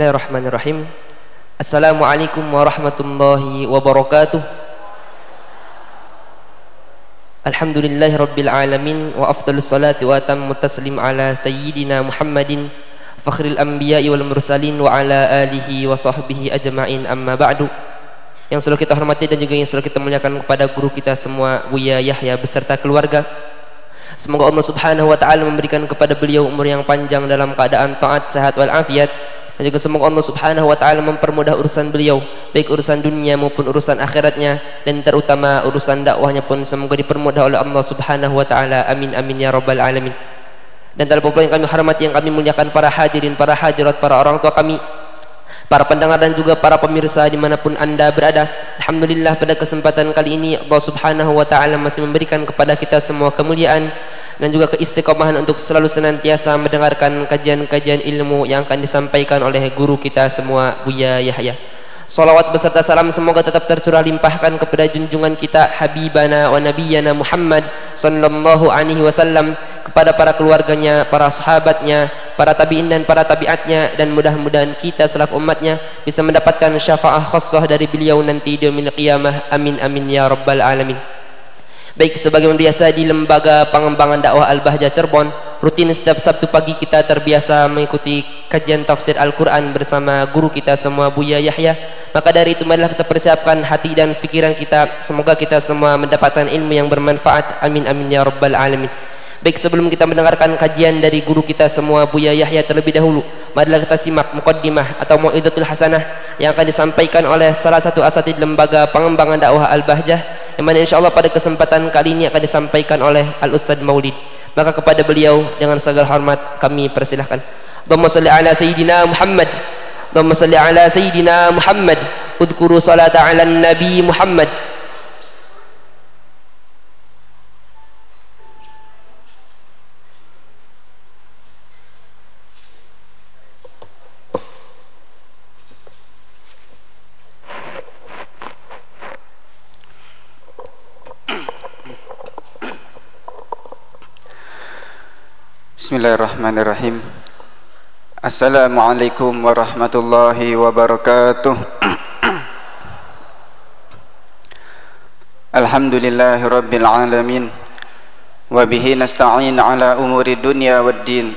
Bismillahirrahmanirrahim. Assalamualaikum warahmatullahi wabarakatuh. Alhamdulillahi rabbil alamin Wa afdalus salati wa atammu taslim ala sayyidina Muhammadin Fakhril anbiya'i wal mursalin Wa ala alihi wa sahbihi ajma'in. Amma ba'du. Yang selalu kita hormati dan juga yang selalu kita muliakan kepada guru kita semua Buya Yahya beserta keluarga. Semoga Allah subhanahu wa ta'ala memberikan kepada beliau umur yang panjang dalam keadaan taat, sehat wal afiat dan juga semoga Allah Subhanahu wa taala mempermudah urusan beliau baik urusan dunia maupun urusan akhiratnya dan terutama urusan dakwahnya pun semoga dipermudah oleh Allah Subhanahu wa taala. Amin amin ya rabbal alamin. Dan dalam poin yang kami hormati yang kami muliakan para hadirin para hadirat para orang tua kami para pendengar dan juga para pemirsa di mana pun anda berada Alhamdulillah pada kesempatan kali ini Allah subhanahu wa ta'ala masih memberikan kepada kita semua kemuliaan dan juga keistiqomahan untuk selalu senantiasa mendengarkan kajian-kajian ilmu yang akan disampaikan oleh guru kita semua Buya Yahya. Salawat beserta salam semoga tetap tercurah limpahkan kepada junjungan kita Habibana wa Nabiyana Muhammad sallallahu alaihi wasallam kepada para keluarganya, para sahabatnya, para tabi'in dan para tabi'atnya dan mudah-mudahan kita selaku umatnya bisa mendapatkan syafaah khassah dari beliau nanti di yaumil qiyamah. Amin amin ya rabbal alamin. Baik sebagaimana biasa di lembaga pengembangan dakwah Al-Bahjah Cirebon, rutin setiap Sabtu pagi kita terbiasa mengikuti kajian tafsir Al-Quran bersama guru kita semua Buya Yahya. Maka dari itu marilah kita persiapkan hati dan pikiran kita. Semoga kita semua mendapatkan ilmu yang bermanfaat. Amin amin ya rabbal alamin. Baik sebelum kita mendengarkan kajian dari guru kita semua Buya Yahya terlebih dahulu, marilah kita simak mukaddimah atau mau'idatul hasanah yang akan disampaikan oleh salah satu asatid lembaga pengembangan dakwah Al-Bahjah yang mana insyaallah pada kesempatan kali ini akan disampaikan oleh Al-Ustaz Maulid. Maka kepada beliau dengan segala hormat kami persilahkan. Allahumma salli ala sayyidina Muhammad. Allahumma salli ala sayyidina Muhammad. Udhkuru salata ala nabi Muhammad. Bismillahirrahmanirrahim. Assalamualaikum warahmatullahi wabarakatuh. Alhamdulillahi rabbil alamin. Wabihi nasta'in ala umuri dunya wad din.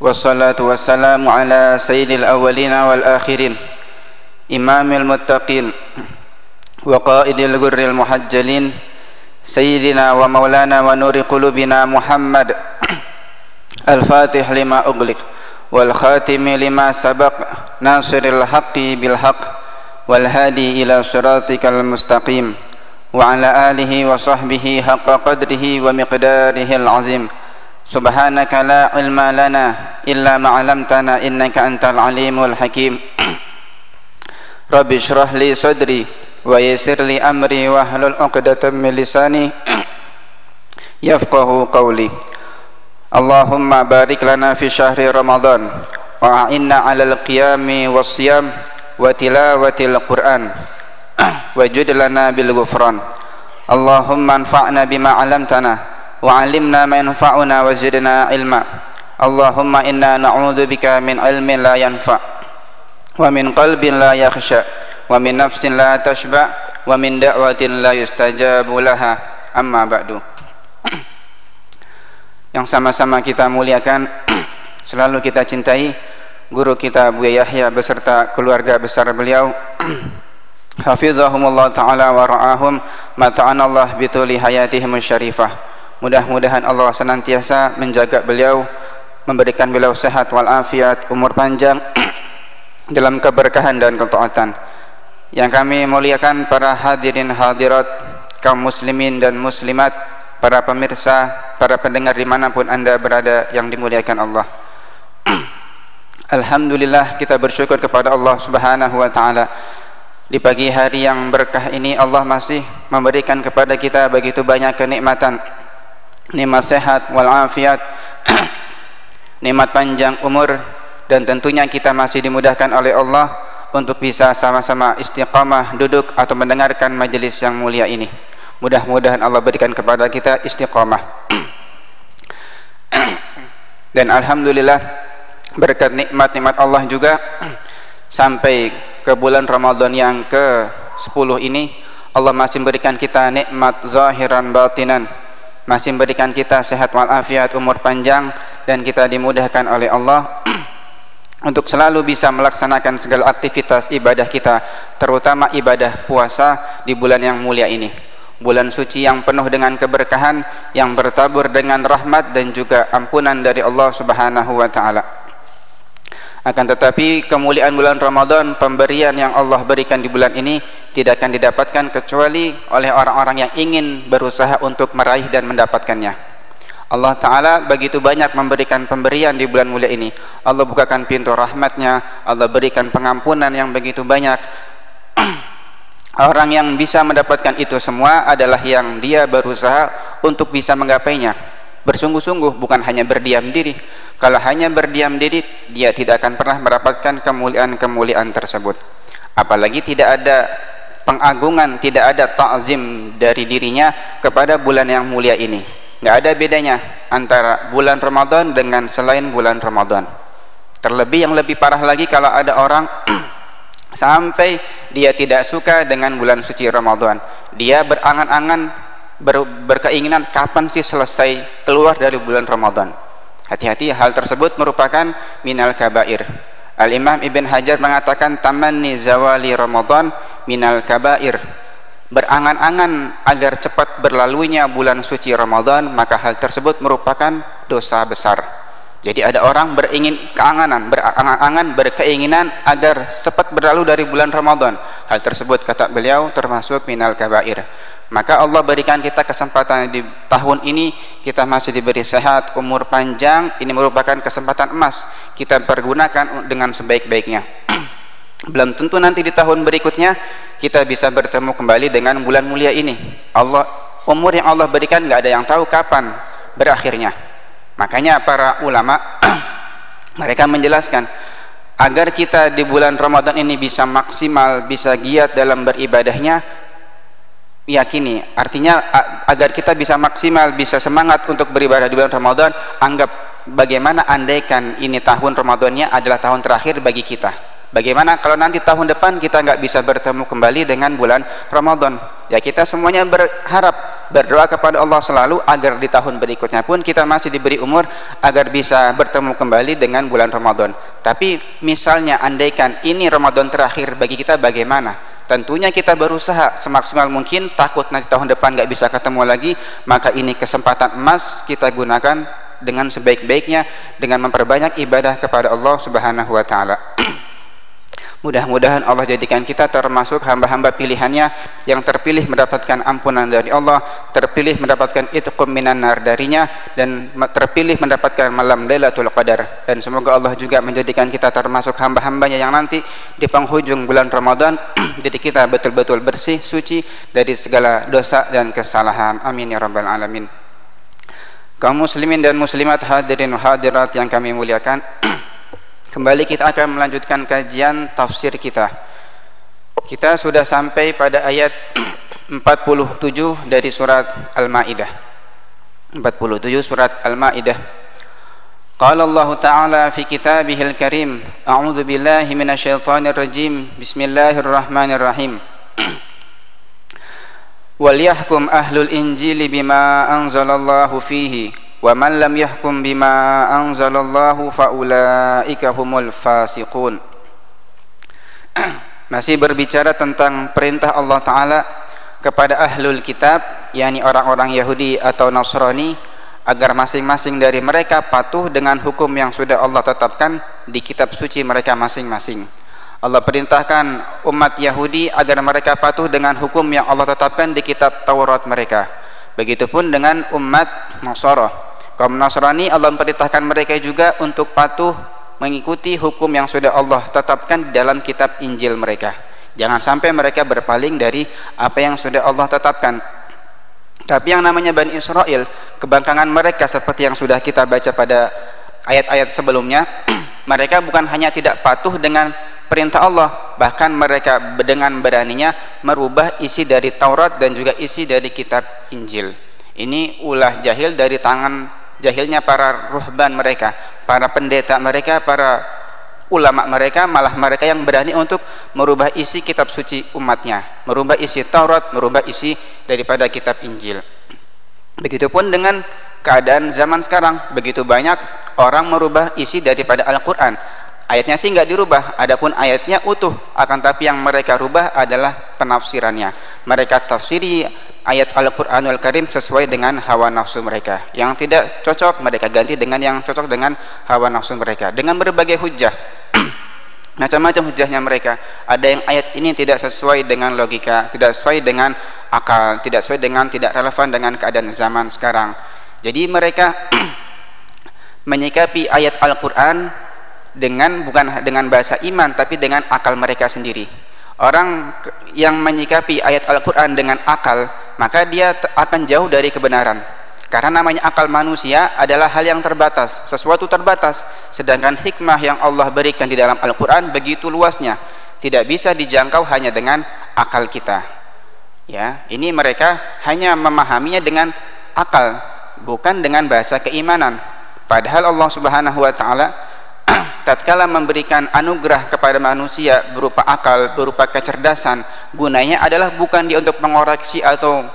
Wassalatu wassalamu ala sayyidil awalina wal akhirin. Imamil muttaqin. Wa qaidil gurril muhajjalin. Sayyidina wa maulana wa nuri qulubina Muhammad الفاتح لما أغلق والخاتم لما سبق ناصر الحق بالحق والهادي إلى صراطك المستقيم وعلى آله وصحبه حق قدره ومقداره العظيم. سبحانك لا علم لنا إلا ما علمتنا إنك أنت العليم الحكيم. رب اشرح لي صدري ويسر لي أمري واحلل عقدة من لساني يفقه قولي. Allahumma barik lana fi syahri Ramadan wa inna 'alal qiyami was-siyam wa tilawatil Qur'an wajud lana bil ghufran. Allahumma anfa'na bima 'allamtana wa 'allimna ma yanfa'una wa zidna ilma. Allahumma inna na'udzubika min ilmin la yanfa' wa min qalbin la yakhsha wa min nafsin la tashba' wa min da'watin la yustajabu laha. Amma ba'du yang sama-sama kita muliakan selalu kita cintai guru kita Buya Yahya beserta keluarga besar beliau. Hafizahumullah ta'ala wa ra'ahum mata'an Allah bituli hayatihim syarifah. Mudah-mudahan Allah senantiasa menjaga beliau memberikan beliau sehat walafiat umur panjang dalam keberkahan dan ketaatan. Yang kami muliakan para hadirin hadirat kaum muslimin dan muslimat para pemirsa, para pendengar di mana pun anda berada yang dimuliakan Allah. Alhamdulillah kita bersyukur kepada Allah subhanahu wa ta'ala. Di pagi hari yang berkah ini Allah masih memberikan kepada kita begitu banyak kenikmatan. Nikmat sehat walafiat Nikmat panjang umur Dan tentunya kita masih dimudahkan oleh Allah Untuk bisa sama-sama istiqamah duduk atau mendengarkan majelis yang mulia ini Mudah-mudahan Allah berikan kepada kita istiqamah. Dan alhamdulillah berkat nikmat-nikmat Allah juga sampai ke bulan Ramadan yang ke-10 ini Allah masih memberikan kita nikmat zahiran batinan masih memberikan kita sehat walafiat umur panjang dan kita dimudahkan oleh Allah untuk selalu bisa melaksanakan segala aktivitas ibadah kita terutama ibadah puasa di bulan yang mulia ini bulan suci yang penuh dengan keberkahan yang bertabur dengan rahmat dan juga ampunan dari Allah Subhanahu wa taala. Akan tetapi kemuliaan bulan Ramadan pemberian yang Allah berikan di bulan ini tidak akan didapatkan kecuali oleh orang-orang yang ingin berusaha untuk meraih dan mendapatkannya. Allah Ta'ala begitu banyak memberikan pemberian di bulan mulia ini. Allah bukakan pintu rahmatnya Allah berikan pengampunan yang begitu banyak orang yang bisa mendapatkan itu semua adalah yang dia berusaha untuk bisa menggapainya. Bersungguh-sungguh bukan hanya berdiam diri. Kalau hanya berdiam diri dia tidak akan pernah mendapatkan kemuliaan-kemuliaan tersebut. Apalagi tidak ada pengagungan tidak ada ta'zim dari dirinya kepada bulan yang mulia ini. Nggak ada bedanya antara bulan Ramadan dengan selain bulan Ramadan. Terlebih yang lebih parah lagi kalau ada orang sampai dia tidak suka dengan bulan suci Ramadan. Dia berangan-angan ber, berkeinginan kapan sih selesai keluar dari bulan Ramadan. Hati-hati hal tersebut merupakan minal kabair. Al-Imam Ibn Hajar mengatakan tamanni zawali Ramadan minal kabair. Berangan-angan agar cepat berlaluinya bulan suci Ramadan maka hal tersebut merupakan dosa besar jadi ada orang beringin keanganan berangan-angan berkeinginan agar cepat berlalu dari bulan Ramadan. Hal tersebut kata beliau termasuk minal kabair. Maka Allah berikan kita kesempatan di tahun ini kita masih diberi sehat umur panjang ini merupakan kesempatan emas. Kita pergunakan dengan sebaik-baiknya. Belum tentu nanti di tahun berikutnya kita bisa bertemu kembali dengan bulan mulia ini. Allah umur yang Allah berikan nggak ada yang tahu kapan berakhirnya makanya para ulama mereka menjelaskan agar kita di bulan Ramadan ini bisa maksimal bisa giat dalam beribadahnya yakini. Artinya agar kita bisa maksimal bisa semangat untuk beribadah di bulan Ramadan anggap bagaimana andaikan ini tahun Ramadannya adalah tahun terakhir bagi kita bagaimana kalau nanti tahun depan kita nggak bisa bertemu kembali dengan bulan Ramadan? Ya kita semuanya berharap berdoa kepada Allah selalu agar di tahun berikutnya pun kita masih diberi umur agar bisa bertemu kembali dengan bulan Ramadan. Tapi misalnya andaikan ini Ramadan terakhir bagi kita bagaimana? Tentunya kita berusaha semaksimal mungkin takut nanti tahun depan nggak bisa ketemu lagi maka ini kesempatan emas kita gunakan dengan sebaik-baiknya dengan memperbanyak ibadah kepada Allah Subhanahu wa taala Mudah-mudahan Allah jadikan kita termasuk hamba-hamba pilihannya yang terpilih mendapatkan ampunan dari Allah, terpilih mendapatkan itqum minan nar darinya dan terpilih mendapatkan malam Lailatul Qadar. Dan semoga Allah juga menjadikan kita termasuk hamba-hambanya yang nanti di penghujung bulan Ramadan jadi kita betul-betul bersih, suci dari segala dosa dan kesalahan. Amin ya rabbal alamin. Kaum muslimin dan muslimat hadirin hadirat yang kami muliakan Kembali kita akan melanjutkan kajian tafsir kita. Kita sudah sampai pada ayat 47 dari surat Al-Maidah. 47 surat Al-Maidah. Qala Allah Ta'ala fi kitabihil karim, A'udzu billahi minasyaitonir rajim. Bismillahirrahmanirrahim. Waliyahkum ahlul injili bima anzalallahu fihi wa man lam yahkum bima anzalallahu faulaika humul fasiqun masih berbicara tentang perintah Allah taala kepada ahlul kitab yakni orang-orang Yahudi atau Nasrani agar masing-masing dari mereka patuh dengan hukum yang sudah Allah tetapkan di kitab suci mereka masing-masing. Allah perintahkan umat Yahudi agar mereka patuh dengan hukum yang Allah tetapkan di kitab Taurat mereka. Begitupun dengan umat Nasara kaum Nasrani Allah memperintahkan mereka juga untuk patuh mengikuti hukum yang sudah Allah tetapkan dalam kitab Injil mereka. Jangan sampai mereka berpaling dari apa yang sudah Allah tetapkan. Tapi yang namanya Bani Israel kebangkangan mereka seperti yang sudah kita baca pada ayat-ayat sebelumnya mereka bukan hanya tidak patuh dengan perintah Allah bahkan mereka dengan beraninya merubah isi dari Taurat dan juga isi dari kitab Injil. Ini ulah jahil dari tangan jahilnya para ruhban mereka para pendeta mereka para ulama mereka malah mereka yang berani untuk merubah isi kitab suci umatnya merubah isi Taurat merubah isi daripada kitab Injil. Begitupun dengan keadaan zaman sekarang begitu banyak orang merubah isi daripada Al-Quran ayatnya sih nggak dirubah. Adapun ayatnya utuh. Akan tapi yang mereka rubah adalah penafsirannya. Mereka tafsiri ayat Al-Quranul Karim sesuai dengan hawa nafsu mereka. Yang tidak cocok mereka ganti dengan yang cocok dengan hawa nafsu mereka. Dengan berbagai hujah. Macam-macam hujahnya mereka. Ada yang ayat ini tidak sesuai dengan logika tidak sesuai dengan akal tidak sesuai dengan tidak relevan dengan keadaan zaman sekarang. Jadi mereka menyikapi ayat Al-Quran dengan bukan dengan bahasa iman tapi dengan akal mereka sendiri. Orang yang menyikapi ayat Al-Quran dengan akal maka dia akan jauh dari kebenaran. Karena namanya akal manusia adalah hal yang terbatas, sesuatu terbatas. Sedangkan hikmah yang Allah berikan di dalam Al-Quran begitu luasnya, tidak bisa dijangkau hanya dengan akal kita. Ya, ini mereka hanya memahaminya dengan akal, bukan dengan bahasa keimanan padahal Allah Subhanahu wa taala tatkala memberikan anugerah kepada manusia berupa akal, berupa kecerdasan, gunanya adalah bukan dia untuk mengoreksi atau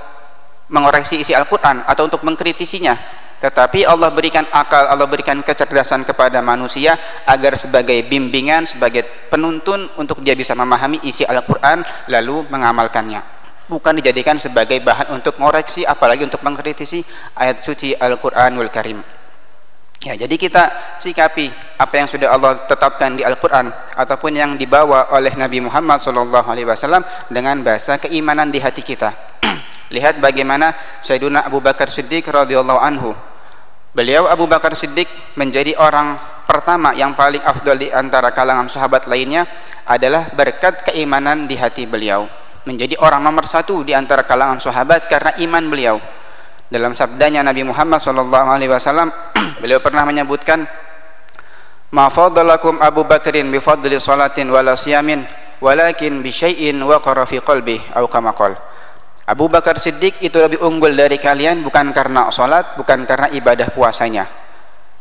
mengoreksi isi Al-Qur'an atau untuk mengkritisinya, tetapi Allah berikan akal, Allah berikan kecerdasan kepada manusia agar sebagai bimbingan, sebagai penuntun untuk dia bisa memahami isi Al-Qur'an lalu mengamalkannya bukan dijadikan sebagai bahan untuk mengoreksi apalagi untuk mengkritisi ayat suci Al-Qur'anul Karim. Ya, jadi kita sikapi apa yang sudah Allah tetapkan di Al-Qur'an ataupun yang dibawa oleh Nabi Muhammad SAW dengan bahasa keimanan di hati kita. Lihat bagaimana Sayyiduna Abu Bakar Siddiq radhiyallahu anhu. Beliau Abu Bakar Siddiq menjadi orang pertama yang paling afdal di antara kalangan sahabat lainnya adalah berkat keimanan di hati beliau menjadi orang nomor satu di antara kalangan sahabat karena iman beliau dalam sabdanya Nabi Muhammad wasallam beliau pernah menyebutkan ma fadalakum Abu Bakrin bi fadli salatin wala siyamin walakin bi syai'in waqara fi qalbi atau kama Abu Bakar Siddiq itu lebih unggul dari kalian bukan karena salat bukan karena ibadah puasanya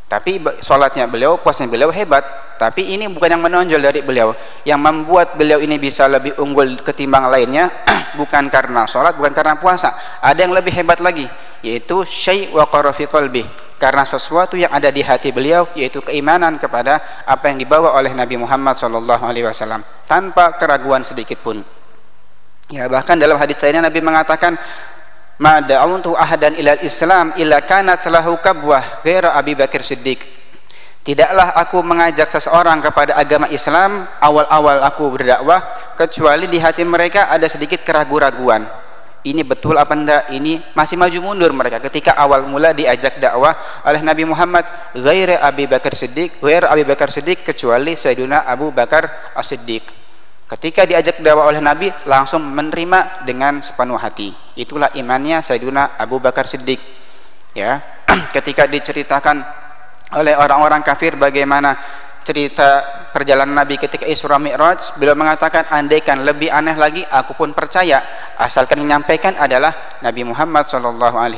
tapi sholatnya beliau puasnya beliau hebat. Tapi ini bukan yang menonjol dari beliau. Yang membuat beliau ini bisa lebih unggul ketimbang lainnya bukan karena sholat bukan karena puasa. Ada yang lebih hebat lagi yaitu syai' wa fi qalbi. Karena sesuatu yang ada di hati beliau yaitu keimanan kepada apa yang dibawa oleh Nabi Muhammad SAW tanpa keraguan sedikit pun. Ya bahkan dalam hadis lainnya Nabi mengatakan ma da'untu ahadan ilal islam illa kanat salahu kabwah ghaira Abi Bakar Siddiq. Tidaklah aku mengajak seseorang kepada agama Islam awal-awal aku berdakwah kecuali di hati mereka ada sedikit keraguan-raguan. Ini betul apa enggak? Ini masih maju mundur mereka ketika awal mula diajak dakwah oleh Nabi Muhammad ghaira Abi Bakar Siddiq ghaira Abi Bakar Siddiq kecuali Sayyiduna Abu Bakar As-Siddiq Ketika diajak dakwah oleh Nabi langsung menerima dengan sepenuh hati. Itulah imannya Sayyiduna Abu Bakar Siddiq. Ya, ketika diceritakan oleh orang-orang kafir bagaimana cerita perjalanan Nabi ketika Isra Mi'raj, beliau mengatakan andaikan lebih aneh lagi aku pun percaya asalkan menyampaikan adalah Nabi Muhammad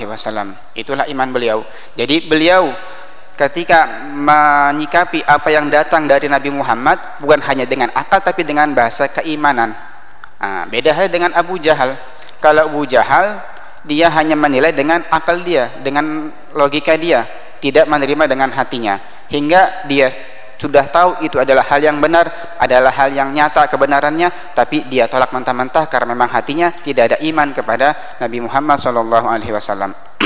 wasallam. Itulah iman beliau. Jadi beliau ketika menyikapi apa yang datang dari Nabi Muhammad bukan hanya dengan akal tapi dengan bahasa keimanan. Nah, beda hal dengan Abu Jahal. Kalau Abu Jahal dia hanya menilai dengan akal dia dengan logika dia tidak menerima dengan hatinya. Hingga dia sudah tahu itu adalah hal yang benar adalah hal yang nyata kebenarannya tapi dia tolak mentah-mentah karena memang hatinya tidak ada iman kepada Nabi Muhammad SAW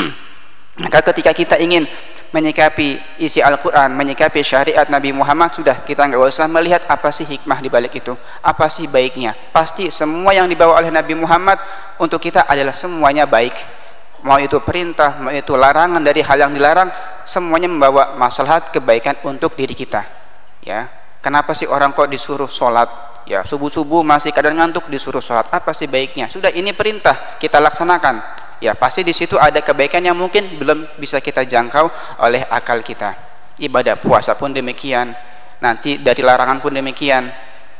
maka ketika kita ingin menyikapi isi Al-Quran, menyikapi syariat Nabi Muhammad sudah kita nggak usah melihat apa sih hikmah di balik itu, apa sih baiknya. Pasti semua yang dibawa oleh Nabi Muhammad untuk kita adalah semuanya baik. Mau itu perintah, mau itu larangan dari hal yang dilarang, semuanya membawa maslahat kebaikan untuk diri kita. Ya, kenapa sih orang kok disuruh sholat? Ya, subuh-subuh masih kadang ngantuk disuruh sholat. Apa sih baiknya? Sudah ini perintah, kita laksanakan ya pasti di situ ada kebaikan yang mungkin belum bisa kita jangkau oleh akal kita. Ibadah puasa pun demikian nanti dari larangan pun demikian.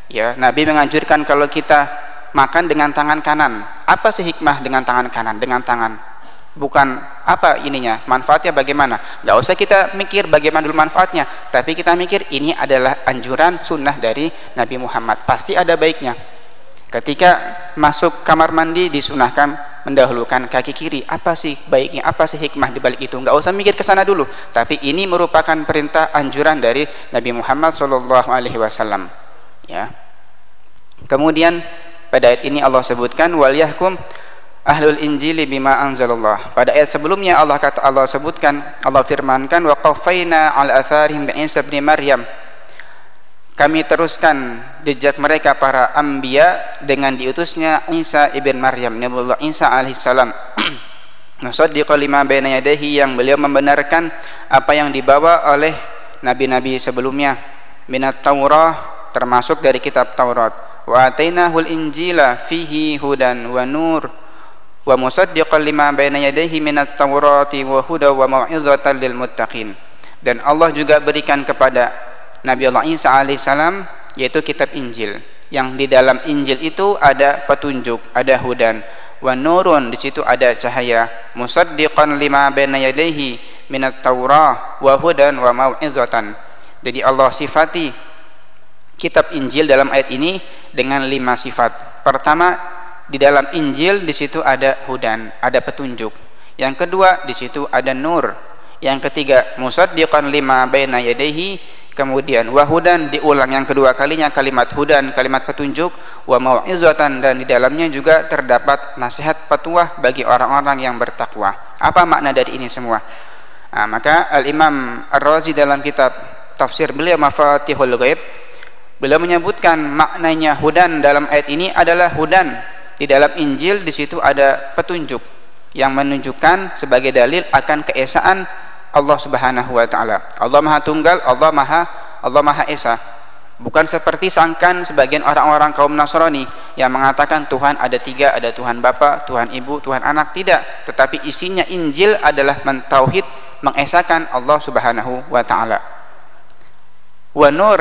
Ya Nabi menganjurkan kalau kita makan dengan tangan kanan. Apa sih hikmah dengan tangan kanan dengan tangan? Bukan apa ininya manfaatnya bagaimana? Nggak usah kita mikir bagaimana dulu manfaatnya tapi kita mikir ini adalah anjuran sunnah dari Nabi Muhammad. Pasti ada baiknya. Ketika masuk kamar mandi disunahkan mendahulukan kaki kiri. Apa sih baiknya? Apa sih hikmah di balik itu? Nggak usah mikir ke sana dulu. Tapi ini merupakan perintah anjuran dari Nabi Muhammad Shallallahu Alaihi Wasallam. Ya. Kemudian pada ayat ini Allah sebutkan wal yahkum ahlul injili bima anzalallah. Pada ayat sebelumnya Allah kata Allah sebutkan Allah firmankan wa qafaina al atharihim bi Isa bin Maryam kami teruskan jejak mereka para anbiya dengan diutusnya Isa ibn Maryam Nabiullah Isa alaihissalam musaddiqan lima baina yadayhi yang beliau membenarkan apa yang dibawa oleh nabi-nabi sebelumnya. Minat Taurah termasuk dari kitab Taurat. Wa atainahul injila fihi hudan wa nur. Wa musaddiqan lima baina minat tawrati wa huda wa mau'izatan lil muttaqin. Dan Allah juga berikan kepada Nabi Allah Isa alaihissalam yaitu kitab Injil. Yang di dalam Injil itu ada petunjuk ada hudan. Wa nurun di situ ada cahaya. Musaddiqan lima baina yadayhi minat taurah wa hudan wa mau'izatan. Jadi Allah sifati kitab Injil dalam ayat ini dengan lima sifat. Pertama di dalam Injil di situ ada hudan, ada petunjuk. Yang kedua di situ ada nur. Yang ketiga musaddiqan lima baina yadayhi kemudian wahudan diulang yang kedua kalinya kalimat hudan kalimat petunjuk wa mau'izatan dan di dalamnya juga terdapat nasihat petuah bagi orang-orang yang bertakwa. Apa makna dari ini semua? Nah, maka al-imam ar-razi dalam kitab tafsir beliau mafatihul ghaib beliau menyebutkan maknanya hudan dalam ayat ini adalah hudan. Di dalam Injil di situ ada petunjuk yang menunjukkan sebagai dalil akan keesaan Allah Subhanahu wa taala. Allah Maha Tunggal, Allah Maha Allah Maha Esa. Bukan seperti sangkan sebagian orang-orang kaum Nasrani yang mengatakan Tuhan ada tiga, ada Tuhan Bapa, Tuhan Ibu, Tuhan Anak. Tidak, tetapi isinya Injil adalah mentauhid, mengesahkan Allah Subhanahu wa taala. Wa nur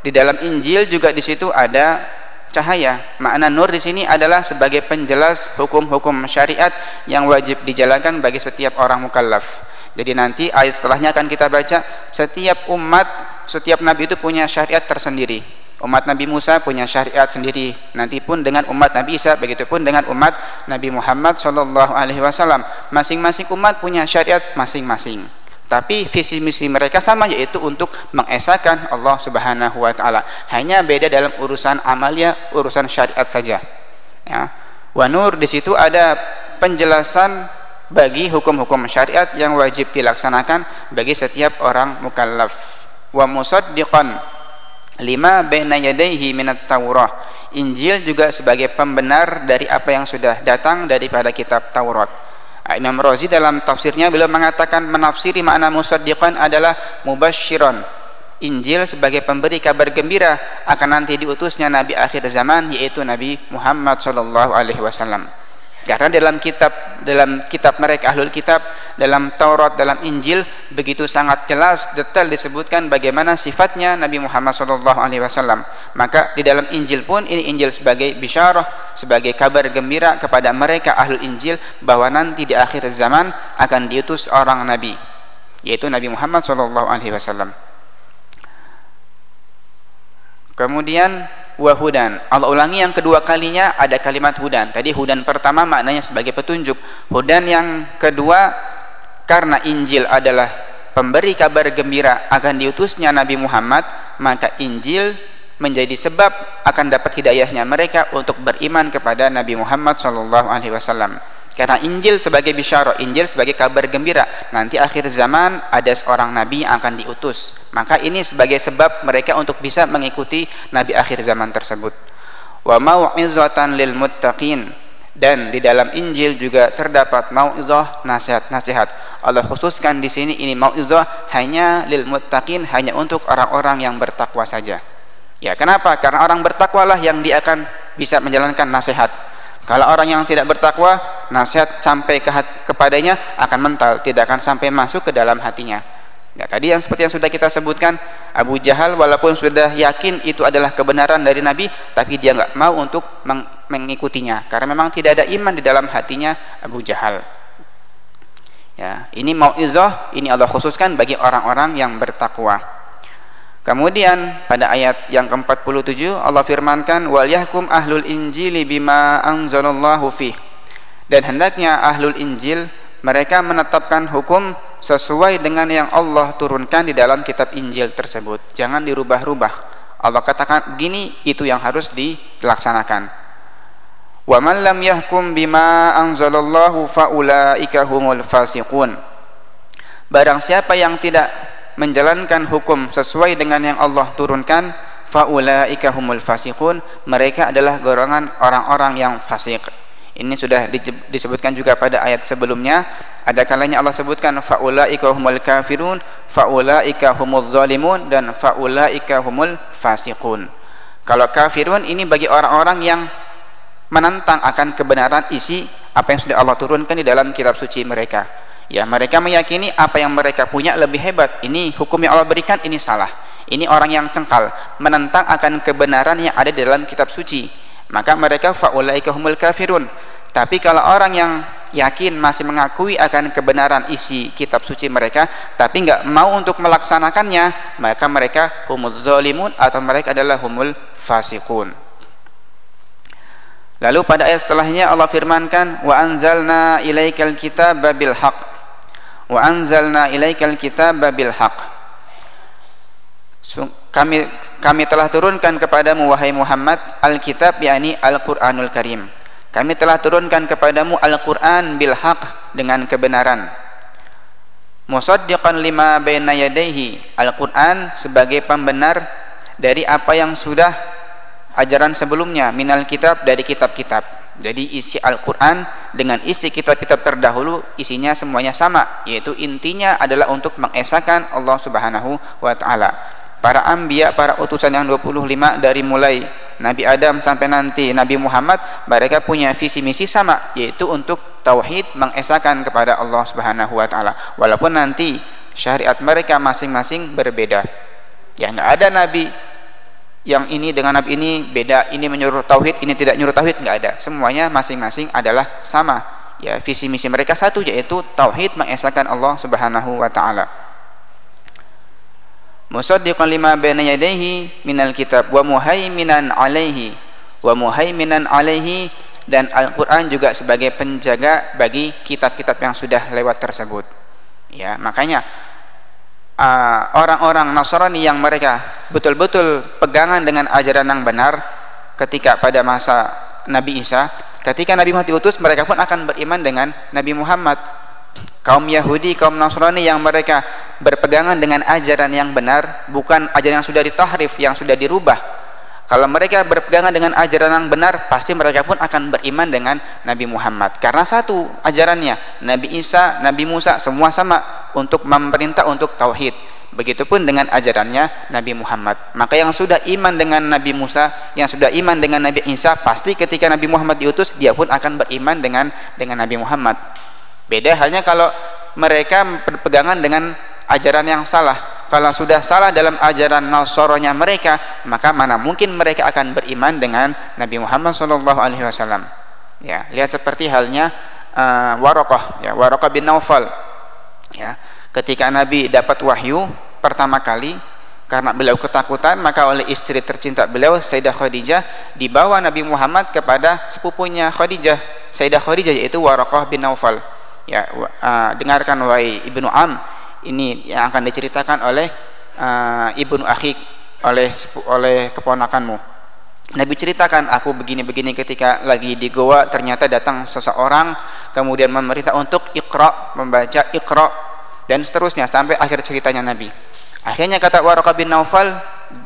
di dalam Injil juga di situ ada cahaya. Makna nur di sini adalah sebagai penjelas hukum-hukum syariat yang wajib dijalankan bagi setiap orang mukallaf. Jadi nanti ayat setelahnya akan kita baca setiap umat, setiap nabi itu punya syariat tersendiri. Umat Nabi Musa punya syariat sendiri. Nanti pun dengan umat Nabi Isa, begitupun dengan umat Nabi Muhammad Shallallahu Alaihi Wasallam. Masing-masing umat punya syariat masing-masing tapi visi misi mereka sama yaitu untuk mengesahkan Allah Subhanahu wa taala. Hanya beda dalam urusan amalia, urusan syariat saja. Ya. Wa nur di situ ada penjelasan bagi hukum-hukum syariat yang wajib dilaksanakan bagi setiap orang mukallaf. Wa musaddiqan lima baina yadayhi minat Taurah. Injil juga sebagai pembenar dari apa yang sudah datang daripada kitab Taurat Imam Razi dalam tafsirnya beliau mengatakan menafsiri makna musaddiqan adalah mubasyiran Injil sebagai pemberi kabar gembira akan nanti diutusnya nabi akhir zaman yaitu Nabi Muhammad sallallahu alaihi wasallam karena dalam kitab dalam kitab mereka ahlul kitab dalam Taurat dalam Injil begitu sangat jelas detail disebutkan bagaimana sifatnya Nabi Muhammad SAW maka di dalam Injil pun ini Injil sebagai bisyarah sebagai kabar gembira kepada mereka ahlul Injil bahwa nanti di akhir zaman akan diutus orang Nabi yaitu Nabi Muhammad SAW kemudian wahudan Allah ulangi yang kedua kalinya ada kalimat hudan. Tadi hudan pertama maknanya sebagai petunjuk. Hudan yang kedua karena Injil adalah pemberi kabar gembira akan diutusnya Nabi Muhammad maka Injil menjadi sebab akan dapat hidayahnya mereka untuk beriman kepada Nabi Muhammad sallallahu alaihi wasallam karena Injil sebagai bisyarah Injil sebagai kabar gembira. Nanti akhir zaman ada seorang nabi yang akan diutus. Maka ini sebagai sebab mereka untuk bisa mengikuti nabi akhir zaman tersebut. Wa mau'izatan lil muttaqin. Dan di dalam Injil juga terdapat mau'izah nasihat-nasihat Allah khususkan di sini ini mau'izah hanya lil muttaqin hanya untuk orang-orang yang bertakwa saja. Ya kenapa? Karena orang bertakwalah yang dia akan bisa menjalankan nasihat kalau orang yang tidak bertakwa, nasihat sampai ke kepadanya akan mental, tidak akan sampai masuk ke dalam hatinya. Ya, tadi yang seperti yang sudah kita sebutkan, Abu Jahal walaupun sudah yakin itu adalah kebenaran dari Nabi, tapi dia nggak mau untuk meng mengikutinya karena memang tidak ada iman di dalam hatinya Abu Jahal. Ya, ini mauizah ini Allah khususkan bagi orang-orang yang bertakwa. Kemudian pada ayat yang ke-47 Allah firmankan wal yahkum ahlul injili bima anzalallahu fih. Dan hendaknya ahlul injil mereka menetapkan hukum sesuai dengan yang Allah turunkan di dalam kitab Injil tersebut. Jangan dirubah-rubah. Allah katakan gini itu yang harus dilaksanakan. Wa man lam yahkum bima anzalallahu faulaika humul fasiqun. Barang siapa yang tidak menjalankan hukum sesuai dengan yang Allah turunkan, faulaika humul fasiqun, mereka adalah golongan orang-orang yang fasik. Ini sudah disebutkan juga pada ayat sebelumnya. Ada kalanya Allah sebutkan faulaika humul kafirun, faulaika humul zalimun dan faulaika humul fasiqun. Kalau kafirun ini bagi orang-orang yang menentang akan kebenaran isi apa yang sudah Allah turunkan di dalam kitab suci mereka. Ya, mereka meyakini apa yang mereka punya lebih hebat. Ini hukum yang Allah berikan ini salah. Ini orang yang cengkal, menentang akan kebenaran yang ada di dalam kitab suci maka mereka faulaika humul kafirun tapi kalau orang yang yakin masih mengakui akan kebenaran isi kitab suci mereka tapi enggak mau untuk melaksanakannya maka mereka humul zalimun atau mereka adalah humul fasikun lalu pada ayat setelahnya Allah firmankan wa anzalna ilaikal kitaba bil haq wa anzalna ilaikal kitaba bil haq kami kami telah turunkan kepadamu wahai Muhammad Alkitab yakni Al-Qur'anul Karim. Kami telah turunkan kepadamu Al-Qur'an bil haq dengan kebenaran. Musaddiqan lima baina yadayhi. Al-Qur'an sebagai pembenar dari apa yang sudah ajaran sebelumnya minal kitab dari kitab-kitab. Jadi isi Al-Qur'an dengan isi kitab-kitab terdahulu isinya semuanya sama, yaitu intinya adalah untuk mengesahkan Allah Subhanahu wa taala. Para ambia, para utusan yang 25 dari mulai Nabi Adam sampai nanti Nabi Muhammad mereka punya visi misi sama yaitu untuk tauhid mengesahkan kepada Allah Subhanahu wa taala. Walaupun nanti syariat mereka masing-masing berbeda. Ya nggak ada nabi yang ini dengan nabi ini beda ini menyuruh tauhid ini tidak menyuruh tauhid nggak ada. Semuanya masing-masing adalah sama. Ya visi misi mereka satu yaitu tauhid mengesahkan Allah Subhanahu wa taala. Musaddiqan lima baina yadayhi minal kitab wa muhaiminan alaihi wa muhaiminan alaihi dan Al-Qur'an juga sebagai penjaga bagi kitab-kitab yang sudah lewat tersebut. Ya, makanya orang-orang uh, Nasrani yang mereka betul-betul pegangan dengan ajaran yang benar ketika pada masa Nabi Isa, ketika Nabi Muhammad diutus mereka pun akan beriman dengan Nabi Muhammad kaum Yahudi, kaum Nasrani yang mereka berpegangan dengan ajaran yang benar, bukan ajaran yang sudah ditahrif, yang sudah dirubah. Kalau mereka berpegangan dengan ajaran yang benar, pasti mereka pun akan beriman dengan Nabi Muhammad. Karena satu ajarannya, Nabi Isa, Nabi Musa, semua sama untuk memerintah untuk tauhid. Begitupun dengan ajarannya Nabi Muhammad. Maka yang sudah iman dengan Nabi Musa, yang sudah iman dengan Nabi Isa, pasti ketika Nabi Muhammad diutus, dia pun akan beriman dengan dengan Nabi Muhammad. Beda halnya kalau mereka berpegangan dengan ajaran yang salah. Kalau sudah salah dalam ajaran Nasoronya mereka, maka mana mungkin mereka akan beriman dengan Nabi Muhammad SAW. Ya, lihat seperti halnya uh, Warokoh, ya, Warokoh bin Naufal. Ya, ketika Nabi dapat wahyu pertama kali, karena beliau ketakutan maka oleh istri tercinta beliau Sayyidah Khadijah dibawa Nabi Muhammad kepada sepupunya Khadijah Sayyidah Khadijah yaitu Warokoh bin Naufal ya uh, dengarkan wahai ibnu Am ini yang akan diceritakan oleh uh, ibnu Akhik oleh oleh keponakanmu. Nabi ceritakan aku begini-begini ketika lagi di goa ternyata datang seseorang kemudian memerintah untuk ikra membaca ikra dan seterusnya sampai akhir ceritanya Nabi. Akhirnya kata Waraqah bin Naufal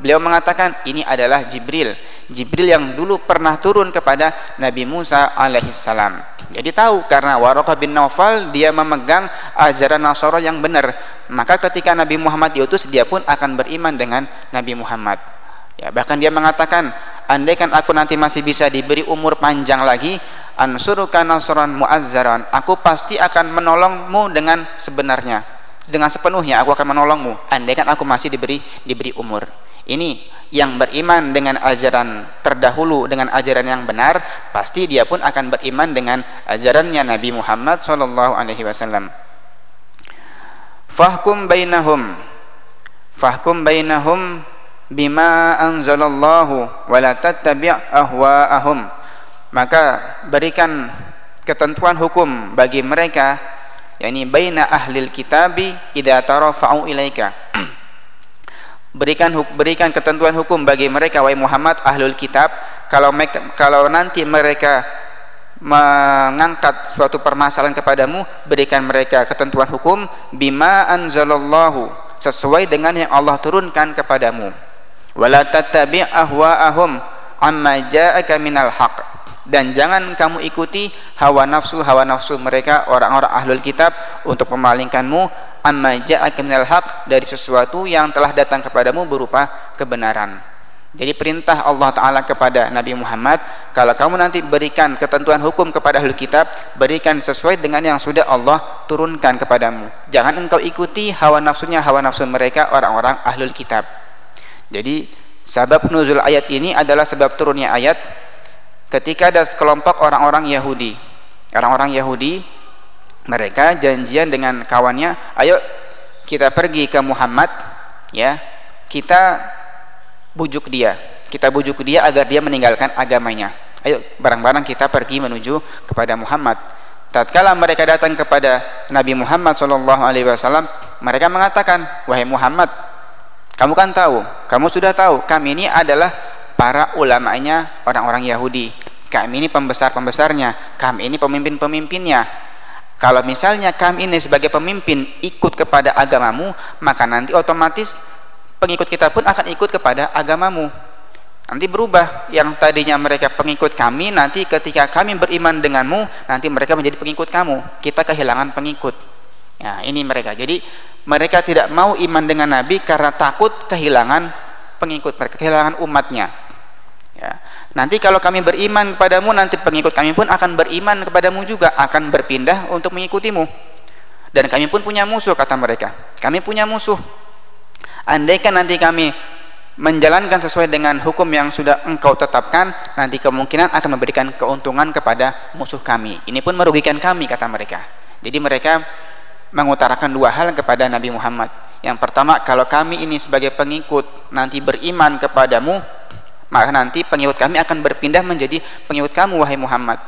beliau mengatakan ini adalah Jibril Jibril yang dulu pernah turun kepada Nabi Musa alaihissalam. Jadi tahu karena Waraqah bin Naufal dia memegang ajaran Nasara yang benar. Maka ketika Nabi Muhammad diutus dia pun akan beriman dengan Nabi Muhammad. Ya, bahkan dia mengatakan, andaikan aku nanti masih bisa diberi umur panjang lagi, ansuruka nasran muazzaran, aku pasti akan menolongmu dengan sebenarnya. Dengan sepenuhnya aku akan menolongmu andaikan aku masih diberi diberi umur. Ini yang beriman dengan ajaran terdahulu dengan ajaran yang benar pasti dia pun akan beriman dengan ajarannya Nabi Muhammad sallallahu alaihi wasallam. fahkum bainahum. Fahkum bainahum bima anzalallahu wa la tattabi' ahwa'ahum. Maka berikan ketentuan hukum bagi mereka yakni baina ahlil kitabi idza tarafa'u ilaika berikan berikan ketentuan hukum bagi mereka wahai Muhammad ahlul kitab. Kalau kalau nanti mereka mengangkat suatu permasalahan kepadamu berikan mereka ketentuan hukum bima anzalallahu sesuai dengan yang Allah turunkan kepadamu. Wala tattabi' ahwa'ahum amma ja'aka minal haqq dan jangan kamu ikuti hawa nafsu hawa nafsu mereka orang-orang ahlul kitab untuk memalingkanmu amma ja'aka minal haq dari sesuatu yang telah datang kepadamu berupa kebenaran. Jadi perintah Allah Ta'ala kepada Nabi Muhammad kalau kamu nanti berikan ketentuan hukum kepada ahlul kitab berikan sesuai dengan yang sudah Allah turunkan kepadamu. Jangan engkau ikuti hawa nafsunya hawa nafsu mereka orang-orang ahlul kitab. Jadi sebab nuzul ayat ini adalah sebab turunnya ayat ketika ada sekelompok orang-orang Yahudi. Orang-orang Yahudi mereka janjian dengan kawannya ayo kita pergi ke Muhammad ya. Kita bujuk dia. Kita bujuk dia agar dia meninggalkan agamanya. Ayo barang-barang kita pergi menuju kepada Muhammad. Tatkala mereka datang kepada Nabi Muhammad wasallam mereka mengatakan wahai Muhammad kamu kan tahu kamu sudah tahu kami ini adalah para ulamanya orang-orang Yahudi. Kami ini pembesar-pembesarnya. Kami ini pemimpin-pemimpinnya kalau misalnya kami ini sebagai pemimpin ikut kepada agamamu maka nanti otomatis pengikut kita pun akan ikut kepada agamamu. Nanti berubah. Yang tadinya mereka pengikut kami nanti ketika kami beriman denganmu nanti mereka menjadi pengikut kamu. Kita kehilangan pengikut. Ya ini mereka. Jadi mereka tidak mau iman dengan Nabi karena takut kehilangan pengikut mereka kehilangan umatnya. Ya Nanti kalau kami beriman kepadamu, nanti pengikut kami pun akan beriman kepadamu juga, akan berpindah untuk mengikutimu. Dan kami pun punya musuh, kata mereka. Kami punya musuh. Andaikan nanti kami menjalankan sesuai dengan hukum yang sudah engkau tetapkan, nanti kemungkinan akan memberikan keuntungan kepada musuh kami. Ini pun merugikan kami, kata mereka. Jadi mereka mengutarakan dua hal kepada Nabi Muhammad. Yang pertama, kalau kami ini sebagai pengikut nanti beriman kepadamu, maka nanti pengikut kami akan berpindah menjadi pengikut kamu wahai Muhammad.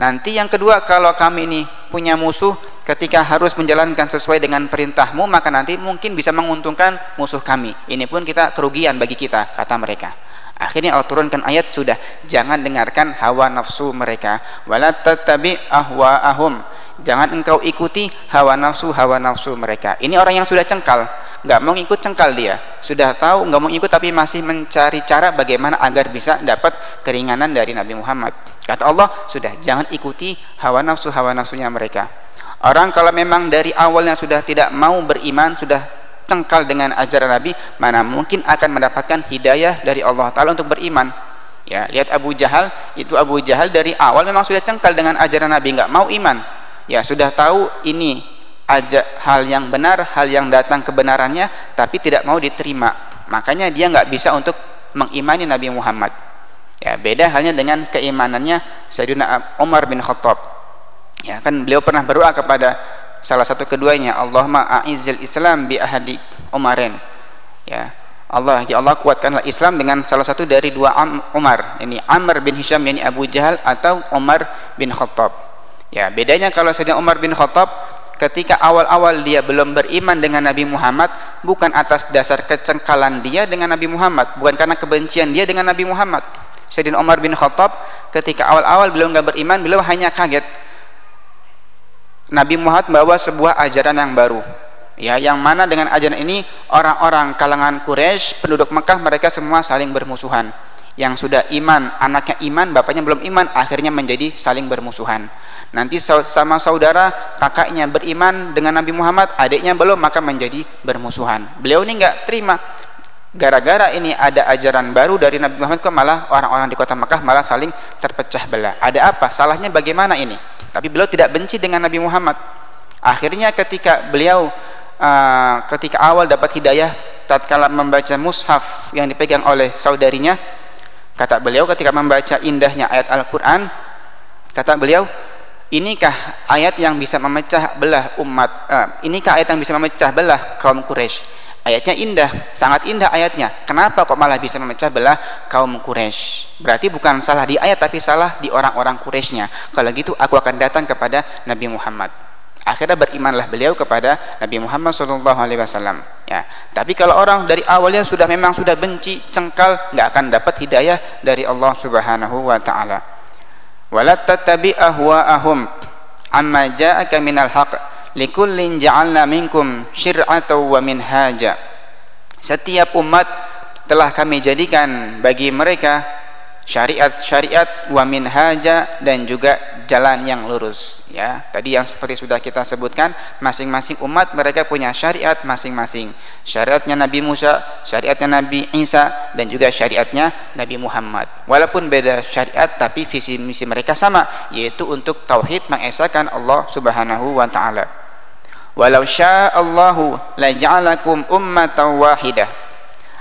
Nanti yang kedua kalau kami ini punya musuh ketika harus menjalankan sesuai dengan perintahmu maka nanti mungkin bisa menguntungkan musuh kami. Ini pun kita kerugian bagi kita kata mereka. Akhirnya Allah turunkan ayat sudah jangan dengarkan hawa nafsu mereka. Wala tattabi ahwaahum. Jangan engkau ikuti hawa nafsu hawa nafsu mereka. Ini orang yang sudah cengkal nggak mau ikut cengkal dia. Sudah tahu nggak mau ikut tapi masih mencari cara bagaimana agar bisa dapat keringanan dari Nabi Muhammad. Kata Allah sudah jangan ikuti hawa nafsu hawa nafsunya mereka. Orang kalau memang dari awalnya sudah tidak mau beriman sudah cengkal dengan ajaran Nabi mana mungkin akan mendapatkan hidayah dari Allah Taala untuk beriman. Ya lihat Abu Jahal. Itu Abu Jahal dari awal memang sudah cengkal dengan ajaran Nabi nggak mau iman. Ya sudah tahu ini ajak hal yang benar hal yang datang kebenarannya tapi tidak mau diterima. Makanya dia nggak bisa untuk mengimani Nabi Muhammad. Ya beda halnya dengan keimanannya Sayyidina Umar bin Khattab. Ya kan beliau pernah berdoa kepada salah satu keduanya Allahumma a'izil Islam bi ahadi Umarin. Ya Allah ya Allah kuatkanlah Islam dengan salah satu dari dua Umar ini Amr bin Hisham yakni Abu Jahal atau Umar bin Khattab. Ya bedanya kalau Sayyidina Umar bin Khattab ketika awal-awal dia belum beriman dengan Nabi Muhammad bukan atas dasar kecengkalan dia dengan Nabi Muhammad bukan karena kebencian dia dengan Nabi Muhammad. Sayyidina Umar bin Khattab ketika awal-awal belum nggak beriman beliau hanya kaget. Nabi Muhammad membawa sebuah ajaran yang baru. Ya yang mana dengan ajaran ini orang-orang kalangan Quraisy penduduk Mekah mereka semua saling bermusuhan. Yang sudah iman anaknya iman bapaknya belum iman akhirnya menjadi saling bermusuhan nanti sama saudara kakaknya beriman dengan Nabi Muhammad adiknya belum maka menjadi bermusuhan. Beliau ini nggak terima. Gara-gara ini ada ajaran baru dari Nabi Muhammad kok malah orang-orang di kota Mekah malah saling terpecah belah. Ada apa? Salahnya bagaimana ini? Tapi beliau tidak benci dengan Nabi Muhammad. Akhirnya ketika beliau uh, ketika awal dapat hidayah tatkala membaca mushaf yang dipegang oleh saudarinya kata beliau ketika membaca indahnya ayat Al-Quran kata beliau inikah ayat yang bisa memecah belah umat uh, inikah ayat yang bisa memecah belah kaum Quraisy ayatnya indah sangat indah ayatnya. Kenapa kok malah bisa memecah belah kaum Quraisy berarti bukan salah di ayat tapi salah di orang-orang Quraisynya kalau gitu aku akan datang kepada Nabi Muhammad. Akhirnya berimanlah beliau kepada Nabi Muhammad SAW ya. Tapi kalau orang dari awalnya sudah memang sudah benci cengkal nggak akan dapat hidayah dari Allah Subhanahu wa taala wala tattabi ahwa'ahum amma ja'aka minal haqq likullin ja'alna minkum syir'atan wa minhaja. Setiap umat telah kami jadikan bagi mereka syariat-syariat wa minhaja dan juga jalan yang lurus ya. Tadi yang seperti sudah kita sebutkan masing-masing umat mereka punya syariat masing-masing. Syariatnya Nabi Musa syariatnya Nabi Isa dan juga syariatnya Nabi Muhammad. Walaupun beda syariat tapi visi misi mereka sama yaitu untuk tauhid mengesahkan Allah Subhanahu wa taala. Walau sya'allahu la ja'alakum ummatan wahidah.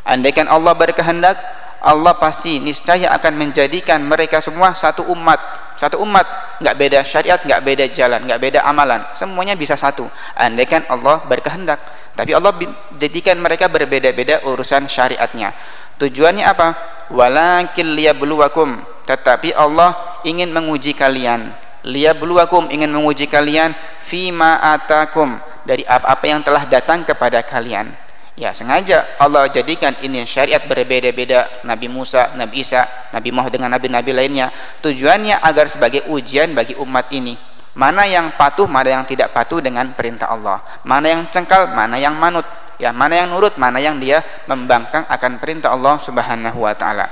Andaikan Allah berkehendak Allah pasti niscaya akan menjadikan mereka semua satu umat. Satu umat. Nggak beda syariat nggak beda jalan nggak beda amalan. Semuanya bisa satu. Andaikan Allah berkehendak. Tapi Allah jadikan mereka berbeda-beda urusan syariatnya. Tujuannya apa? Walakin liyabluwakum. Tetapi Allah ingin menguji kalian. Liyabluwakum ingin menguji kalian fima atakum. Dari apa-apa yang telah datang kepada kalian ya sengaja Allah jadikan ini syariat berbeda-beda. Nabi Musa, Nabi Isa, Nabi Muhammad dengan nabi-nabi lainnya. Tujuannya agar sebagai ujian bagi umat ini. Mana yang patuh, mana yang tidak patuh dengan perintah Allah. Mana yang cengkal, mana yang manut. Ya mana yang nurut, mana yang dia membangkang akan perintah Allah subhanahu wa ta'ala.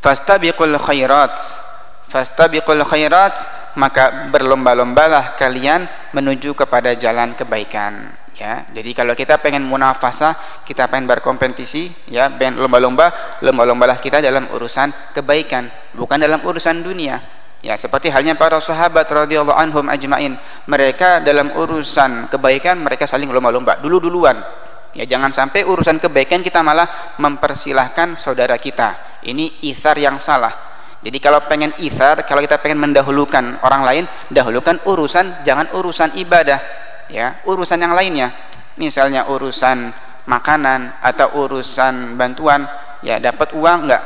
Fastabiqul khairat. Fastabiqul khairat maka berlomba-lombalah kalian menuju kepada jalan kebaikan ya jadi kalau kita pengen munafasah kita pengen berkompetisi ya pengen lomba-lomba lomba-lombalah kita dalam urusan kebaikan bukan dalam urusan dunia. Ya seperti halnya para sahabat radhiyallahu anhum ajmain. Mereka dalam urusan kebaikan mereka saling lomba-lomba dulu-duluan. Ya jangan sampai urusan kebaikan kita malah mempersilahkan saudara kita. Ini ithar yang salah. Jadi kalau pengen ithar kalau kita pengen mendahulukan orang lain dahulukan urusan jangan urusan ibadah ya urusan yang lainnya. Misalnya urusan makanan atau urusan bantuan ya dapat uang enggak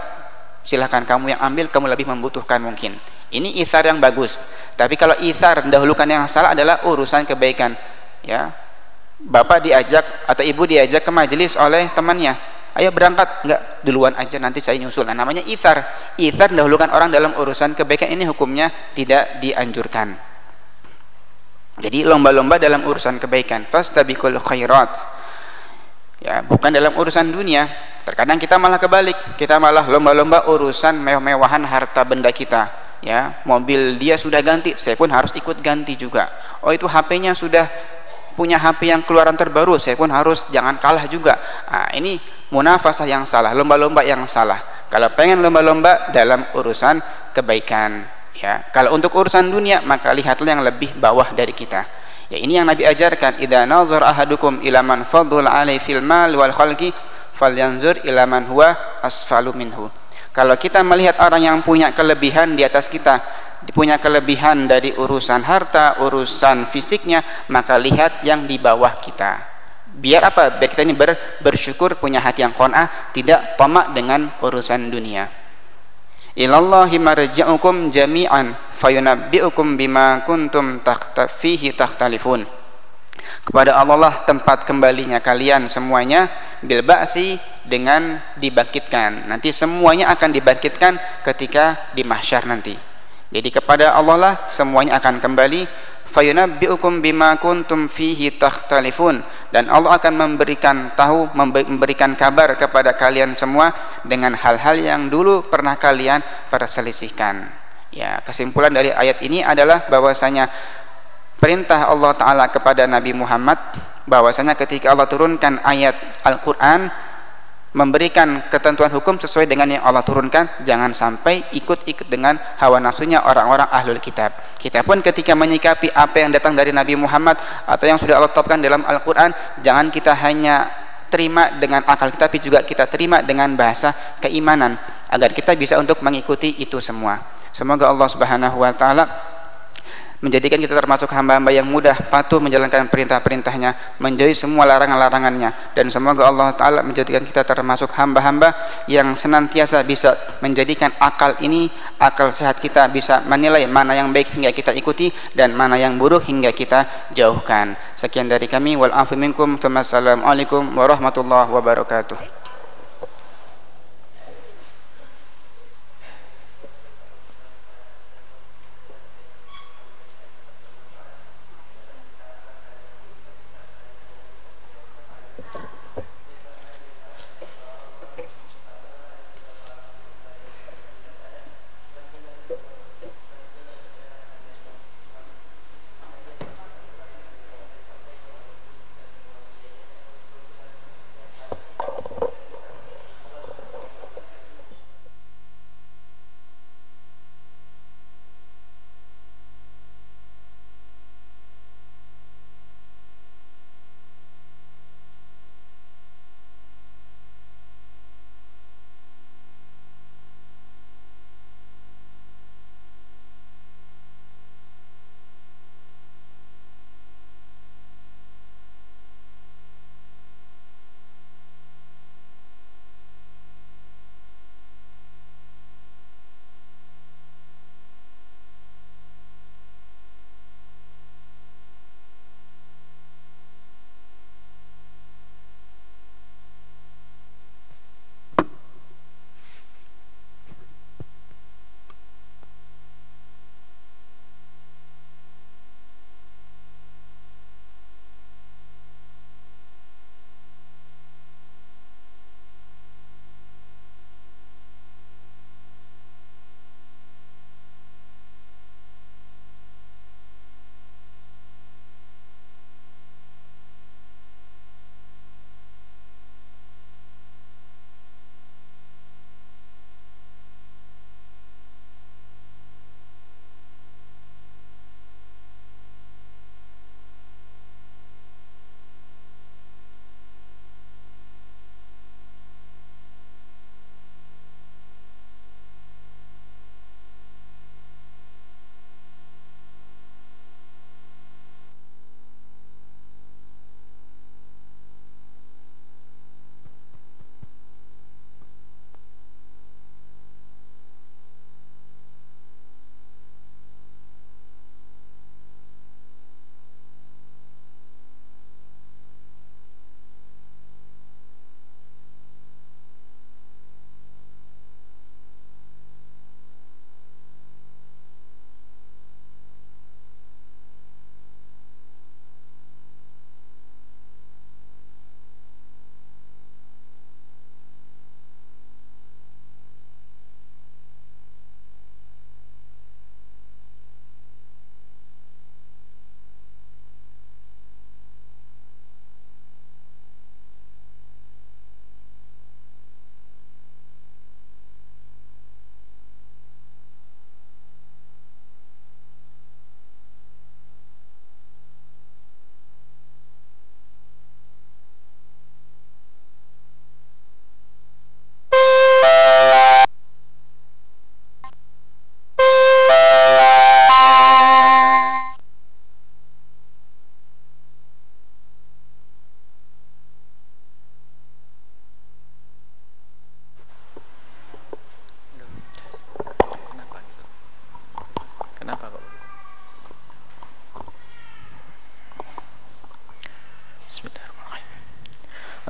silahkan kamu yang ambil kamu lebih membutuhkan mungkin. Ini ithar yang bagus. Tapi kalau ithar mendahulukan yang salah adalah urusan kebaikan. Ya bapak diajak atau ibu diajak ke majelis oleh temannya. Ayo berangkat. Enggak duluan aja nanti saya nyusul. Nah namanya ithar. Ithar mendahulukan orang dalam urusan kebaikan. Ini hukumnya tidak dianjurkan jadi lomba-lomba dalam urusan kebaikan. Fastabiqul khairat. Ya bukan dalam urusan dunia. Terkadang kita malah kebalik. Kita malah lomba-lomba urusan mewah-mewahan harta benda kita. Ya mobil dia sudah ganti. Saya pun harus ikut ganti juga. Oh itu HP-nya sudah punya HP yang keluaran terbaru. Saya pun harus jangan kalah juga. Nah, ini munafasah yang salah lomba-lomba yang salah. Kalau pengen lomba-lomba dalam urusan kebaikan ya kalau untuk urusan dunia maka lihatlah yang lebih bawah dari kita. Ya ini yang Nabi ajarkan idza nazar ahadukum ila man fadl alai fil mal wal khalqi falyanzur ila man huwa asfalu minhu. Kalau kita melihat orang yang punya kelebihan di atas kita punya kelebihan dari urusan harta urusan fisiknya maka lihat yang di bawah kita. Biar apa? Biar kita ini ber, bersyukur punya hati yang qanaah tidak tamak dengan urusan dunia ilallahi marji'ukum jami'an fayunabbi'ukum bima kuntum fihi takhtalifun. Kepada Allah lah tempat kembalinya kalian semuanya bil ba'thi dengan dibangkitkan. Nanti semuanya akan dibangkitkan ketika di mahsyar nanti. Jadi kepada Allah lah semuanya akan kembali fayunabbi'ukum bima kuntum fihi takhtalifun. Dan Allah akan memberikan tahu memberikan kabar kepada kalian semua dengan hal-hal yang dulu pernah kalian perselisihkan. Ya kesimpulan dari ayat ini adalah bahwasanya perintah Allah taala kepada Nabi Muhammad bahwasanya ketika Allah turunkan ayat Al-Qur'an memberikan ketentuan hukum sesuai dengan yang Allah turunkan. Jangan sampai ikut-ikut dengan hawa nafsunya orang-orang ahlul kitab. Kita pun ketika menyikapi apa yang datang dari Nabi Muhammad atau yang sudah Allah tetapkan dalam Al-Quran jangan kita hanya terima dengan akal tapi juga kita terima dengan bahasa keimanan agar kita bisa untuk mengikuti itu semua. Semoga Allah Subhanahu wa taala menjadikan kita termasuk hamba-hamba yang mudah patuh menjalankan perintah-perintahnya menjauhi semua larangan-larangannya. Dan semoga Allah Ta'ala menjadikan kita termasuk hamba-hamba yang senantiasa bisa menjadikan akal ini akal sehat kita bisa menilai mana yang baik hingga kita ikuti dan mana yang buruk hingga kita jauhkan. Sekian dari kami. Minkum. Wassalamualaikum warahmatullahi wabarakatuh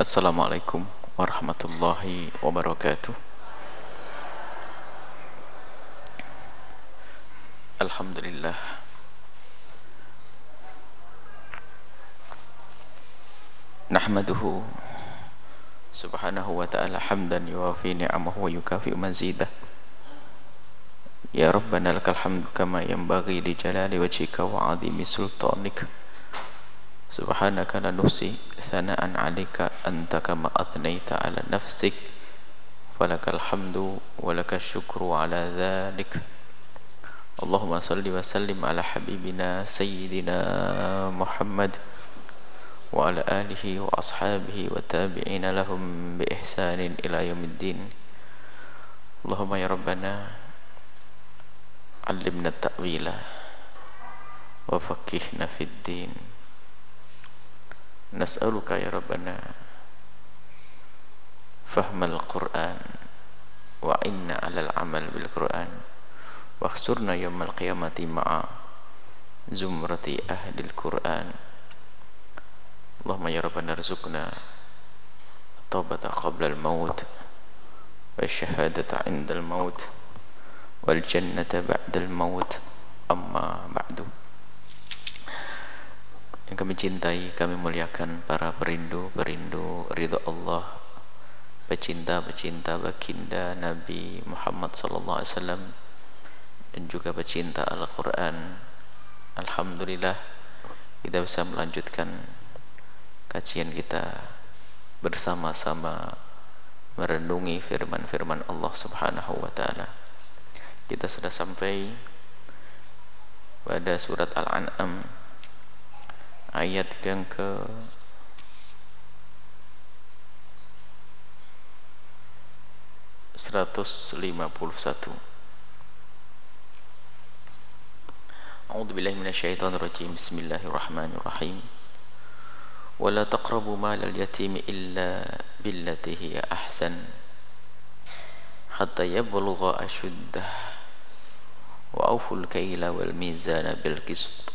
Assalamualaikum warahmatullahi wabarakatuh. Alhamdulillah. Nahmaduhu Subhanahu wa ta'ala hamdan yuwafi ni'amahu wa yukafi mazidah. Ya Rabbana lakal hamdu kama yanbaghi li jalali wajhika wa azimi sultanika سبحانك لا نحصي ثناء عليك أنت كما أثنيت على نفسك فلك الحمد ولك الشكر على ذلك. اللهم صل وسلم على حبيبنا سيدنا محمد وعلى آله وأصحابه والتابعين لهم بإحسان إلى يوم الدين. اللهم يا ربنا علمنا التأويل وفقهنا في الدين. نسألك يا ربنا فهم القرآن وعنا على العمل بالقرآن واخسرنا يوم القيامة مع زمرة أهل القرآن. اللهم يا ربنا ارزقنا التوبة قبل الموت والشهادة عند الموت والجنة بعد الموت. أما بعد. Yang kami cintai, kami muliakan para perindu-perindu ridho Allah, pecinta-pecinta baginda Nabi Muhammad sallallahu alaihi wasallam dan juga pecinta Al-Qur'an. Alhamdulillah kita bisa melanjutkan kajian kita bersama-sama merenungi firman-firman Allah Subhanahu wa taala. Kita sudah sampai pada surat Al-An'am ayat yang ke seratus lima puluh satu. أعوذ بالله من الشيطان الرجيم بسم الله الرحمن الرحيم ولا تقربوا مال اليتيم إلا بالتي هي أحسن حتى يبلغ أشده وأوفوا الكيل والميزان بالقسط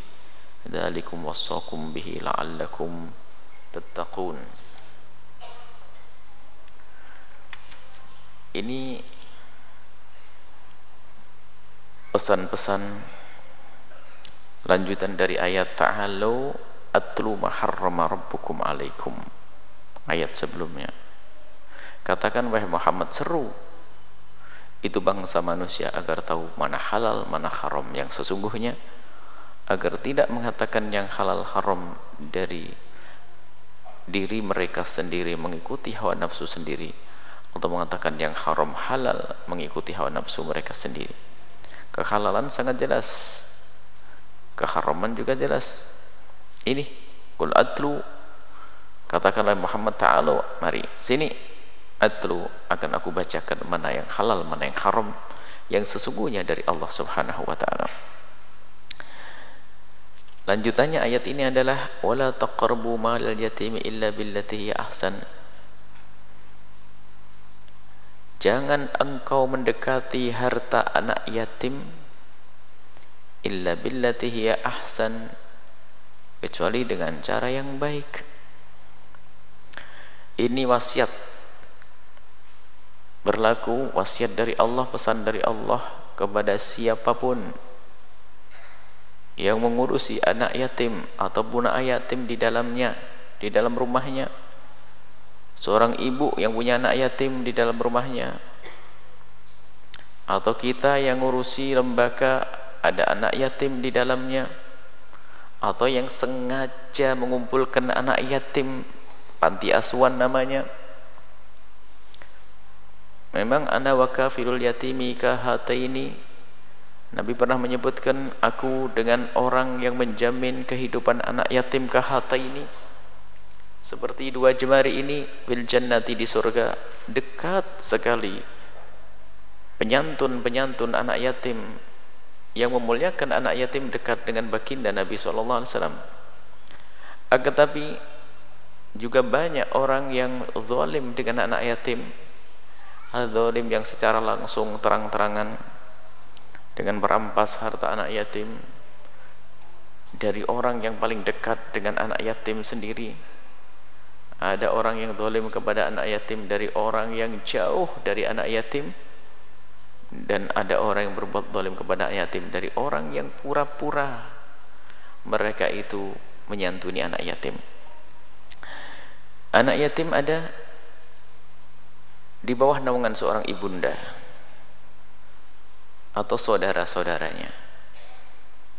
Dzalikum wassakum bihi la'allakum tattaqun. Ini pesan-pesan lanjutan dari ayat ta'alu atlu maharrama rabbukum alaikum. Ayat sebelumnya. Katakan wahai Muhammad seru. Itu bangsa manusia agar tahu mana halal mana haram yang sesungguhnya agar tidak mengatakan yang halal haram dari diri mereka sendiri mengikuti hawa nafsu sendiri atau mengatakan yang haram halal mengikuti hawa nafsu mereka sendiri. Kehalalan sangat jelas. Keharaman juga jelas. Ini kul atlu katakanlah Muhammad ta'ala mari sini. Atlu akan aku bacakan mana yang halal mana yang haram yang sesungguhnya dari Allah subhanahu wa ta'ala lanjutannya ayat ini adalah wala taqrabu malal yatimi illa billati hiya ahsan. Jangan engkau mendekati harta anak yatim illa billati hiya ahsan kecuali dengan cara yang baik. Ini wasiat berlaku wasiat dari Allah pesan dari Allah kepada siapa pun yang mengurusi anak yatim ataupun anak yatim di dalamnya di dalam rumahnya. Seorang ibu yang punya anak yatim di dalam rumahnya. Atau kita yang ngurusi lembaga ada anak yatim di dalamnya. Atau yang sengaja mengumpulkan anak yatim panti asuhan namanya. Memang ana wakafirul yatimi kahataini Nabi pernah menyebutkan aku dengan orang yang menjamin kehidupan anak yatim kahataini seperti dua jemari ini bil jannati di surga. Dekat sekali penyantun-penyantun anak yatim yang memuliakan anak yatim dekat dengan baginda Nabi SAW akan tapi juga banyak orang yang zalim dengan anak yatim. Zalim yang secara langsung terang-terangan dengan merampas harta anak yatim dari orang yang paling dekat dengan anak yatim sendiri. Ada orang yang zalim kepada anak yatim dari orang yang jauh dari anak yatim dan ada orang yang berbuat zalim kepada yatim dari orang yang pura-pura. Mereka itu menyantuni anak yatim. Anak yatim ada di bawah naungan seorang ibunda atau saudara-saudaranya.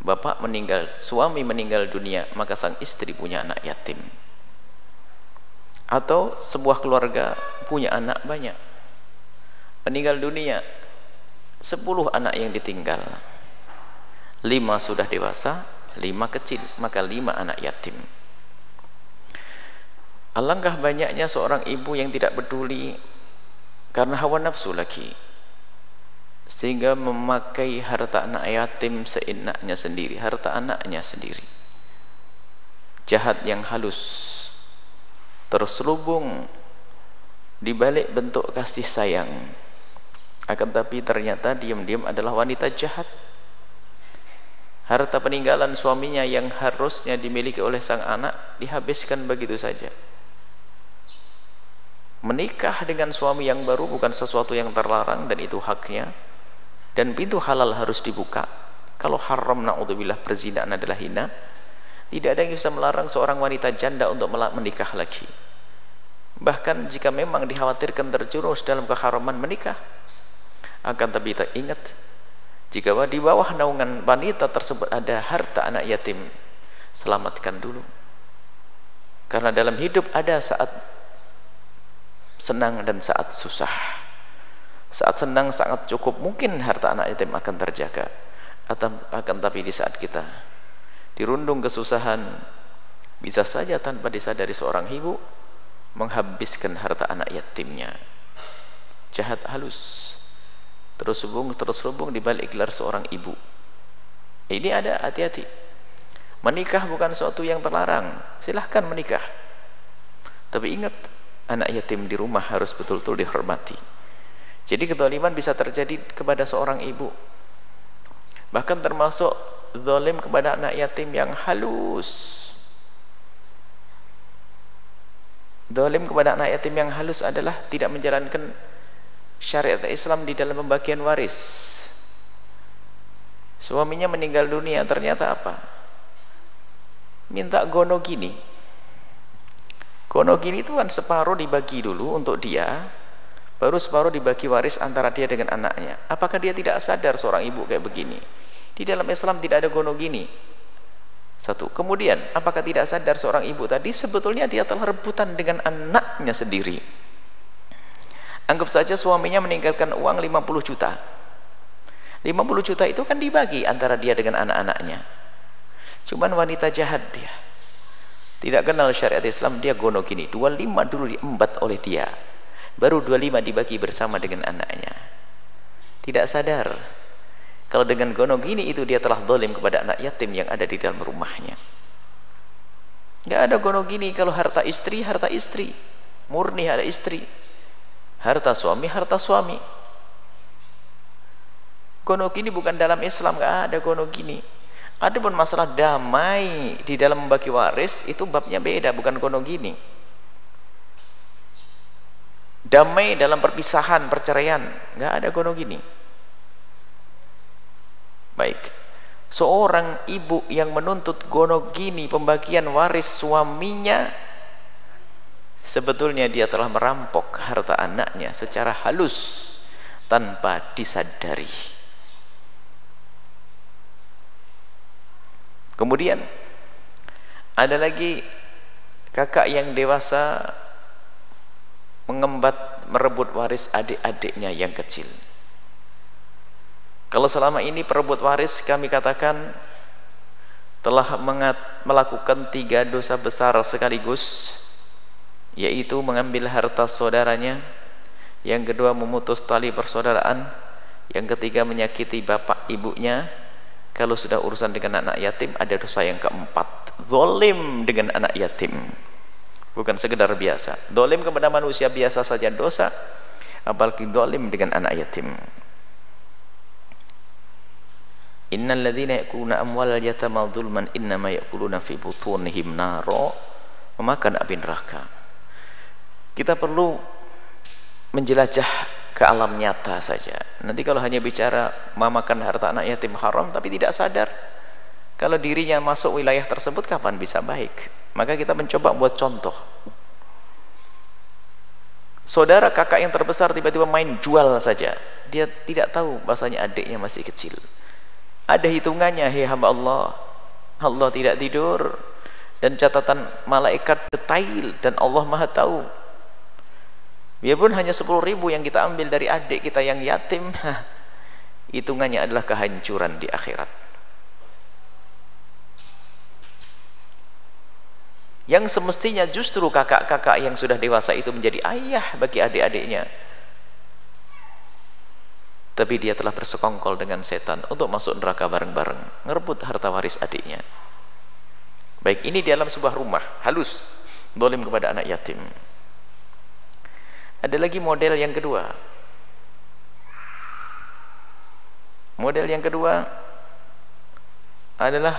Bapak meninggal suami meninggal dunia maka sang istri punya anak yatim. Atau sebuah keluarga punya anak banyak. Meninggal dunia sepuluh anak yang ditinggal. Lima sudah dewasa lima kecil maka lima anak yatim. Alangkah banyaknya seorang ibu yang tidak peduli karena hawa nafsu lagi sehingga memakai harta anak yatim seenaknya sendiri harta anaknya sendiri. Jahat yang halus terselubung di balik bentuk kasih sayang. Akan tapi ternyata diam-diam adalah wanita jahat. Harta peninggalan suaminya yang harusnya dimiliki oleh sang anak dihabiskan begitu saja. Menikah dengan suami yang baru bukan sesuatu yang terlarang dan itu haknya dan pintu halal harus dibuka. Kalau haram na'udzubillah perzinaan adalah hina. Tidak ada yang bisa melarang seorang wanita janda untuk menikah lagi. Bahkan jika memang dikhawatirkan terjurus dalam keharaman menikah. Akan tapi tak ingat jika di bawah naungan wanita tersebut ada harta anak yatim selamatkan dulu. Karena dalam hidup ada saat senang dan saat susah saat senang sangat cukup mungkin harta anak yatim akan terjaga. Atau akan tapi di saat kita dirundung kesusahan bisa saja tanpa disadari seorang ibu menghabiskan harta anak yatimnya. Jahat halus. Terus hubung terus hubung di balik gelar seorang ibu. Ini ada hati-hati. Menikah bukan sesuatu yang terlarang. Silahkan menikah. Tapi ingat anak yatim di rumah harus betul-betul dihormati jadi kedoliman bisa terjadi kepada seorang ibu. Bahkan termasuk zalim kepada anak yatim yang halus. Zalim kepada anak yatim yang halus adalah tidak menjalankan syariat Islam di dalam pembagian waris. Suaminya meninggal dunia, ternyata apa? Minta gono gini. Gono gini itu kan separuh dibagi dulu untuk dia, baru separuh dibagi waris antara dia dengan anaknya. Apakah dia tidak sadar seorang ibu kayak begini? Di dalam Islam tidak ada gono gini satu. Kemudian apakah tidak sadar seorang ibu tadi? Sebetulnya dia telah rebutan dengan anaknya sendiri. Anggap saja suaminya meninggalkan uang 50 juta. 50 juta itu kan dibagi antara dia dengan anak-anaknya. Cuman wanita jahat dia. Tidak kenal syariat Islam dia gono gini 25 dulu diembat oleh dia baru 25 dibagi bersama dengan anaknya. Tidak sadar kalau dengan gono gini itu dia telah dolim kepada anak yatim yang ada di dalam rumahnya. Gak ada gono gini kalau harta istri harta istri. Murni ada istri. Harta suami harta suami. Gono gini bukan dalam Islam gak ada gono gini. Ada pun masalah damai di dalam membagi waris itu babnya beda bukan gono gini damai dalam perpisahan perceraian. Nggak ada gono gini baik. Seorang ibu yang menuntut gono gini pembagian waris suaminya sebetulnya dia telah merampok harta anaknya secara halus tanpa disadari. Kemudian ada lagi kakak yang dewasa mengembat merebut waris adik-adiknya yang kecil. Kalau selama ini perebut waris kami katakan telah melakukan tiga dosa besar sekaligus yaitu mengambil harta saudaranya yang kedua memutus tali persaudaraan yang ketiga menyakiti bapak ibunya. Kalau sudah urusan dengan anak yatim ada dosa yang keempat. Zolim dengan anak yatim bukan sekedar biasa. Dolim kepada manusia biasa saja dosa apalagi dolim dengan anak yatim. Innal ladhina yakuluna amwal yatama dhulman innama yakuluna fi butunihim naro memakan api neraka. Kita perlu menjelajah ke alam nyata saja. Nanti kalau hanya bicara memakan harta anak yatim haram tapi tidak sadar kalau dirinya masuk wilayah tersebut kapan bisa baik? Maka kita mencoba buat contoh. Saudara kakak yang terbesar tiba-tiba main jual saja. Dia tidak tahu bahasanya adiknya masih kecil. Ada hitungannya hei hamba Allah Allah tidak tidur. Dan catatan malaikat detail dan Allah maha tahu. Biarpun hanya 10 ribu yang kita ambil dari adik kita yang yatim. Hitungannya adalah kehancuran di akhirat yang semestinya justru kakak-kakak yang sudah dewasa itu menjadi ayah bagi adik-adiknya. Tapi dia telah bersekongkol dengan setan untuk masuk neraka bareng-bareng ngerebut harta waris adiknya. Baik ini di dalam sebuah rumah halus dolim kepada anak yatim. Ada lagi model yang kedua. Model yang kedua adalah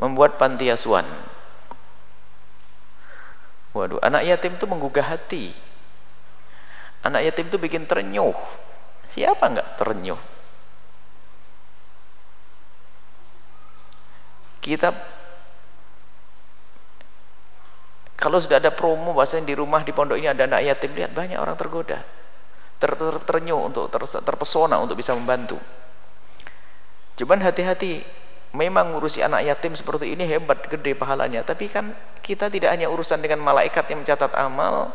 membuat panti asuhan waduh anak yatim itu menggugah hati. Anak yatim itu bikin terenyuh. Siapa enggak terenyuh? Kita kalau sudah ada promo bahasanya di rumah di pondok ini ada anak yatim lihat banyak orang tergoda. Ter, ter, ternyuh untuk ter, terpesona untuk bisa membantu. Cuman hati-hati memang ngurusi anak yatim seperti ini hebat gede pahalanya. Tapi kan kita tidak hanya urusan dengan malaikat yang mencatat amal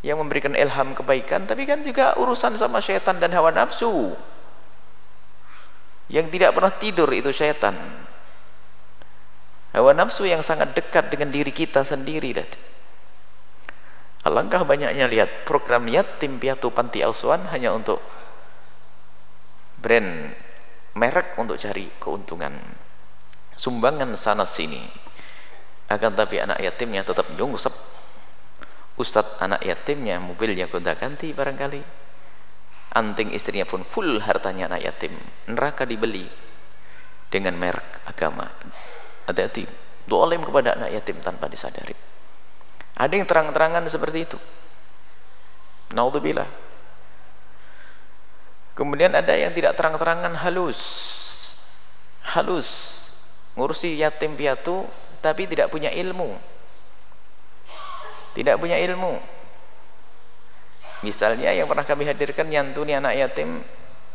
yang memberikan ilham kebaikan tapi kan juga urusan sama syaitan dan hawa nafsu. Yang tidak pernah tidur itu syaitan. Hawa nafsu yang sangat dekat dengan diri kita sendiri alangkah banyaknya lihat program yatim piatu panti asuhan hanya untuk brand merek untuk cari keuntungan. Sumbangan sana sini. Akan tapi anak yatimnya tetap nyungsep. Ustadz anak yatimnya mobilnya gonta ganti barangkali. Anting istrinya pun full hartanya anak yatim. Neraka dibeli dengan merek agama. Hati-hati. Dolim kepada anak yatim tanpa disadari. Ada yang terang-terangan seperti itu. Naudzubillah kemudian ada yang tidak terang-terangan halus. Halus. Ngurusi yatim piatu tapi tidak punya ilmu. Tidak punya ilmu. Misalnya yang pernah kami hadirkan nyantuni anak yatim.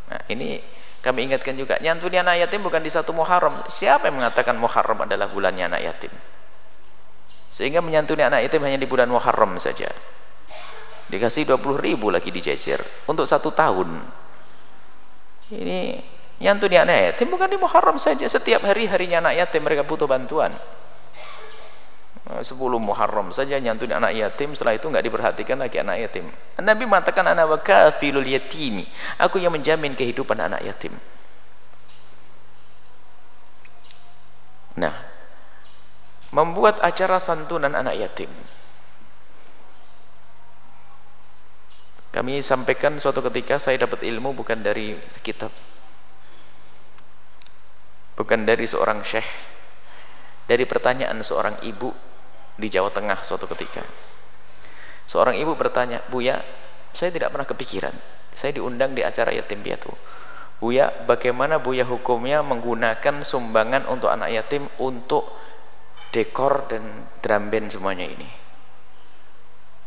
Nah, ini kami ingatkan juga nyantuni anak yatim bukan di satu Muharram. Siapa yang mengatakan Muharram adalah bulannya anak yatim? Sehingga menyantuni anak yatim hanya di bulan Muharram saja. Dikasih 20 ribu lagi dijejer. Untuk satu tahun ini nyantuni anak yatim bukan di Muharram saja. Setiap hari harinya anak yatim mereka butuh bantuan. 10 Muharram saja nyantuni anak yatim setelah itu nggak diperhatikan lagi anak yatim. Nabi mengatakan anak wakafilul yatimi. Aku yang menjamin kehidupan anak yatim. Nah membuat acara santunan anak yatim kami sampaikan suatu ketika saya dapat ilmu bukan dari kitab. Bukan dari seorang syekh. Dari pertanyaan seorang ibu di Jawa Tengah suatu ketika. Seorang ibu bertanya Buya saya tidak pernah kepikiran. Saya diundang di acara yatim piatu. Buya bagaimana Buya hukumnya menggunakan sumbangan untuk anak yatim untuk dekor dan drum band semuanya ini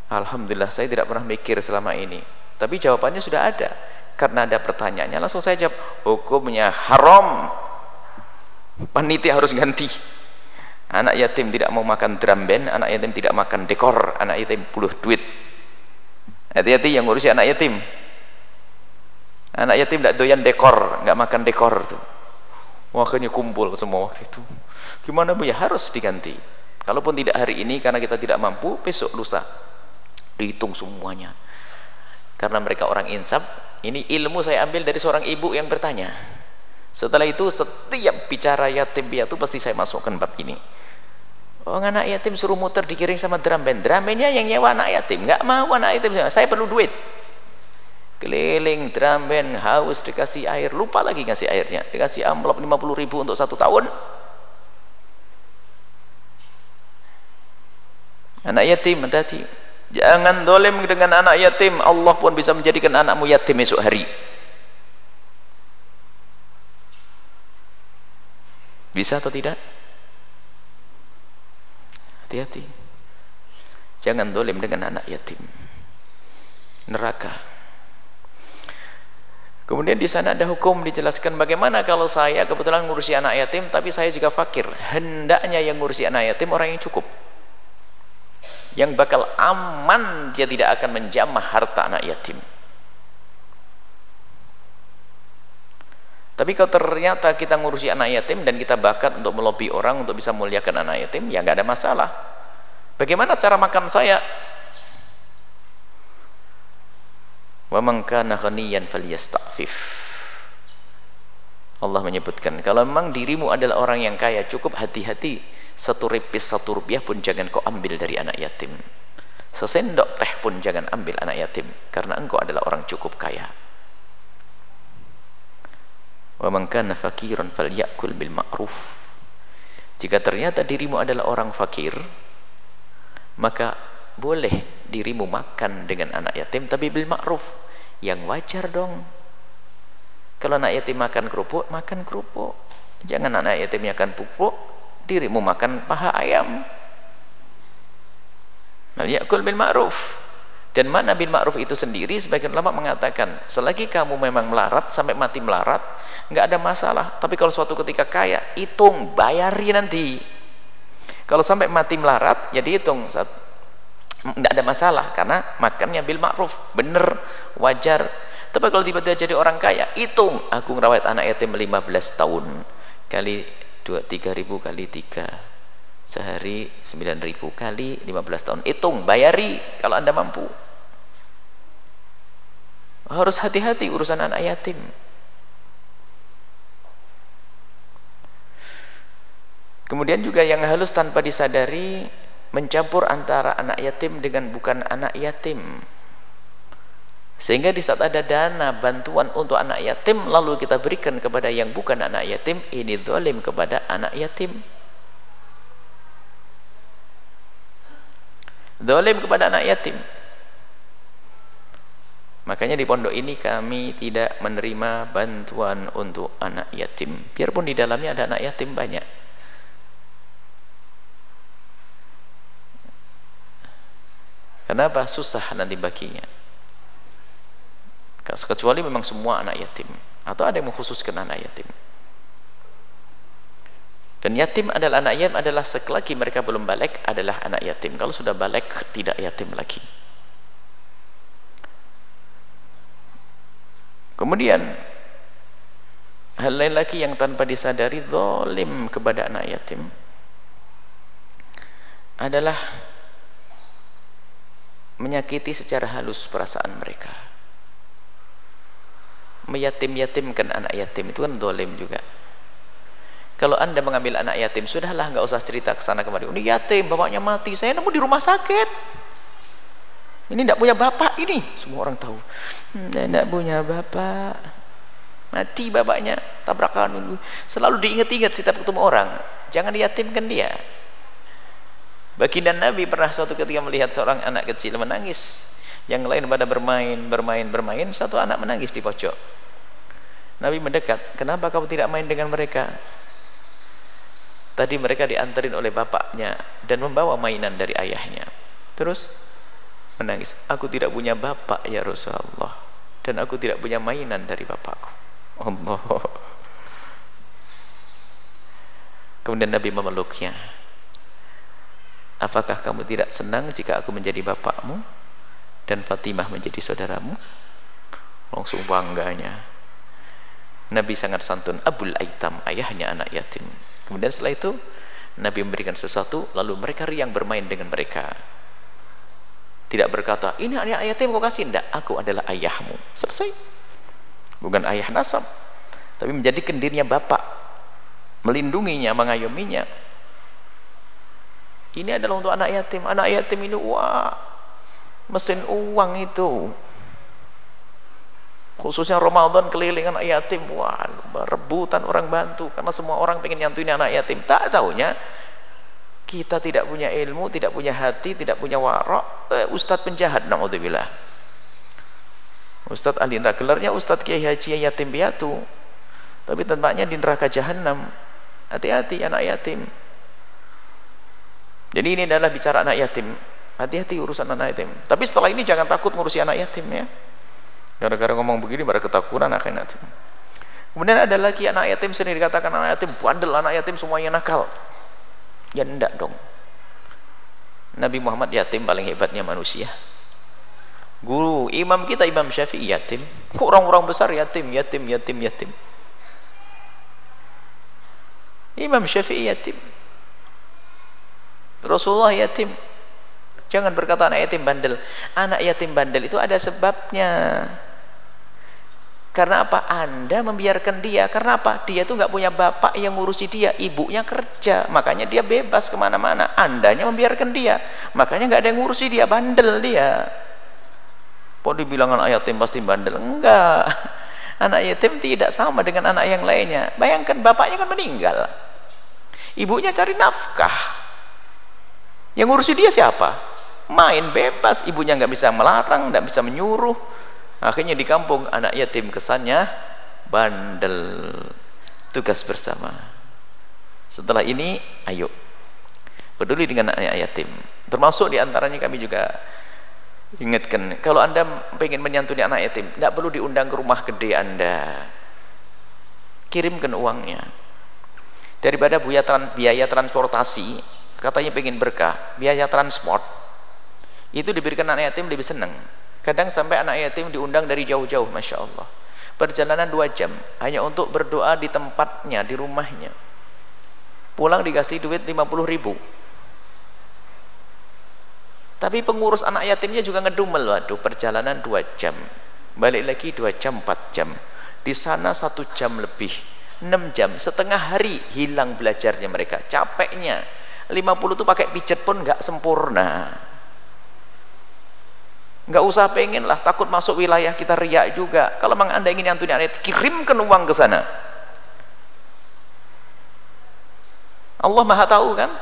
Alhamdulillah saya tidak pernah mikir selama ini. Tapi jawabannya sudah ada. Karena ada pertanyaannya langsung saya jawab hukumnya haram. Panitia harus ganti. Anak yatim tidak mau makan drum band anak yatim tidak makan dekor anak yatim puluh duit. Hati-hati yang ngurusi anak yatim. Anak yatim tidak doyan dekor nggak makan dekor tuh. Waktunya kumpul semua waktu itu. Gimana bu? Ya harus diganti. Kalaupun tidak hari ini karena kita tidak mampu besok lusa dihitung semuanya karena mereka orang insaf ini ilmu saya ambil dari seorang ibu yang bertanya setelah itu setiap bicara yatim piatu pasti saya masukkan bab ini Oh anak yatim suruh muter dikiring sama drum band. Drum bandnya yang nyewa anak yatim. Nggak mau anak yatim. Saya perlu duit. Keliling drum band haus dikasih air. Lupa lagi ngasih airnya. Dikasih amplop 50 ribu untuk satu tahun. Anak yatim hati Jangan dolim dengan anak yatim. Allah pun bisa menjadikan anakmu yatim esok hari. Bisa atau tidak? hati-hati jangan dolim dengan anak yatim neraka Kemudian di sana ada hukum dijelaskan bagaimana kalau saya kebetulan ngurusi anak yatim tapi saya juga fakir. Hendaknya yang ngurusi anak yatim orang yang cukup. Yang bakal aman dia tidak akan menjamah harta anak yatim. Tapi kalau ternyata kita ngurusi anak yatim dan kita bakat untuk melobi orang untuk bisa muliakan anak yatim, ya nggak ada masalah. Bagaimana cara makan saya? wa Allah menyebutkan kalau memang dirimu adalah orang yang kaya cukup hati-hati satu ripis satu rupiah pun jangan kau ambil dari anak yatim. Sesendok teh pun jangan ambil anak yatim karena engkau adalah orang cukup kaya. Wa man kana fakiran falyakul bil ma'ruf. Jika ternyata dirimu adalah orang fakir maka boleh dirimu makan dengan anak yatim tapi bil ma'ruf. Yang wajar dong. Kalau anak yatim makan kerupuk makan kerupuk. Jangan anak yatim makan pupuk dirimu makan paha ayam. Yakul bil ma'ruf. Dan mana bil ma'ruf itu sendiri? Sebagian ulama mengatakan selagi kamu memang melarat sampai mati melarat nggak ada masalah. Tapi kalau suatu ketika kaya hitung bayari nanti. Kalau sampai mati melarat ya dihitung tidak ada masalah karena makannya bil ma'ruf. Bener wajar. Tapi kalau tiba-tiba jadi orang kaya hitung. Aku ngerawat anak yatim 15 tahun. Kali 2 3 ribu kali 3 sehari 9 ribu kali 15 tahun. Hitung bayari kalau anda mampu. Harus hati-hati urusan anak yatim. Kemudian juga yang halus tanpa disadari mencampur antara anak yatim dengan bukan anak yatim sehingga di saat ada dana bantuan untuk anak yatim lalu kita berikan kepada yang bukan anak yatim ini zalim kepada anak yatim zalim kepada anak yatim makanya di pondok ini kami tidak menerima bantuan untuk anak yatim biarpun di dalamnya ada anak yatim banyak Kenapa? Susah nanti baginya. Kecuali memang semua anak yatim. Atau ada yang mengkhususkan anak yatim. Dan yatim adalah anak yatim adalah selagi mereka belum balik adalah anak yatim. Kalau sudah balik tidak yatim lagi. Kemudian hal lain lagi yang tanpa disadari zalim kepada anak yatim adalah menyakiti secara halus perasaan mereka meyatim-yatimkan anak yatim itu kan dolim juga. Kalau anda mengambil anak yatim sudahlah nggak usah cerita ke sana kemari. Ini yatim bapaknya mati saya nemu di rumah sakit. Ini tidak punya bapak ini. Semua orang tahu. Tidak punya bapak. Mati bapaknya tabrakan dulu. Selalu diingat-ingat setiap ketemu orang. Jangan diyatimkan dia. Baginda Nabi pernah suatu ketika melihat seorang anak kecil menangis. Yang lain pada bermain, bermain, bermain, satu anak menangis di pojok. Nabi mendekat, "Kenapa kamu tidak main dengan mereka?" Tadi mereka diantarin oleh bapaknya dan membawa mainan dari ayahnya. Terus menangis, "Aku tidak punya bapak ya Rasulullah dan aku tidak punya mainan dari bapakku." Allah. Kemudian Nabi memeluknya apakah kamu tidak senang jika aku menjadi bapakmu dan Fatimah menjadi saudaramu? Langsung bangganya. Nabi sangat santun. Abul Aitam ayahnya anak yatim. Kemudian setelah itu Nabi memberikan sesuatu lalu mereka riang bermain dengan mereka. Tidak berkata ini anak yatim kau kasih? Tidak aku adalah ayahmu. Selesai. Bukan ayah nasab tapi menjadi dirinya bapak. Melindunginya mengayominya. Ini adalah untuk anak yatim. Anak yatim ini wah mesin uang itu. Khususnya Ramadan keliling anak yatim. Wah rebutan orang bantu. Karena semua orang pengen nyantuin anak yatim. Tak tahunya kita tidak punya ilmu tidak punya hati tidak punya warok. Eh, ustadz penjahat naudzubillah. Ustadz ahli neraka. Gelarnya ustadz kiai haji yatim piatu. Tapi tempatnya di neraka jahanam hati-hati anak yatim. Jadi ini adalah bicara anak yatim. Hati-hati urusan anak yatim. Tapi setelah ini jangan takut ngurusi anak yatim ya. gara-gara ngomong begini pada ketakutan akhirnya kemudian ada lagi anak yatim sendiri dikatakan anak yatim bandel anak yatim semuanya nakal. Ya enggak dong. Nabi Muhammad yatim paling hebatnya manusia. Guru imam kita Imam Syafi'i yatim. Orang-orang besar yatim yatim yatim yatim? Imam Syafi'i yatim. Rasulullah yatim jangan berkata anak yatim bandel. Anak yatim bandel itu ada sebabnya. Karena apa? Anda membiarkan dia. Karena apa? dia itu nggak punya bapak yang ngurusi dia. Ibunya kerja. Makanya dia bebas ke mana-mana. Andanya membiarkan dia. Makanya nggak ada yang ngurusi dia. Bandel dia. Kok dibilang anak yatim pasti bandel? Enggak. Anak yatim tidak sama dengan anak yang lainnya. Bayangkan bapaknya kan meninggal. Ibunya cari nafkah. Yang ngurusi dia siapa? Main bebas ibunya nggak bisa melarang nggak bisa menyuruh. Akhirnya di kampung anak yatim kesannya bandel. Tugas bersama. Setelah ini ayo. Peduli dengan anak yatim. Termasuk di antaranya kami juga ingatkan kalau anda pengen menyantuni anak yatim tidak perlu diundang ke rumah gede anda. Kirimkan uangnya. Daripada biaya transportasi katanya pengen berkah biaya transport itu diberikan anak yatim lebih senang. Kadang sampai anak yatim diundang dari jauh-jauh Masya Allah. Perjalanan dua jam hanya untuk berdoa di tempatnya di rumahnya. Pulang dikasih duit 50 ribu. Tapi pengurus anak yatimnya juga ngedumel waduh perjalanan dua jam balik lagi dua jam empat jam. Di sana satu jam lebih enam jam setengah hari hilang belajarnya mereka capeknya. 50 itu pakai pijet pun nggak sempurna nggak usah pengen lah takut masuk wilayah kita riak juga. Kalau memang anda ingin nyantuni anak kirimkan uang ke sana. Allah maha tahu kan?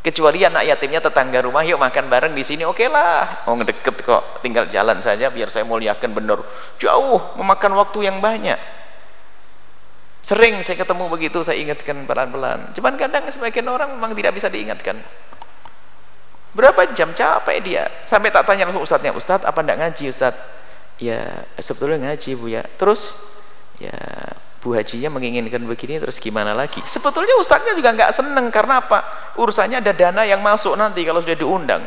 Kecuali anak yatimnya tetangga rumah yuk makan bareng di sini. Oke okay lah. Oh deket kok. Tinggal jalan saja biar saya muliakan benar jauh memakan waktu yang banyak. Sering saya ketemu begitu saya ingatkan pelan-pelan. Cuman kadang sebagian orang memang tidak bisa diingatkan berapa jam? Capek dia. Sampai tak tanya langsung ustadznya ustadz apa enggak ngaji ustadz? Ya sebetulnya ngaji bu ya. Terus ya bu hajinya menginginkan begini terus gimana lagi? Sebetulnya ustadznya juga nggak seneng karena apa? Urusannya ada dana yang masuk nanti kalau sudah diundang.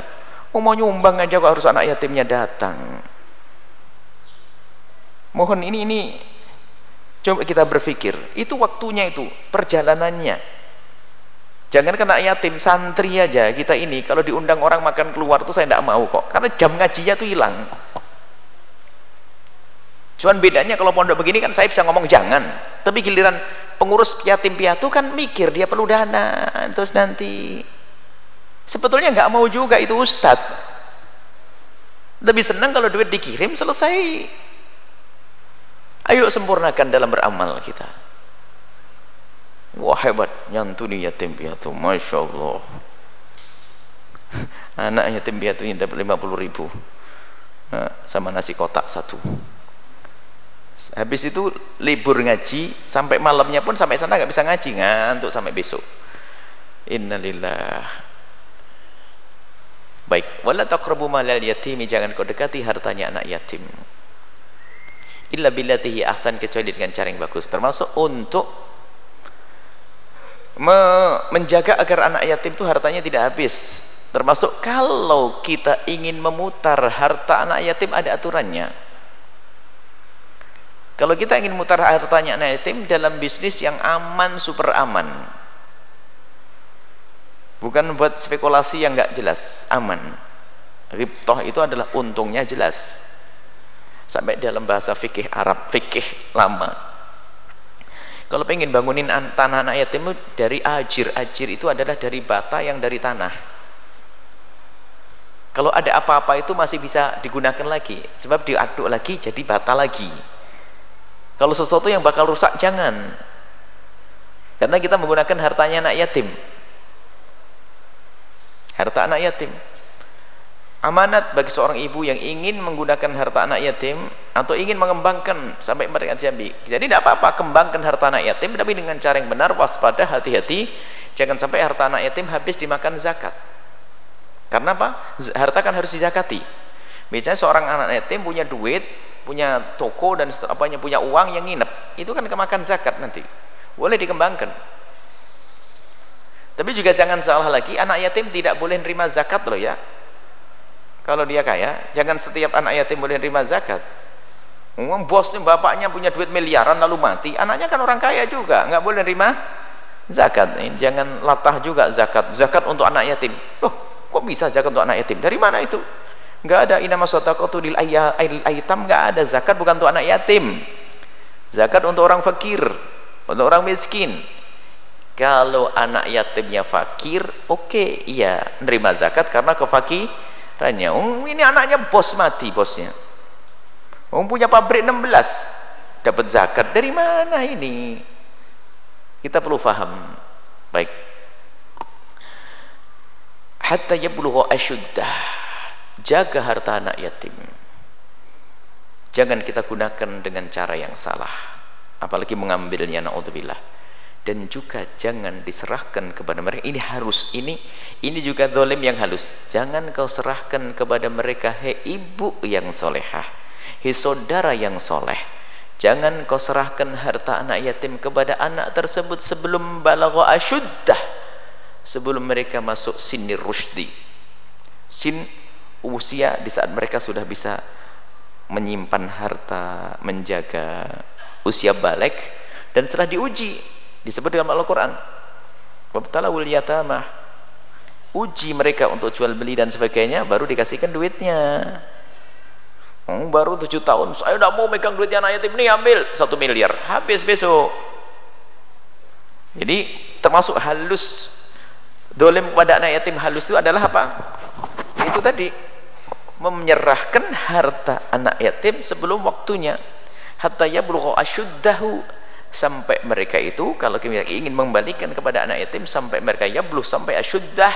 Mau nyumbang aja kok harus anak yatimnya datang. Mohon ini ini. Coba kita berpikir. Itu waktunya itu perjalanannya jangan kena yatim santri aja. Kita ini kalau diundang orang makan keluar tuh saya tidak mau kok. Karena jam ngajinya tuh hilang. Cuman bedanya kalau pondok begini kan saya bisa ngomong jangan. Tapi giliran pengurus yatim piatu kan mikir dia perlu dana terus nanti. Sebetulnya nggak mau juga itu ustadz lebih senang kalau duit dikirim selesai. Ayo sempurnakan dalam beramal kita wah hebat. Nyantuni yatim piatu. Masya Allah. Anak yatim piatu ini dapat 50 ribu. Sama nasi kotak satu. Habis itu libur ngaji sampai malamnya pun sampai sana nggak bisa ngaji ngantuk sampai besok. Innalillah baik. Wala taqrabu malal yatimi jangan kau dekati hartanya anak yatim. Illa billatihi ahsan kecuali dengan cara yang bagus. Termasuk untuk menjaga agar anak yatim itu hartanya tidak habis. Termasuk kalau kita ingin memutar harta anak yatim ada aturannya. Kalau kita ingin memutar hartanya anak yatim dalam bisnis yang aman super aman. Bukan buat spekulasi yang nggak jelas aman. Ribtoh itu adalah untungnya jelas. Sampai dalam bahasa fikih Arab fikih lama kalau pengen bangunin tanah anak yatim dari ajir. Ajir itu adalah dari bata yang dari tanah. Kalau ada apa-apa itu masih bisa digunakan lagi. Sebab diaduk lagi jadi bata lagi. Kalau sesuatu yang bakal rusak jangan. Karena kita menggunakan hartanya anak yatim. Harta anak yatim amanat bagi seorang ibu yang ingin menggunakan harta anak yatim atau ingin mengembangkan sampai mereka jambi jadi tidak apa-apa kembangkan harta anak yatim tapi dengan cara yang benar waspada hati-hati jangan sampai harta anak yatim habis dimakan zakat karena apa? harta kan harus dizakati Biasanya seorang anak yatim punya duit, punya toko dan apanya punya uang yang nginep, itu kan kemakan zakat nanti. Boleh dikembangkan. Tapi juga jangan salah lagi, anak yatim tidak boleh nerima zakat loh ya. Kalau dia kaya, jangan setiap anak yatim boleh nerima zakat. Umum bosnya bapaknya punya duit miliaran lalu mati, anaknya kan orang kaya juga, nggak boleh nerima zakat. Jangan latah juga zakat. Zakat untuk anak yatim. Loh, kok bisa zakat untuk anak yatim? Dari mana itu? Nggak ada inama sadaqatu lil aitam, nggak ada zakat bukan untuk anak yatim. Zakat untuk orang fakir, untuk orang miskin kalau anak yatimnya fakir oke okay, iya nerima zakat karena kefakirannya oh, ini anaknya bos mati bosnya. Oh, punya pabrik 16 dapat zakat dari mana ini? Kita perlu faham. Baik. Hatta yablugha asyuddah jaga harta anak yatim. Jangan kita gunakan dengan cara yang salah. Apalagi mengambilnya naudzubillah dan juga jangan diserahkan kepada mereka. Ini harus. Ini ini juga dolim yang halus. Jangan kau serahkan kepada mereka hei ibu yang solehah hei saudara yang soleh jangan kau serahkan harta anak yatim kepada anak tersebut sebelum balagha asyuddah sebelum mereka masuk sinir rusdi sin usia di saat mereka sudah bisa menyimpan harta menjaga usia balik dan setelah diuji disebut dalam Al-Quran. Wabtalawul yatamah uji mereka untuk jual beli dan sebagainya baru dikasihkan duitnya. Hmm, baru tujuh tahun. Saya tidak mau megang duitnya anak yatim ini ambil satu miliar. Habis besok. Jadi termasuk halus. Dolim pada anak yatim halus itu adalah apa? Itu tadi. Menyerahkan harta anak yatim sebelum waktunya. Hatta yablugha asyuddahu sampai mereka itu kalau kita ingin membalikan kepada anak yatim sampai mereka ya belum sampai asyuddah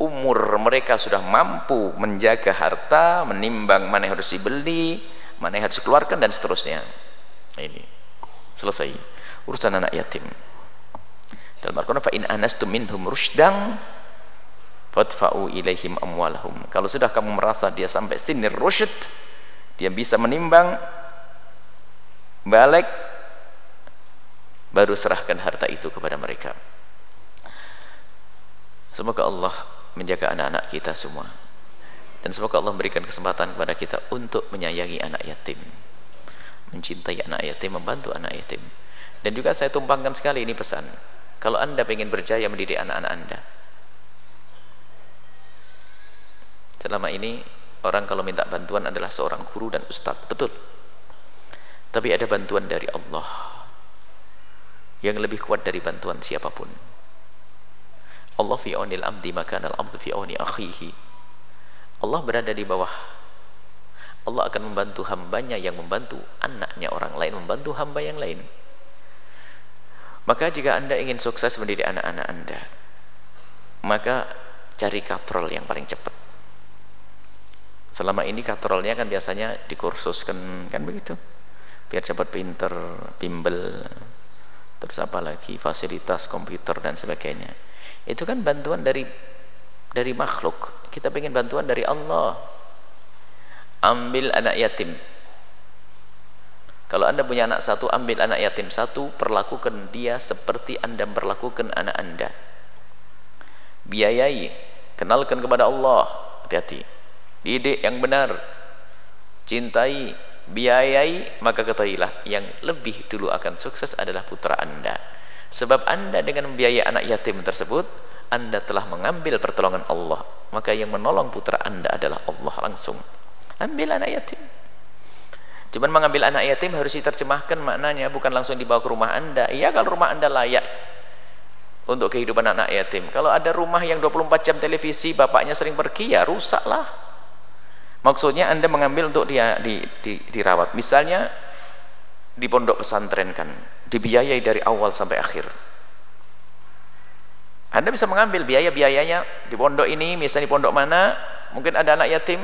umur mereka sudah mampu menjaga harta menimbang mana yang harus dibeli mana yang harus dikeluarkan dan seterusnya. Ini. Selesai. Urusan anak yatim. Dalam Al-Quran fa'in anastum minhum rushdang fadfa'u ilaihim amwalahum. Kalau sudah kamu merasa dia sampai sini rushd dia bisa menimbang balik baru serahkan harta itu kepada mereka. Semoga Allah menjaga anak-anak kita semua. Dan semoga Allah memberikan kesempatan kepada kita untuk menyayangi anak yatim. Mencintai anak yatim, membantu anak yatim. Dan juga saya tumpangkan sekali ini pesan. Kalau anda ingin berjaya mendidik anak-anak anda selama ini orang kalau minta bantuan adalah seorang guru dan ustadz betul. Tapi ada bantuan dari Allah yang lebih kuat dari bantuan siapa pun. Allah fi aunil amdi maka al abdu fi auni akhihi. Allah berada di bawah. Allah akan membantu hambanya yang membantu anaknya orang lain membantu hamba yang lain. Maka jika anda ingin sukses mendidik anak-anak anda maka cari katrol yang paling cepat. Selama ini katrolnya kan biasanya dikursuskan kan begitu? Biar cepat pinter bimbel terus apa lagi fasilitas komputer dan sebagainya. Itu kan bantuan dari dari makhluk. Kita pengen bantuan dari Allah. Ambil anak yatim. Kalau anda punya anak satu ambil anak yatim satu perlakukan dia seperti anda memperlakukan anak anda. Biayai kenalkan kepada Allah. Hati-hati. Didik yang benar. Cintai biayai maka ketahuilah yang lebih dulu akan sukses adalah putra anda. Sebab anda dengan membiayai anak yatim tersebut anda telah mengambil pertolongan Allah. Maka yang menolong putra anda adalah Allah langsung. Ambil anak yatim. Cuman mengambil anak yatim harus diterjemahkan maknanya bukan langsung dibawa ke rumah anda. Iya kalau rumah anda layak untuk kehidupan anak yatim. Kalau ada rumah yang 24 jam televisi bapaknya sering pergi ya rusaklah maksudnya anda mengambil untuk dia di, di, dirawat. Misalnya di pondok pesantren kan dibiayai dari awal sampai akhir. Anda bisa mengambil biaya-biayanya di pondok ini misalnya di pondok mana mungkin ada anak yatim.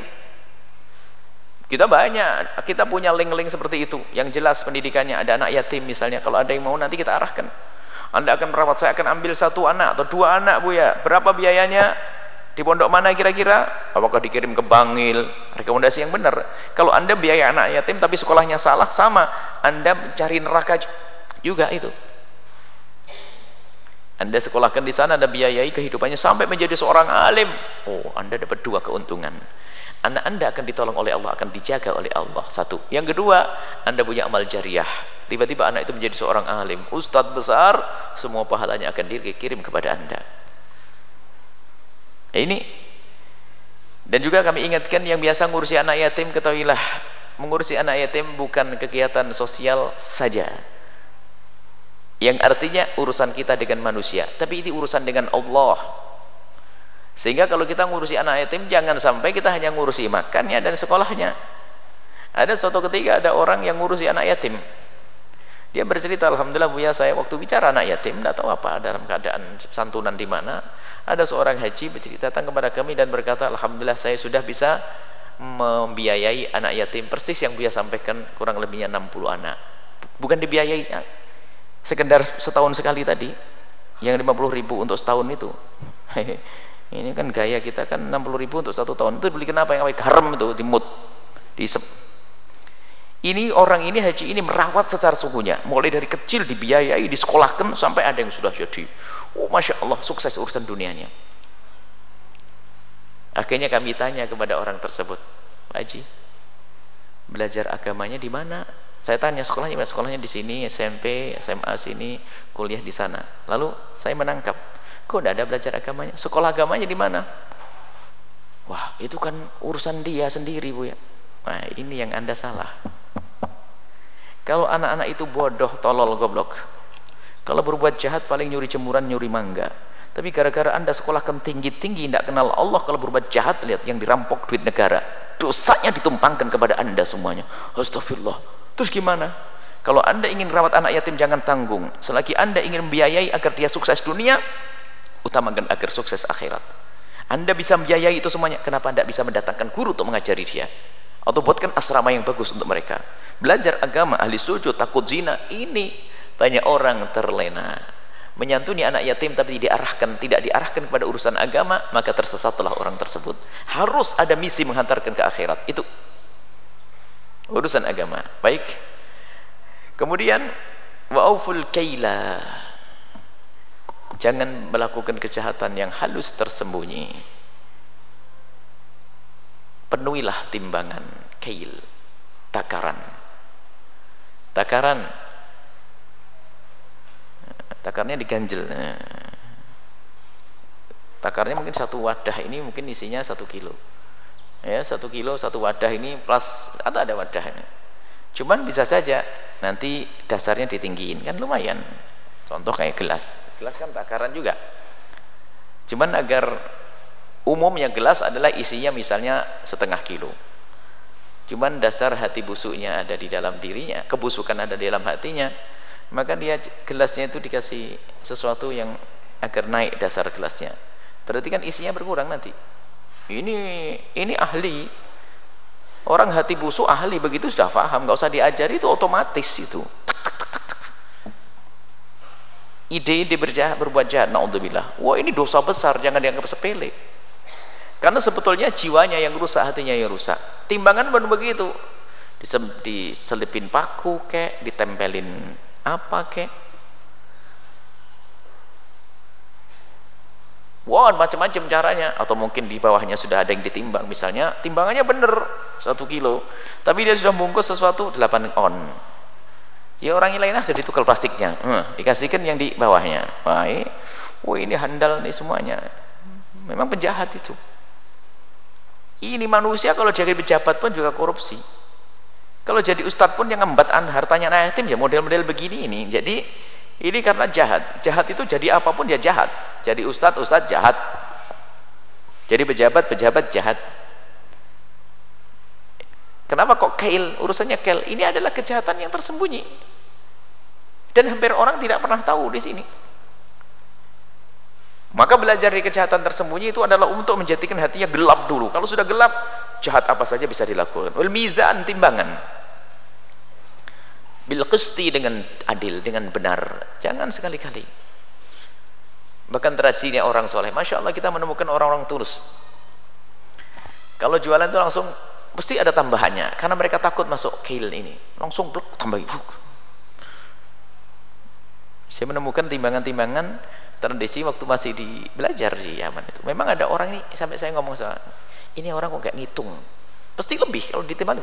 Kita banyak kita punya link-link seperti itu. Yang jelas pendidikannya ada anak yatim misalnya kalau ada yang mau nanti kita arahkan. Anda akan merawat saya akan ambil satu anak atau dua anak bu ya. Berapa biayanya di pondok mana kira-kira? Apakah dikirim ke Bangil? Rekomendasi yang benar. Kalau anda biaya anak yatim tapi sekolahnya salah sama. Anda mencari neraka juga itu. Anda sekolahkan di sana anda biayai kehidupannya sampai menjadi seorang alim. Oh anda dapat dua keuntungan. Anak anda akan ditolong oleh Allah akan dijaga oleh Allah. Satu. Yang kedua anda punya amal jariah. Tiba-tiba anak itu menjadi seorang alim. Ustadz besar semua pahalanya akan dikirim kepada anda ini. Dan juga kami ingatkan yang biasa ngurusi anak yatim ketahuilah mengurusi anak yatim bukan kegiatan sosial saja. Yang artinya urusan kita dengan manusia tapi ini urusan dengan Allah. Sehingga kalau kita ngurusi anak yatim jangan sampai kita hanya ngurusi makannya dan sekolahnya. Ada suatu ketika ada orang yang ngurusi anak yatim dia bercerita Alhamdulillah Buya saya waktu bicara anak yatim tidak tahu apa dalam keadaan santunan di mana. Ada seorang haji bercerita datang kepada kami dan berkata Alhamdulillah saya sudah bisa membiayai anak yatim persis yang Buya sampaikan kurang lebihnya 60 anak. Bukan dibiayai ya. sekedar setahun sekali tadi yang 50 ribu untuk setahun itu. Ini kan gaya kita kan 60 ribu untuk satu tahun. Itu beli kenapa yang garam itu dimut diisep ini orang ini haji ini merawat secara suhunya mulai dari kecil dibiayai disekolahkan sampai ada yang sudah jadi. Oh Masya Allah sukses urusan dunianya. Akhirnya kami tanya kepada orang tersebut Haji belajar agamanya di mana? Saya tanya sekolahnya sekolahnya di sini SMP SMA sini kuliah di sana. Lalu saya menangkap kok tidak ada belajar agamanya? Sekolah agamanya di mana? Wah itu kan urusan dia sendiri bu ya. Nah ini yang anda salah kalau anak-anak itu bodoh tolol goblok. Kalau berbuat jahat paling nyuri jemuran nyuri mangga. Tapi gara-gara anda sekolahkan tinggi-tinggi tidak kenal Allah kalau berbuat jahat lihat yang dirampok duit negara. Dosanya ditumpangkan kepada anda semuanya. Astagfirullah. Terus gimana? Kalau anda ingin rawat anak yatim jangan tanggung. Selagi anda ingin membiayai agar dia sukses dunia utamakan agar sukses akhirat. Anda bisa membiayai itu semuanya. Kenapa anda bisa mendatangkan guru untuk mengajari dia atau buatkan asrama yang bagus untuk mereka. Belajar agama ahli sujud takut zina ini banyak orang terlena. Menyantuni anak yatim tapi diarahkan tidak diarahkan kepada urusan agama maka tersesatlah orang tersebut. Harus ada misi menghantarkan ke akhirat. Itu urusan agama. Baik. Kemudian wa'uful kaila. Jangan melakukan kejahatan yang halus tersembunyi penuhilah timbangan kail takaran. Takaran. Takarnya diganjel. Takarnya mungkin satu wadah ini mungkin isinya satu kilo. Ya satu kilo satu wadah ini plus atau ada wadahnya. Cuman bisa saja nanti dasarnya ditinggiin kan lumayan. Contoh kayak gelas. Gelas kan takaran juga. Cuman agar umumnya gelas adalah isinya misalnya setengah kilo. Cuman dasar hati busuknya ada di dalam dirinya kebusukan ada di dalam hatinya maka dia gelasnya itu dikasih sesuatu yang agar naik dasar gelasnya. Berarti kan isinya berkurang nanti. Ini ini ahli. Orang hati busuk ahli begitu sudah paham nggak usah diajari itu otomatis itu. Ide-ide berbuat jahat naudzubillah. Wah ini dosa besar jangan dianggap sepele karena sebetulnya jiwanya yang rusak hatinya yang rusak. Timbangan pun begitu. Diselipin paku kek ditempelin apa kek. Wah wow, macam-macam caranya. Atau mungkin di bawahnya sudah ada yang ditimbang. Misalnya timbangannya benar satu kilo. Tapi dia sudah bungkus sesuatu 8 on. Ya orang lain sudah ditukar plastiknya. Hmm, dikasihkan yang di bawahnya. Baik. Wah ini handal nih semuanya. Memang penjahat itu ini manusia kalau jadi pejabat pun juga korupsi. Kalau jadi ustadz pun yang ngembat hartanya anak yatim ya model-model begini ini. Jadi ini karena jahat. Jahat itu jadi apa pun ya jahat. Jadi ustadz ustadz jahat. Jadi pejabat pejabat jahat. Kenapa kok kail? Urusannya kail. Ini adalah kejahatan yang tersembunyi. Dan hampir orang tidak pernah tahu di sini maka belajar dari kejahatan tersembunyi itu adalah untuk menjadikan hatinya gelap dulu. Kalau sudah gelap jahat apa saja bisa dilakukan. Wal mizan timbangan. Bil qisti dengan adil dengan benar. Jangan sekali-kali. Bahkan tradisinya orang soleh. Masya Allah kita menemukan orang-orang tulus. Kalau jualan itu langsung mesti ada tambahannya. Karena mereka takut masuk kail ini. Langsung blok tambah saya menemukan timbangan-timbangan tradisi waktu masih di belajar di Yaman itu. Memang ada orang ini sampai saya ngomong sama ini orang kok gak ngitung? Pasti lebih kalau ditimbang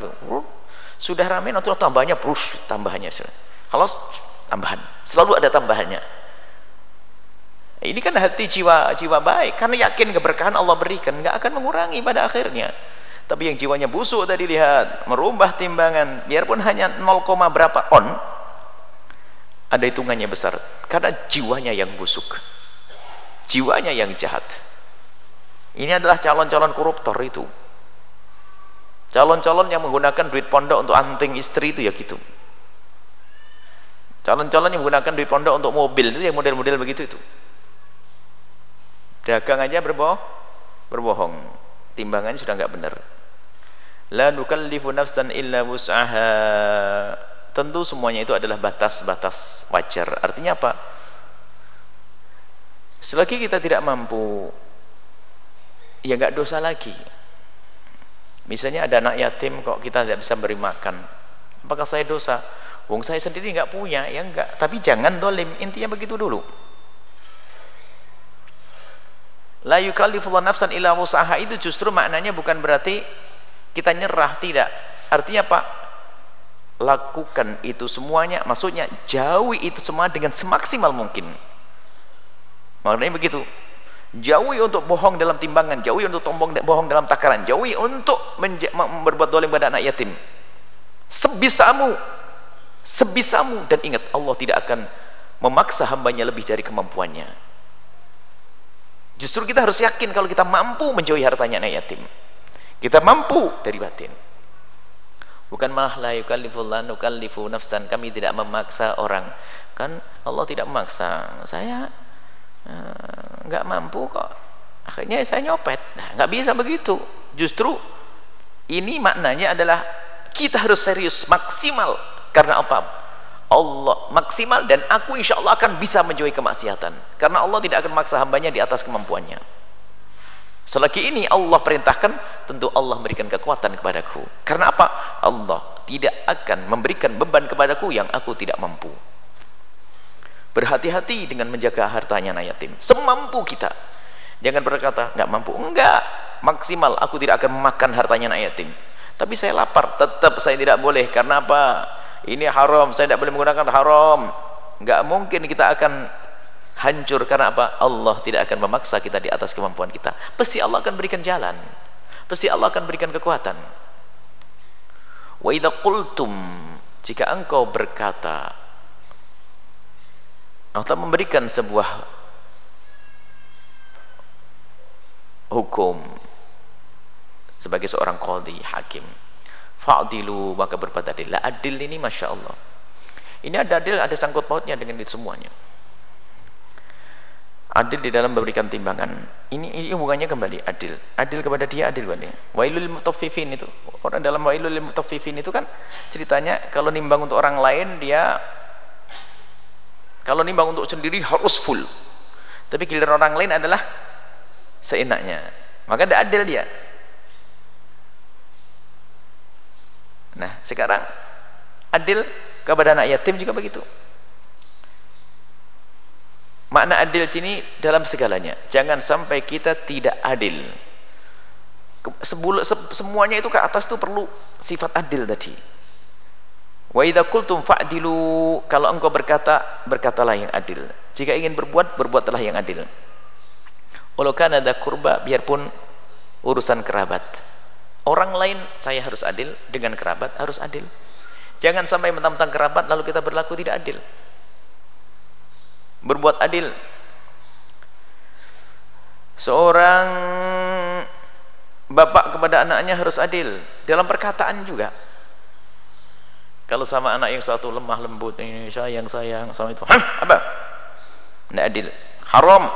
sudah ramai nanti tambahnya terus tambahannya kalau tambahan selalu ada tambahannya. Ini kan hati jiwa jiwa baik. Karena yakin keberkahan Allah berikan nggak akan mengurangi pada akhirnya. Tapi yang jiwanya busuk tadi lihat merubah timbangan. Biarpun hanya 0, berapa on ada hitungannya besar. Karena jiwanya yang busuk. Jiwanya yang jahat. Ini adalah calon-calon koruptor itu. Calon-calon yang menggunakan duit pondok untuk anting istri itu ya gitu. Calon-calon yang menggunakan duit pondok untuk mobil itu yang model-model begitu itu. Dagang aja berbohong berbohong. Timbangannya sudah nggak benar. La nukallifu nafsan illa wus'aha tentu semuanya itu adalah batas-batas wajar. Artinya apa? Selagi kita tidak mampu ya nggak dosa lagi. Misalnya ada anak yatim kok kita tidak bisa beri makan. Apakah saya dosa? Wong saya sendiri nggak punya ya enggak tapi jangan dolim intinya begitu dulu. La yukallifullah nafsan illa wusaha. Itu justru maknanya bukan berarti kita nyerah tidak. Artinya apa lakukan itu semuanya maksudnya jauhi itu semua dengan semaksimal mungkin. Maknanya begitu. Jauhi untuk bohong dalam timbangan jauhi untuk tombong bohong dalam takaran jauhi untuk berbuat dolim pada anak yatim. Sebisamu sebisamu. Dan ingat Allah tidak akan memaksa hambanya lebih dari kemampuannya. Justru kita harus yakin kalau kita mampu menjauhi hartanya anak yatim. Kita mampu dari batin bukan malah la yukallifullah nukallifu nafsan. Kami tidak memaksa orang. Kan Allah tidak memaksa. Saya Eh, nggak mampu kok. Akhirnya saya nyopet. Nah, nggak bisa begitu. Justru ini maknanya adalah kita harus serius maksimal. Karena apa? Allah maksimal dan aku insya Allah akan bisa menjauhi kemaksiatan. Karena Allah tidak akan memaksa hambanya di atas kemampuannya selagi ini Allah perintahkan tentu Allah memberikan kekuatan kepadaku. Karena apa? Allah tidak akan memberikan beban kepadaku yang aku tidak mampu. Berhati-hati dengan menjaga hartanya anak yatim. Semampu kita. Jangan berkata nggak mampu. Enggak. Maksimal aku tidak akan memakan hartanya anak yatim. Tapi saya lapar. Tetap saya tidak boleh. Karena apa? Ini haram. Saya tidak boleh menggunakan haram. Nggak mungkin kita akan hancur karena apa? Allah tidak akan memaksa kita di atas kemampuan kita. Pasti Allah akan berikan jalan. Pasti Allah akan berikan kekuatan. Wa idza qultum jika engkau berkata atau memberikan sebuah hukum sebagai seorang qadhi hakim. Fa'dilu maka berbuat adil adil ini Masya Allah. Ini ada adil ada sangkut pautnya dengan itu semuanya adil di dalam memberikan timbangan. Ini, ini hubungannya kembali. Adil. Adil kepada dia adil kepada dia. Wailul mutaffifin itu. Orang dalam wailul mutaffifin itu kan ceritanya kalau nimbang untuk orang lain dia kalau nimbang untuk sendiri harus full. Tapi giliran orang lain adalah seenaknya. Maka tidak adil dia. Nah sekarang adil kepada anak yatim juga begitu makna adil sini dalam segalanya jangan sampai kita tidak adil semuanya itu ke atas itu perlu sifat adil tadi Wa idza qultum fa'dilu kalau engkau berkata berkatalah yang adil. Jika ingin berbuat berbuatlah yang adil. Walau kana ada kurba biarpun urusan kerabat. Orang lain saya harus adil dengan kerabat harus adil. Jangan sampai mentang-mentang kerabat lalu kita berlaku tidak adil. Berbuat adil. Seorang bapak kepada anaknya harus adil. Dalam perkataan juga. Kalau sama anak yang satu lemah lembut ini sayang sayang. Sama itu Hah, apa? Tidak adil. Haram.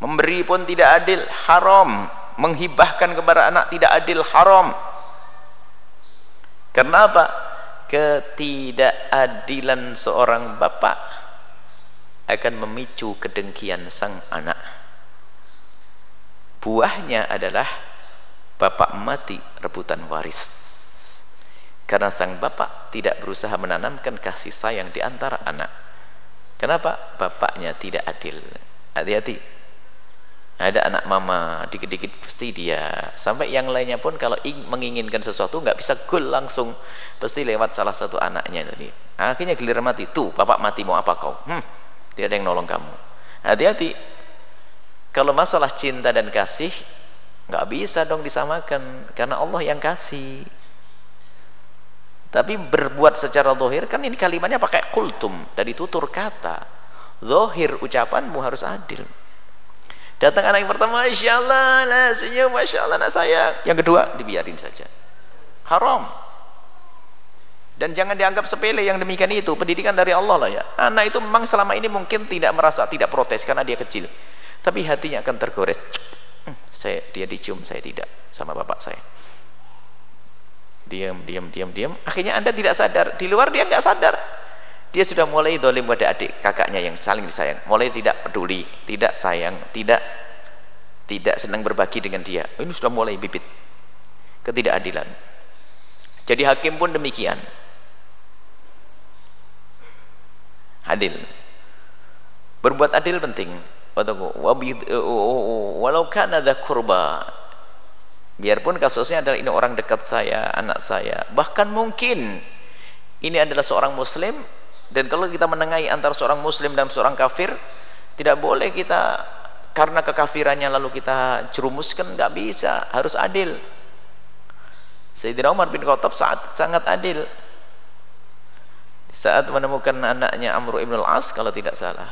Memberi pun tidak adil. Haram. Menghibahkan kepada anak tidak adil. Haram. Karena apa? Ketidakadilan seorang bapak akan memicu kedengkian sang anak. Buahnya adalah bapak mati rebutan waris. Karena sang bapak tidak berusaha menanamkan kasih sayang di antara anak. Kenapa? bapaknya tidak adil. Hati-hati. Ada anak mama dikit-dikit pasti dia. Sampai yang lainnya pun kalau menginginkan sesuatu nggak bisa gol langsung. Pasti lewat salah satu anaknya tadi. Akhirnya giliran mati. Tuh bapak mati mau apa kau? Hmm, tidak ada yang nolong kamu. Hati-hati. Kalau masalah cinta dan kasih nggak bisa dong disamakan. Karena Allah yang kasih. Tapi berbuat secara zahir kan ini kalimatnya pakai kultum dari tutur kata. Zahir ucapanmu harus adil. Datang anak yang pertama Masya Allah lah senyum Masya Allah anak saya. Yang kedua dibiarin saja. Haram dan jangan dianggap sepele yang demikian itu. Pendidikan dari Allah lah ya. Anak itu memang selama ini mungkin tidak merasa tidak protes karena dia kecil. Tapi hatinya akan tergores. Hmm, saya dia dicium saya tidak sama bapak saya. Diam diam diam diam. Akhirnya anda tidak sadar. Di luar dia nggak sadar. Dia sudah mulai dolim pada adik kakaknya yang saling disayang. Mulai tidak peduli tidak sayang tidak tidak senang berbagi dengan dia. Ini sudah mulai bibit ketidakadilan. Jadi hakim pun demikian adil. Berbuat adil penting. Walau kana ada kurba. Biarpun kasusnya adalah ini orang dekat saya anak saya. Bahkan mungkin ini adalah seorang muslim dan kalau kita menengahi antara seorang muslim dan seorang kafir tidak boleh kita karena kekafirannya lalu kita jerumuskan nggak bisa. Harus adil. Sayyidina Umar bin Khattab saat sangat adil saat menemukan anaknya Amr ibn al-As kalau tidak salah.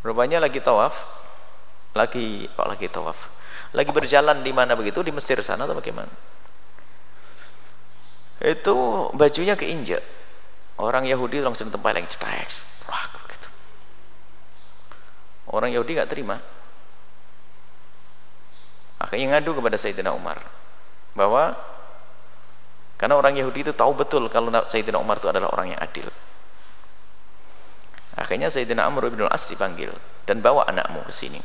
Rupanya lagi tawaf. Lagi kok lagi tawaf? Lagi berjalan di mana begitu? Di Mesir sana atau bagaimana? Itu bajunya keinjak. Orang Yahudi langsung tempeleng cetek begitu. Orang Yahudi nggak terima. Akhirnya ngadu kepada Sayyidina Umar bahwa karena orang Yahudi itu tahu betul kalau Sayyidina Umar itu adalah orang yang adil. Akhirnya Sayyidina Amr bin As dipanggil dan bawa anakmu ke sini.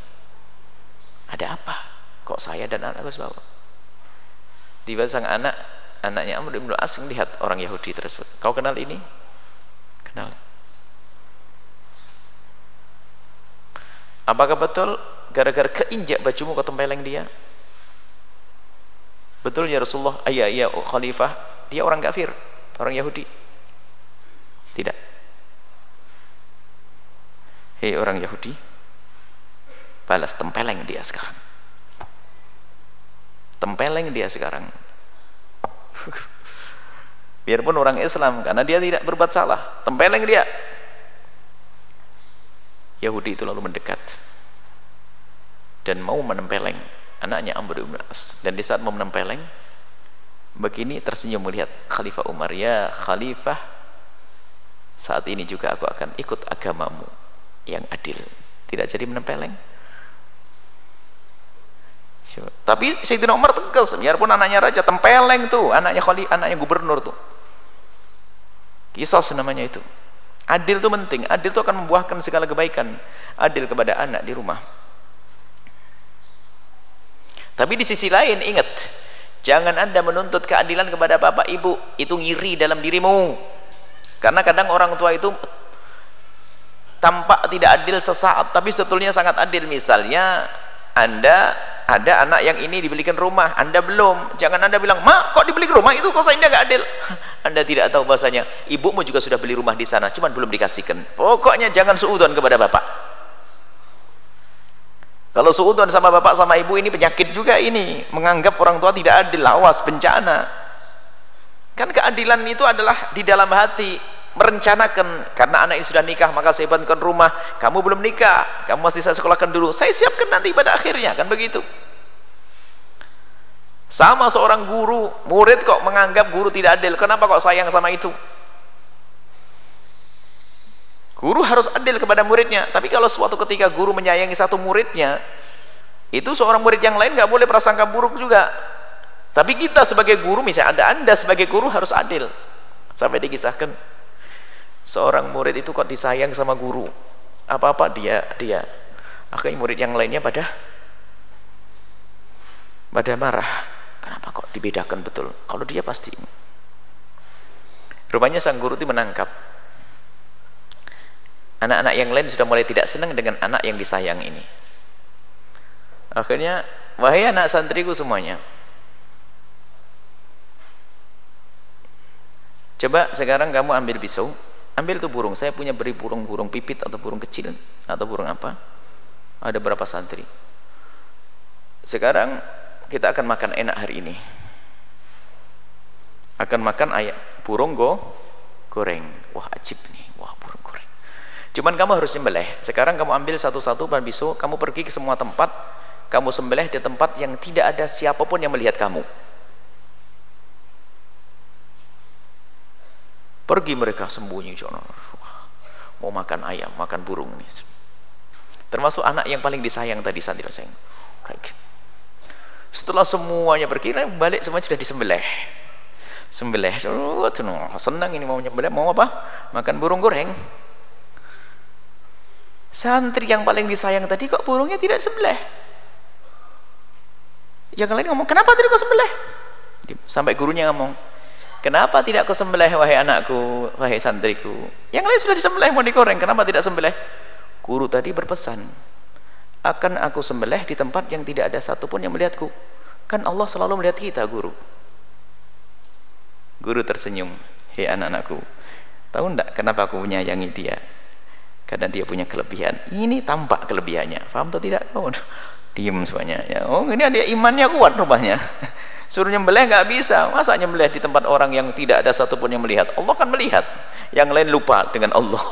Ada apa? Kok saya dan anakku bawa? Tiba sang anak anaknya Amr bin As melihat orang Yahudi tersebut. Kau kenal ini? Kenal. Apakah betul gara-gara keinjak bajumu kau tempeleng dia betul ya Rasulullah ayah ayah khalifah. Dia orang kafir orang Yahudi. Tidak. Hei orang Yahudi balas tempeleng dia sekarang. Tempeleng dia sekarang. Biarpun orang Islam karena dia tidak berbuat salah tempeleng dia. Yahudi itu lalu mendekat dan mau menempeleng anaknya Amr bin As. Dan di saat mau menempeleng begini tersenyum melihat Khalifah Umar ya Khalifah saat ini juga aku akan ikut agamamu yang adil. Tidak jadi menempeleng. Tapi Sayyidina Umar tegas biarpun anaknya raja tempeleng tuh anaknya Khalifah anaknya gubernur tuh. Kisos namanya itu. Adil itu penting. Adil itu akan membuahkan segala kebaikan. Adil kepada anak di rumah tapi di sisi lain ingat jangan anda menuntut keadilan kepada bapak ibu. Itu ngiri dalam dirimu. Karena kadang orang tua itu tampak tidak adil sesaat tapi sebetulnya sangat adil. Misalnya anda ada anak yang ini dibelikan rumah anda belum. Jangan anda bilang mak kok dibeli rumah? Itu kok saya nggak adil. Anda tidak tahu bahasanya. Ibumu juga sudah beli rumah di sana cuman belum dikasihkan. Pokoknya jangan suudon kepada bapak kalau suudon sama bapak sama ibu ini penyakit juga ini. Menganggap orang tua tidak adil awas bencana. Kan keadilan itu adalah di dalam hati. Merencanakan karena anak ini sudah nikah maka saya bantukan rumah. Kamu belum nikah kamu masih saya sekolahkan dulu. Saya siapkan nanti pada akhirnya kan begitu? Sama seorang guru murid kok menganggap guru tidak adil. Kenapa kok sayang sama itu guru harus adil kepada muridnya. Tapi kalau suatu ketika guru menyayangi satu muridnya itu seorang murid yang lain nggak boleh prasangka buruk juga. Tapi kita sebagai guru misalnya ada anda sebagai guru harus adil. Sampai dikisahkan seorang murid itu kok disayang sama guru? Apa-apa dia dia. Akhirnya murid yang lainnya pada pada marah. Kenapa kok dibedakan betul? Kalau dia pasti rupanya sang guru itu menangkap anak-anak yang lain sudah mulai tidak senang dengan anak yang disayang ini. Akhirnya wahai anak santriku semuanya coba sekarang kamu ambil pisau ambil tuh burung. Saya punya beri burung-burung pipit atau burung kecil atau burung apa. Ada berapa santri. Sekarang kita akan makan enak hari ini. Akan makan ayam burung go goreng. Wah ajib nih cuman kamu harus nyembelih sekarang kamu ambil satu-satu pan pisau kamu pergi ke semua tempat kamu sembelih di tempat yang tidak ada siapa pun yang melihat kamu. Pergi mereka sembunyi mau makan ayam makan burung nih. Termasuk anak yang paling disayang tadi santri sayang setelah semuanya pergi balik semua sudah disembelih. Sembelih senang ini mau nyembelih. Mau apa? Makan burung goreng santri yang paling disayang tadi kok burungnya tidak sembelih yang lain ngomong kenapa tadi kok sembelih sampai gurunya ngomong Kenapa tidak kau sembelih wahai anakku, wahai santriku? Yang lain sudah disembelih mau digoreng, kenapa tidak sembelih? Guru tadi berpesan, akan aku sembelih di tempat yang tidak ada satupun yang melihatku. Kan Allah selalu melihat kita, guru. Guru tersenyum, hei anak-anakku, tahu tidak kenapa aku menyayangi dia? Karena dia punya kelebihan. Ini tampak kelebihannya. Faham atau tidak? Oh, diam semuanya. Ya, oh, ini ada imannya kuat rupanya. Suruh nyembelih nggak bisa. Masa nyembelih di tempat orang yang tidak ada satupun yang melihat? Allah kan melihat. Yang lain lupa dengan Allah.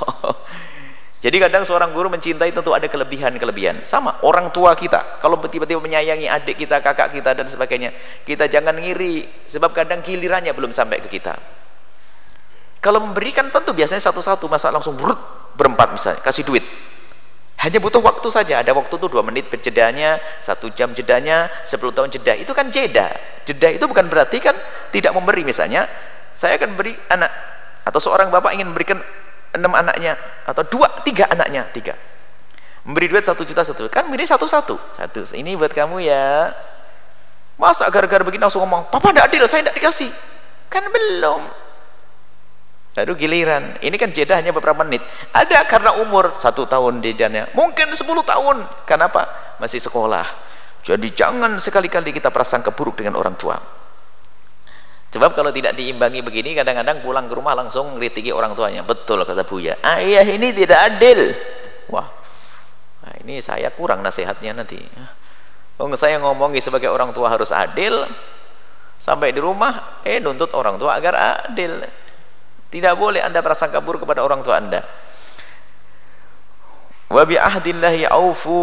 Jadi kadang seorang guru mencintai tentu ada kelebihan-kelebihan. Sama orang tua kita. Kalau tiba-tiba menyayangi adik kita, kakak kita dan sebagainya kita jangan ngiri. Sebab kadang gilirannya belum sampai ke kita. Kalau memberikan tentu biasanya satu-satu. Masa langsung berut berempat misalnya kasih duit. Hanya butuh waktu saja. Ada waktu tuh dua menit jedanya satu jam jedanya sepuluh tahun jeda. Itu kan jeda. Jeda itu bukan berarti kan tidak memberi. Misalnya saya akan beri anak atau seorang bapak ingin memberikan enam anaknya atau dua tiga anaknya tiga. Memberi duit satu juta satu kan beri satu satu satu ini buat kamu ya. Masa gara-gara begini langsung ngomong papa tidak adil saya tidak dikasih. Kan belum baru giliran. Ini kan jeda hanya beberapa menit. Ada karena umur. Satu tahun jedanya mungkin 10 tahun. Kenapa masih sekolah. Jadi jangan sekali-kali kita prasangka buruk dengan orang tua. Sebab kalau tidak diimbangi begini kadang-kadang pulang ke rumah langsung ngeritiki orang tuanya. Betul kata Buya. Ayah ini tidak adil. Wah. Nah ini saya kurang nasihatnya nanti. Oh, saya ngomongi sebagai orang tua harus adil. Sampai di rumah eh nuntut orang tua agar adil tidak boleh anda prasangka buruk kepada orang tua anda. Wa bi ahdillahi aufu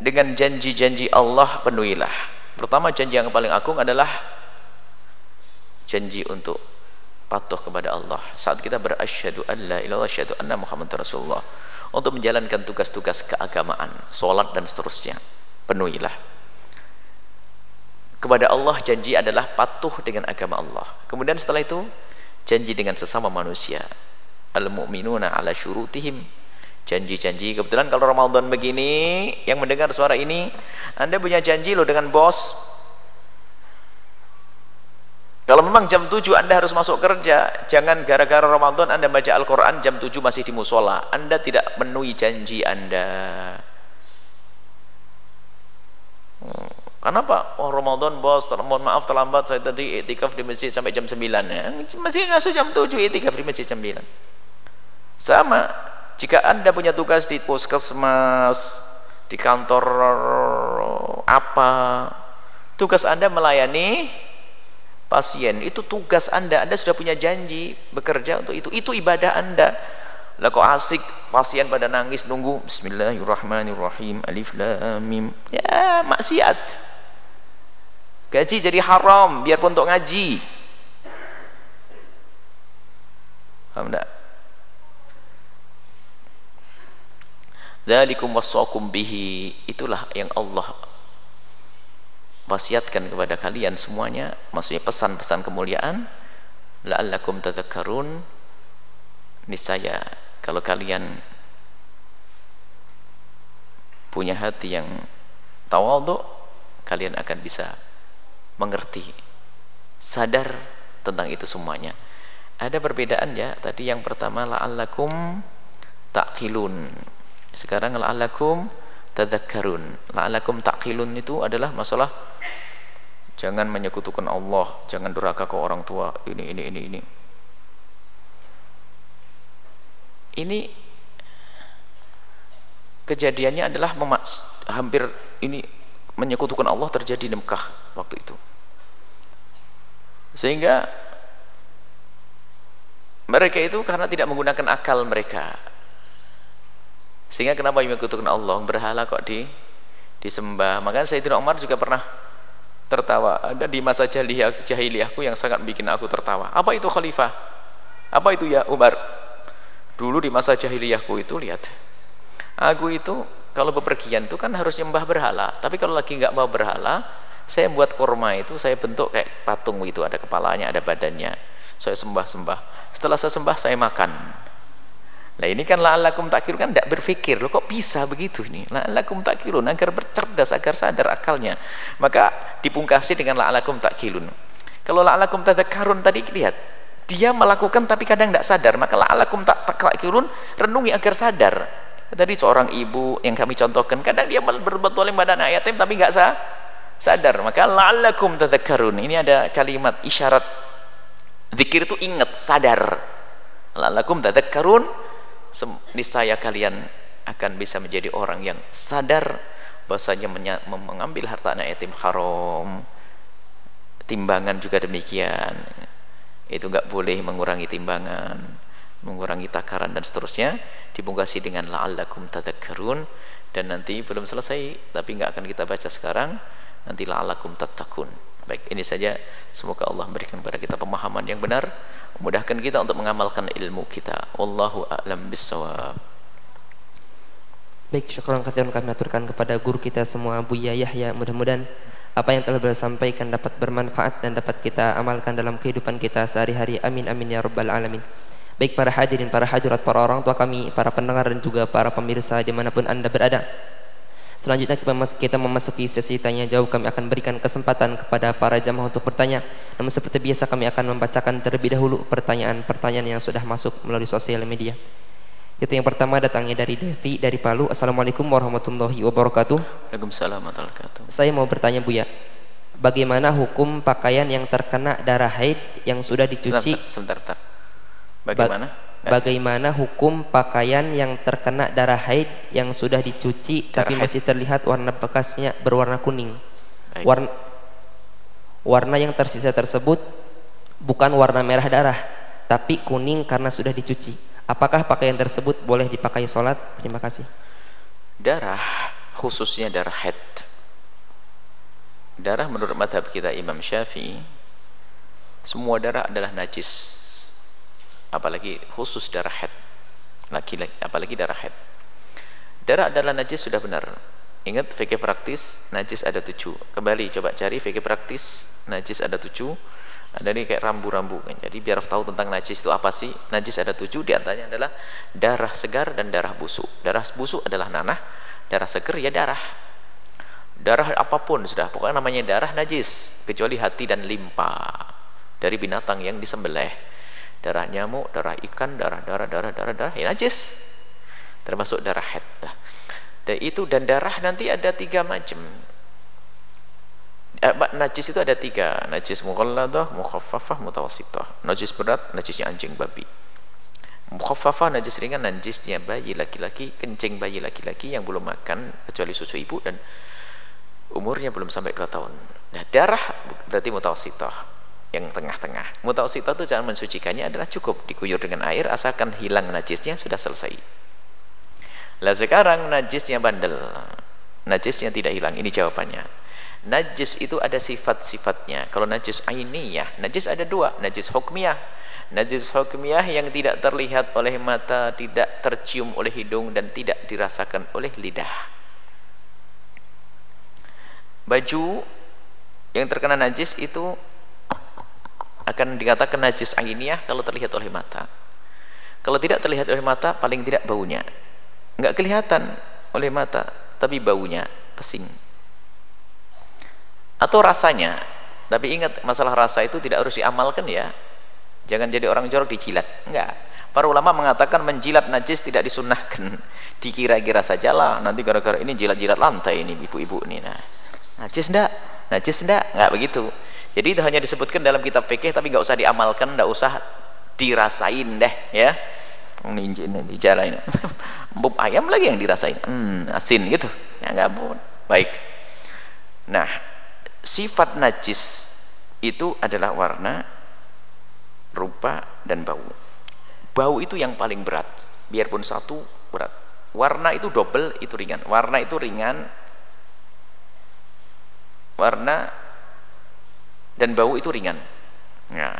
dengan janji-janji Allah penuhilah. Pertama janji yang paling agung adalah janji untuk patuh kepada Allah saat kita berasyhadu an la ilaha illallah anna muhammad rasulullah untuk menjalankan tugas-tugas keagamaan solat dan seterusnya penuhilah kepada Allah janji adalah patuh dengan agama Allah kemudian setelah itu janji dengan sesama manusia. Al-mu'minuna ala syurutihim. Janji-janji. Kebetulan kalau Ramadan begini yang mendengar suara ini anda punya janji loh dengan bos. Kalau memang jam 7 anda harus masuk kerja jangan gara-gara Ramadan anda baca Al-Quran jam 7 masih di musola. Anda tidak menuhi janji anda. Hmm. Kenapa? Oh Ramadan bos, mohon maaf terlambat saya tadi itikaf di masjid sampai jam 9 ya. Masih ngasuh jam 7 itikaf di masjid jam 9. Sama, jika Anda punya tugas di puskesmas, di kantor apa, tugas Anda melayani pasien, itu tugas Anda. Anda sudah punya janji bekerja untuk itu. Itu ibadah Anda. Lah kok asik pasien pada nangis nunggu Bismillahirrahmanirrahim Alif Lam Mim. Ya, maksiat gaji jadi haram biarpun untuk ngaji. Paham tak? Dzalikum wasaqum bihi. Itulah yang Allah wasiatkan kepada kalian semuanya maksudnya pesan-pesan kemuliaan. La'allakum tadhakkarun. Niscaya kalau kalian punya hati yang tawadhu kalian akan bisa mengerti sadar tentang itu semuanya. Ada perbedaan ya tadi yang pertama la'allakum taqilun. Sekarang la'allakum tadakkarun la'allakum taqilun itu adalah masalah jangan menyekutukan Allah jangan durhaka ke orang tua ini ini ini ini. Ini kejadiannya adalah hampir ini menyekutukan Allah terjadi di Mekah waktu itu sehingga mereka itu karena tidak menggunakan akal mereka. Sehingga kenapa menyekutukan Allah? Berhala kok di disembah. Makanya Sayyidina Umar juga pernah tertawa. Ada di masa jahiliyah, jahiliyahku yang sangat bikin aku tertawa. Apa itu khalifah? Apa itu ya Umar? Dulu di masa jahiliyahku itu lihat. Aku itu kalau bepergian itu kan harus nyembah berhala. Tapi kalau lagi nggak mau berhala saya buat kurma itu saya bentuk kayak patung itu ada kepalanya ada badannya. Saya sembah-sembah. Setelah saya sembah saya makan. Nah ini kan la'allakum takirun kan tidak berpikir loh kok bisa begitu ini? La'allakum takirun agar bercerdas agar sadar akalnya. Maka dipungkasi dengan la'allakum takilun. Kalau la'allakum tadzakarun tadi lihat dia melakukan tapi kadang tidak sadar maka la'allakum takilun renungi agar sadar. Tadi seorang ibu yang kami contohkan kadang dia berbuat zalim pada anak tapi nggak sah, sadar maka la'allakum tadzakarun ini ada kalimat isyarat. Zikir itu ingat sadar. La'allakum tadzakarun niscaya kalian akan bisa menjadi orang yang sadar bahasanya mengambil harta anak yatim haram. Timbangan juga demikian. Itu enggak boleh mengurangi timbangan mengurangi takaran dan seterusnya. Dibungkasi dengan la'allakum tadakkarun dan nanti belum selesai tapi enggak akan kita baca sekarang nanti la'allakum tattaqun baik ini saja semoga Allah memberikan kepada kita pemahaman yang benar mudahkan kita untuk mengamalkan ilmu kita wallahu a'lam bissawab Baik, syukur kami aturkan kepada guru kita semua Buya Yahya. Mudah-mudahan apa yang telah beliau sampaikan dapat bermanfaat dan dapat kita amalkan dalam kehidupan kita sehari-hari. Amin amin ya rabbal alamin. Baik para hadirin, para hadirat, para orang tua kami, para pendengar dan juga para pemirsa di mana pun anda berada. Selanjutnya kita memasuki sesi tanya jawab kami akan berikan kesempatan kepada para jamaah untuk bertanya. Namun seperti biasa kami akan membacakan terlebih dahulu pertanyaan-pertanyaan yang sudah masuk melalui sosial media. Itu yang pertama datangnya dari Devi dari Palu. Assalamualaikum warahmatullahi wabarakatuh. Waalaikumsalam warahmatullahi wabarakatuh. Saya mau bertanya Buya, bagaimana hukum pakaian yang terkena darah haid yang sudah dicuci? Sebentar, sebentar. Bagaimana? Bagaimana hukum pakaian yang terkena darah haid yang sudah dicuci darah tapi haid. masih terlihat warna bekasnya berwarna kuning? Warna warna yang tersisa tersebut bukan warna merah darah, tapi kuning karena sudah dicuci. Apakah pakaian tersebut boleh dipakai sholat? Terima kasih. Darah, khususnya darah haid. Darah menurut madhab kita Imam Syafi'i, semua darah adalah najis apalagi khusus darah head. Laki-laki apalagi darah head. Darah adalah najis sudah benar. Ingat fikih praktis najis ada tujuh. Kembali coba cari fikih praktis najis ada tujuh. Ada ini kayak rambu-rambu. Jadi biar tahu tentang najis itu apa sih najis ada tujuh di antaranya adalah darah segar dan darah busuk. Darah busuk adalah nanah darah segar ya darah. Darah apa pun sudah pokoknya namanya darah najis kecuali hati dan limpa dari binatang yang disembelih darah nyamuk, darah ikan, darah darah darah darah darah ya najis. Termasuk darah haid. Dan itu dan darah nanti ada tiga macam. Eh, najis itu ada tiga, najis mughalladah, mukhaffafah, mutawassithah. Najis berat, najisnya anjing babi. Mukhaffafah najis ringan, najisnya bayi laki-laki, kencing bayi laki-laki yang belum makan kecuali susu ibu dan umurnya belum sampai 2 tahun. Nah, darah berarti mutawassithah yang tengah-tengah. Mutausitah itu cara mensucikannya adalah cukup dikuyur dengan air asalkan hilang najisnya sudah selesai. Lah sekarang najisnya bandel. Najisnya tidak hilang. Ini jawabannya. Najis itu ada sifat-sifatnya. Kalau najis ainiyah, najis ada dua, najis hukmiyah. Najis hukmiyah yang tidak terlihat oleh mata, tidak tercium oleh hidung dan tidak dirasakan oleh lidah. Baju yang terkena najis itu akan dikatakan najis ainiyah kalau terlihat oleh mata. Kalau tidak terlihat oleh mata paling tidak baunya. Nggak kelihatan oleh mata tapi baunya pesing. Atau rasanya tapi ingat masalah rasa itu tidak harus diamalkan ya. Jangan jadi orang jorok dijilat. Enggak para ulama mengatakan menjilat najis tidak disunnahkan. Dikira-kira sajalah. Nanti gara-gara ini jilat-jilat lantai ini ibu-ibu ini. Nah najis enggak najis enggak enggak begitu jadi itu hanya disebutkan dalam kitab fikih tapi nggak usah diamalkan nggak usah dirasain deh ya. Ini di jalan ini empuk ayam lagi yang dirasain. Hmm, asin gitu. Ya nggak baik. Nah sifat najis itu adalah warna rupa dan bau. Bau itu yang paling berat. Biarpun satu berat. Warna itu double itu ringan. Warna itu ringan. Warna dan bau itu ringan. Nah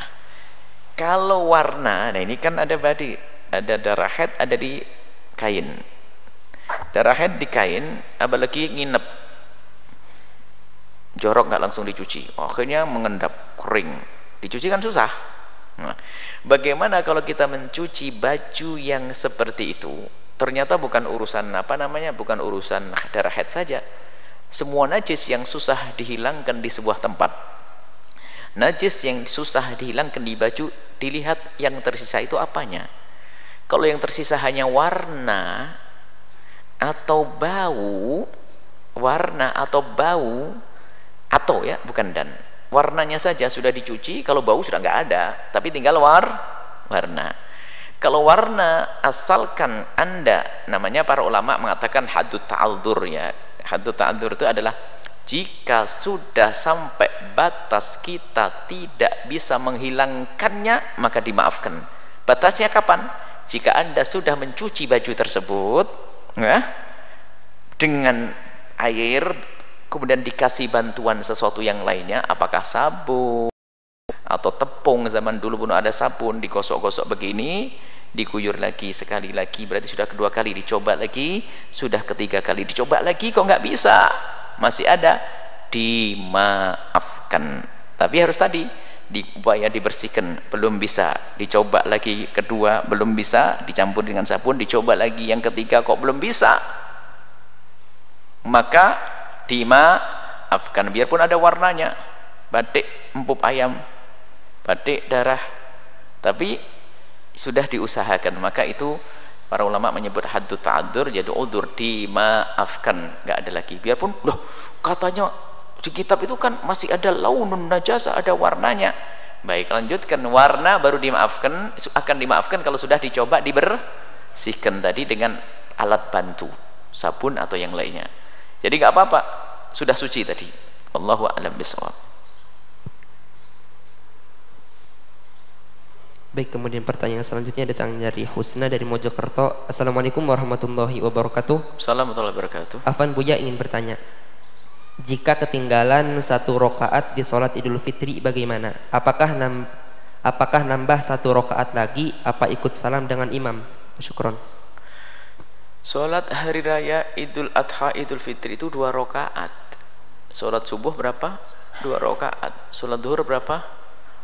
kalau warna nah ini kan ada badi ada darah head ada di kain. Darah head di kain apalagi nginep. Jorok nggak langsung dicuci. Akhirnya mengendap kering. Dicuci kan susah. Nah, bagaimana kalau kita mencuci baju yang seperti itu? Ternyata bukan urusan apa namanya bukan urusan darah head saja. Semua najis yang susah dihilangkan di sebuah tempat najis yang susah dihilangkan di baju dilihat yang tersisa itu apanya? Kalau yang tersisa hanya warna atau bau warna atau bau atau ya bukan dan. Warnanya saja sudah dicuci kalau bau sudah nggak ada tapi tinggal war warna. Kalau warna asalkan anda namanya para ulama mengatakan hadut ta'aldur ya. Hadut ta'aldur itu adalah jika sudah sampai batas kita tidak bisa menghilangkannya maka dimaafkan. Batasnya kapan? Jika anda sudah mencuci baju tersebut ya, dengan air kemudian dikasih bantuan sesuatu yang lainnya apakah sabun atau tepung zaman dulu pun ada sabun digosok-gosok begini diguyur lagi sekali lagi berarti sudah kedua kali dicoba lagi sudah ketiga kali dicoba lagi kok nggak bisa masih ada dimaafkan. Tapi harus tadi di, upaya dibersihkan. Belum bisa dicoba lagi kedua belum bisa dicampur dengan sabun dicoba lagi yang ketiga kok belum bisa? Maka dimaafkan. Biarpun ada warnanya batik empuk ayam batik darah tapi sudah diusahakan. Maka itu para ulama menyebut haddu ta'adur jadi udur dimaafkan. Nggak ada lagi. Biarpun loh katanya di kitab itu kan masih ada launun najasa ada warnanya. Baik lanjutkan. Warna baru dimaafkan akan dimaafkan kalau sudah dicoba dibersihkan tadi dengan alat bantu sabun atau yang lainnya. Jadi nggak apa-apa. Sudah suci tadi. Allahu a'lam bishawab Baik, kemudian pertanyaan selanjutnya datang dari Husna dari Mojokerto. Assalamualaikum warahmatullahi wabarakatuh. Assalamualaikum warahmatullahi wabarakatuh. Afan Buya ingin bertanya jika ketinggalan satu rokaat di sholat idul fitri bagaimana? Apakah nam, apakah nambah satu rokaat lagi? Apa ikut salam dengan imam? Syukron. Sholat hari raya idul adha idul fitri itu dua rokaat. Sholat subuh berapa? Dua rokaat. Sholat duhur berapa?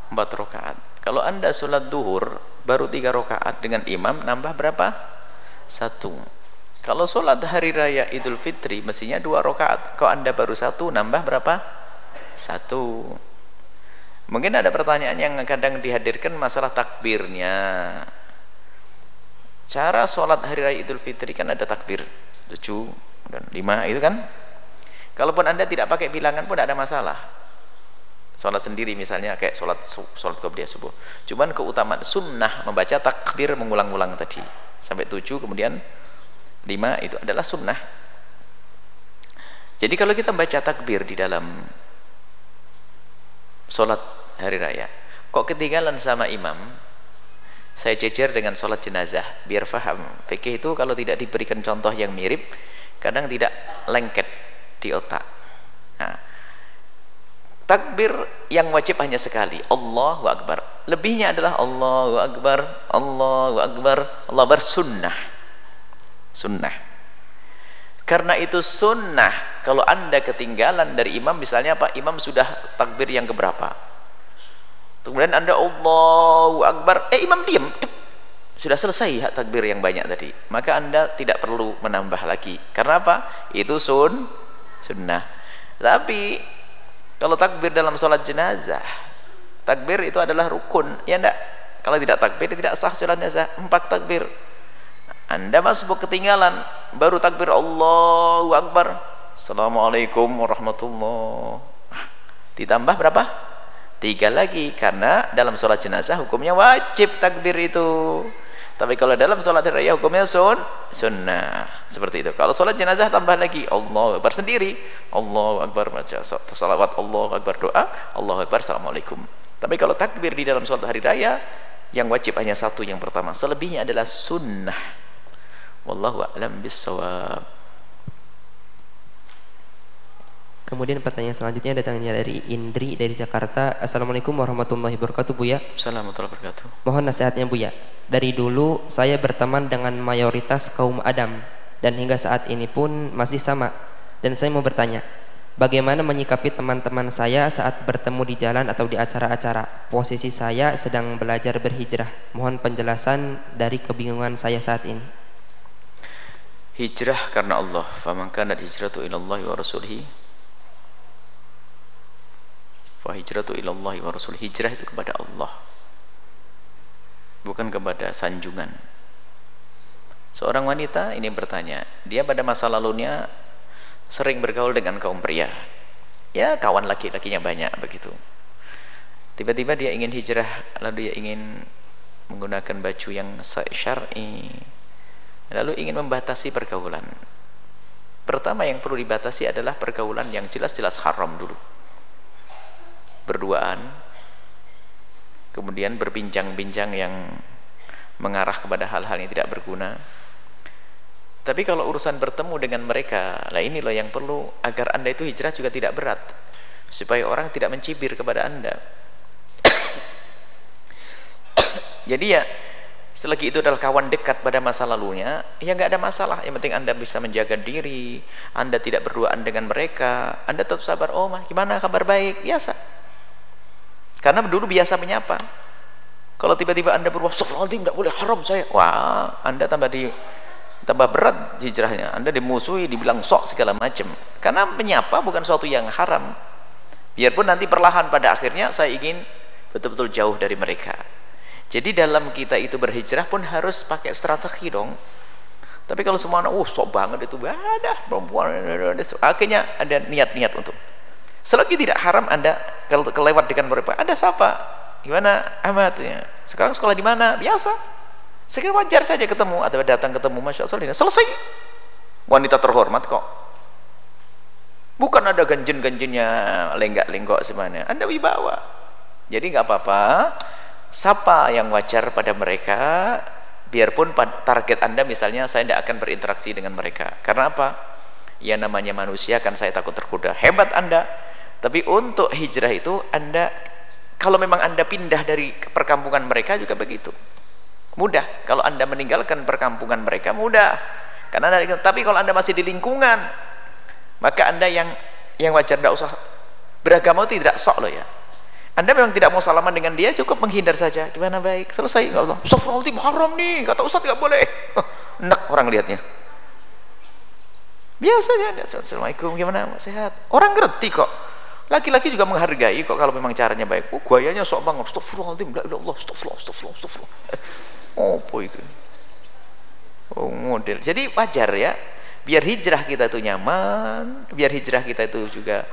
Empat rokaat. Kalau anda sholat duhur baru tiga rokaat dengan imam nambah berapa? Satu kalau sholat hari raya Idul Fitri mestinya dua rakaat. Kok anda baru satu, nambah berapa? Satu. Mungkin ada pertanyaan yang kadang dihadirkan masalah takbirnya. Cara sholat hari raya Idul Fitri kan ada takbir tujuh dan lima itu kan. Kalaupun anda tidak pakai bilangan pun tidak ada masalah. Sholat sendiri misalnya kayak sholat sholat qobliyah subuh. Cuman keutamaan sunnah membaca takbir mengulang-ulang tadi. Sampai tujuh kemudian lima itu adalah sunnah. Jadi kalau kita baca takbir di dalam sholat hari raya kok ketinggalan sama imam? Saya jejer dengan sholat jenazah biar faham. Fikih itu kalau tidak diberikan contoh yang mirip kadang tidak lengket di otak takbir yang wajib hanya sekali. Allahu Akbar. Lebihnya adalah Allahu Akbar Allahu Akbar. Allah Akbar sunnah. Sunnah. Karena itu sunnah kalau anda ketinggalan dari imam misalnya Pak imam sudah takbir yang keberapa? Kemudian anda Allahu Akbar. Eh imam diam sudah selesai hak takbir yang banyak tadi. Maka anda tidak perlu menambah lagi. Karena apa? Itu sun sunnah. Tapi kalau takbir dalam sholat jenazah takbir itu adalah rukun ya enggak? Kalau tidak takbir tidak sah sholat jenazah empat takbir. Anda masuk ketinggalan baru takbir Allahu Akbar. Assalamualaikum warahmatullahi ditambah berapa? tiga lagi karena dalam sholat jenazah hukumnya wajib takbir itu tapi kalau dalam sholat raya hukumnya sun sunnah. Seperti itu. Kalau sholat jenazah tambah lagi Allah Akbar sendiri. Allah Akbar baca salawat Allah Akbar doa Allah Akbar Assalamualaikum. Tapi kalau takbir di dalam sholat hari raya yang wajib hanya satu yang pertama. Selebihnya adalah sunnah. Wallahu a'lam bissawab Kemudian pertanyaan selanjutnya datangnya dari Indri dari Jakarta. Assalamualaikum warahmatullahi wabarakatuh, Buya. Assalamualaikum warahmatullahi wabarakatuh. Mohon nasihatnya, Buya. Dari dulu saya berteman dengan mayoritas kaum Adam dan hingga saat ini pun masih sama. Dan saya mau bertanya, bagaimana menyikapi teman-teman saya saat bertemu di jalan atau di acara-acara? Posisi saya sedang belajar berhijrah. Mohon penjelasan dari kebingungan saya saat ini. Hijrah karena Allah. Faman kana hijratu ila Allah wa rasulihi fa hijratu ilallahi wa rasul. Hijrah itu kepada Allah. Bukan kepada sanjungan. Seorang wanita ini bertanya dia pada masa lalunya sering bergaul dengan kaum pria? Ya kawan laki-lakinya banyak begitu. Tiba-tiba dia ingin hijrah lalu dia ingin menggunakan baju yang syar'i lalu ingin membatasi pergaulan. Pertama yang perlu dibatasi adalah pergaulan yang jelas-jelas haram dulu berduaan kemudian berbincang-bincang yang mengarah kepada hal-hal yang tidak berguna. Tapi kalau urusan bertemu dengan mereka lah ini loh yang perlu agar anda itu hijrah juga tidak berat supaya orang tidak mencibir kepada anda. Jadi ya selagi itu adalah kawan dekat pada masa lalunya ya nggak ada masalah. Yang penting anda bisa menjaga diri anda tidak berduaan dengan mereka anda tetap sabar oh mah gimana kabar baik? Biasa karena dulu biasa menyapa. Kalau tiba-tiba Anda berubah, "Astagfirullahaladzim, tidak boleh haram saya." Wah, Anda tambah di tambah berat hijrahnya. Anda dimusuhi, dibilang sok segala macam. Karena menyapa bukan suatu yang haram. Biarpun nanti perlahan pada akhirnya saya ingin betul-betul jauh dari mereka. Jadi dalam kita itu berhijrah pun harus pakai strategi dong. Tapi kalau semua anak, oh sok banget itu, ada perempuan, akhirnya ada niat-niat untuk selagi tidak haram anda kalau kelewat dengan mereka anda siapa gimana? Ahmad ya. sekarang sekolah di mana? Biasa. Sekiranya wajar saja ketemu atau datang ketemu Masya Allah selesai. Wanita terhormat kok. Bukan ada ganjen-ganjennya lenggak-lenggok semuanya anda wibawa. Jadi nggak apa-apa. Siapa yang wajar pada mereka biarpun target anda misalnya saya tidak akan berinteraksi dengan mereka. Karena apa? Ya namanya manusia kan saya takut tergoda. Hebat anda tapi untuk hijrah itu anda kalau memang anda pindah dari perkampungan mereka juga begitu. Mudah. Kalau anda meninggalkan perkampungan mereka mudah. Karena tapi kalau anda masih di lingkungan maka anda yang yang wajar tidak usah beragama itu tidak sok loh ya. Anda memang tidak mau salaman dengan dia cukup menghindar saja. Gimana baik? Selesai ya Allah Astagfirullahaladzim haram nih. Kata Ustaz tidak boleh. Enak orang lihatnya biasa aja Assalamualaikum gimana? Sehat? Orang ngerti kok Laki-laki juga menghargai kok kalau memang caranya baik. Oh, gayanya sok banget. Astagfirullahaladzim. La Allah. Astagfirullah. Astagfirullah. Astagfirullah. Oh, apa itu? Oh, model. Jadi wajar ya. Biar hijrah kita itu nyaman, biar hijrah kita itu juga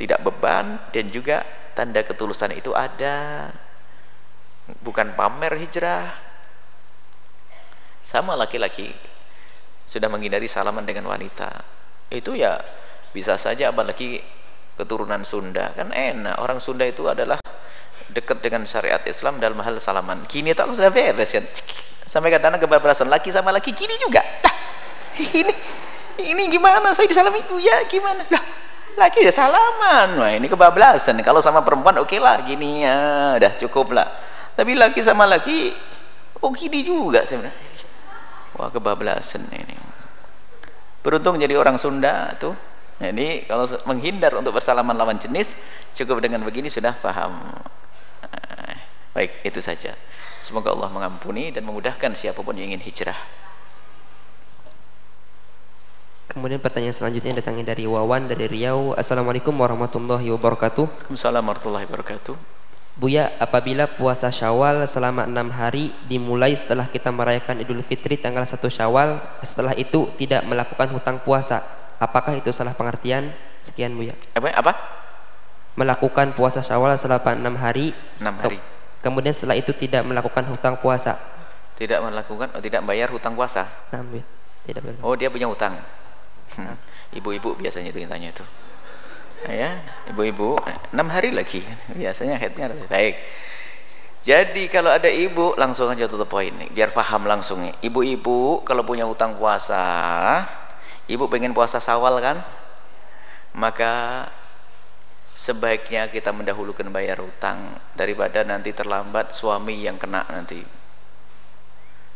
tidak beban dan juga tanda ketulusan itu ada. Bukan pamer hijrah. Sama laki-laki sudah menghindari salaman dengan wanita. Itu ya bisa saja apalagi keturunan Sunda. Kan enak. Orang Sunda itu adalah dekat dengan syariat Islam dalam hal salaman. Kini tak sudah beres kan? Sampai kadang-kadang kebablasan laki sama laki kini juga. Lah ini ini gimana? Saya disalami ya gimana? Lah laki ya salaman. Wah ini kebablasan. Kalau sama perempuan oke okay lah gini. Ya udah cukup lah. Tapi laki sama laki oh gini juga sebenarnya. Wah kebablasan ini. Beruntung jadi orang Sunda tuh jadi kalau menghindar untuk bersalaman lawan jenis cukup dengan begini sudah paham. Eh, baik itu saja semoga Allah mengampuni dan memudahkan siapa pun yang ingin hijrah Kemudian pertanyaan selanjutnya datangnya dari Wawan dari Riau. Assalamualaikum warahmatullahi wabarakatuh. Waalaikumsalam warahmatullahi wabarakatuh. Buya, apabila puasa Syawal selama enam hari dimulai setelah kita merayakan Idul Fitri tanggal 1 Syawal, setelah itu tidak melakukan hutang puasa, apakah itu salah pengertian? Sekian Buya. Apa? Apa? Melakukan puasa Syawal selama enam hari. Enam hari. kemudian setelah itu tidak melakukan hutang puasa. Tidak melakukan, oh, tidak bayar hutang puasa. Nah, Buya. Tidak bayar. Oh, dia punya hutang. Hmm. ibu-ibu biasanya itu yang tanya itu ya ibu-ibu enam hari lagi biasanya headnya baik jadi kalau ada ibu langsung aja tutup poin nih biar paham langsung nih ibu-ibu kalau punya hutang puasa ibu pengen puasa sawal kan? Maka sebaiknya kita mendahulukan bayar hutang daripada nanti terlambat suami yang kena nanti.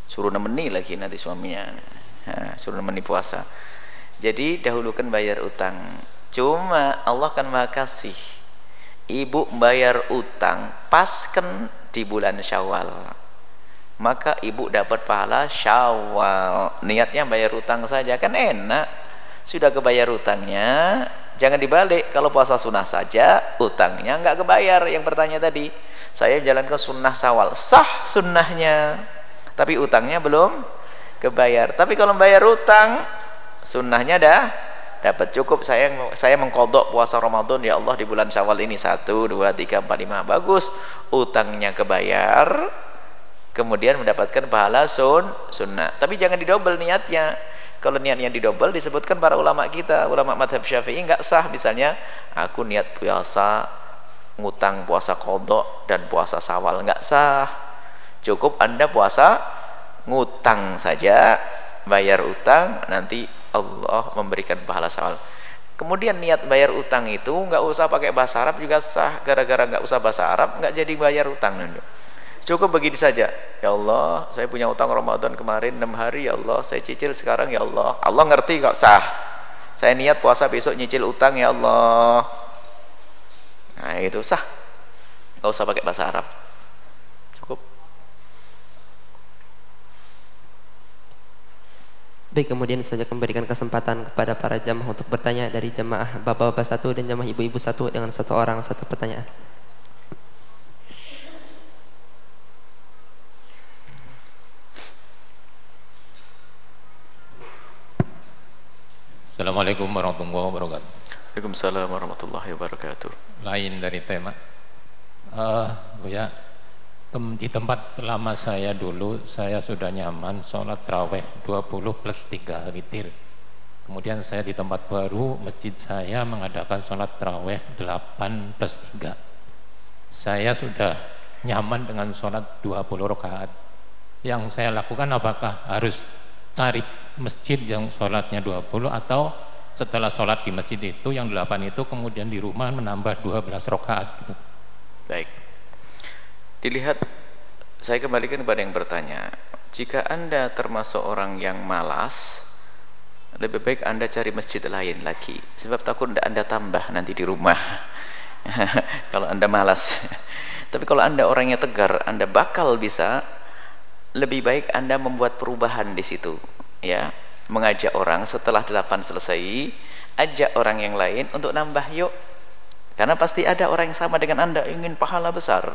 Suruh nemeni lagi nanti suaminya. Suruh nemeni puasa. Jadi dahulukan bayar utang cuma Allah kan maha kasih. Ibu bayar utang pas kan di bulan syawal maka ibu dapat pahala syawal. Niatnya bayar utang saja kan enak. Sudah kebayar utangnya jangan dibalik. Kalau puasa sunnah saja utangnya nggak kebayar. Yang bertanya tadi saya jalan ke sunnah sawal sah sunnahnya. Tapi utangnya belum kebayar. Tapi kalau bayar utang sunnahnya dah dapat. Cukup saya saya mengkodok puasa Ramadan. Ya Allah di bulan Syawal ini 1 2 3 4 5 bagus. Utangnya kebayar kemudian mendapatkan pahala sun sunnah. Tapi jangan didobel niatnya. Kalau niatnya didobel disebutkan para ulama kita ulama madhab syafi'i nggak sah. Misalnya aku niat puasa ngutang puasa kodok dan puasa sawal nggak sah. Cukup anda puasa ngutang saja bayar utang nanti Allah memberikan pahala sawal. Kemudian niat bayar utang itu nggak usah pakai bahasa Arab juga sah. Gara-gara nggak usah bahasa Arab nggak jadi bayar utang cukup begini saja. Ya Allah saya punya utang Ramadan kemarin 6 hari ya Allah saya cicil sekarang ya Allah. Allah ngerti kok sah. Saya niat puasa besok nyicil utang ya Allah. Nah itu sah. Nggak usah pakai bahasa Arab. Baik, kemudian saya memberikan kesempatan kepada para jamaah untuk bertanya dari jamaah bapak-bapak satu dan jamaah ibu-ibu satu dengan satu orang satu pertanyaan. Assalamualaikum warahmatullahi wabarakatuh. Waalaikumsalam warahmatullahi wabarakatuh. Lain dari tema. Uh, ya, di tempat lama saya dulu saya sudah nyaman sholat terawih 20 plus 3 witir kemudian saya di tempat baru masjid saya mengadakan sholat terawih 8 plus 3 saya sudah nyaman dengan sholat 20 rakaat yang saya lakukan apakah harus cari masjid yang sholatnya 20 atau setelah sholat di masjid itu yang 8 itu kemudian di rumah menambah 12 rakaat gitu. baik. Dilihat saya kembalikan kepada yang bertanya. Jika anda termasuk orang yang malas lebih baik anda cari masjid lain lagi. Sebab takut anda tambah nanti di rumah. Kalau anda malas. Tapi kalau anda orangnya tegar anda bakal bisa lebih baik anda membuat perubahan di situ ya. Mengajak orang setelah delapan selesai ajak orang yang lain untuk nambah yuk. Karena pasti ada orang yang sama dengan anda ingin pahala besar.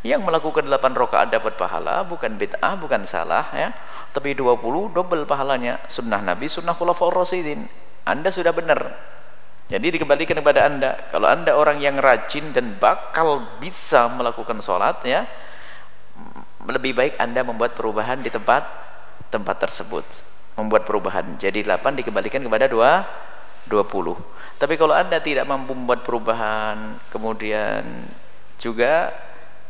Yang melakukan 8 rakaat dapat pahala bukan bid'ah bukan salah ya. Tapi 20 double pahalanya sunnah nabi sunnah khulafaur rasyidin. Anda sudah benar. Jadi dikembalikan kepada anda. Kalau anda orang yang rajin dan bakal bisa melakukan sholat ya lebih baik anda membuat perubahan di tempat tempat tersebut. Membuat perubahan. Jadi 8 dikembalikan kepada 2 20 tapi kalau anda tidak mampu membuat perubahan kemudian juga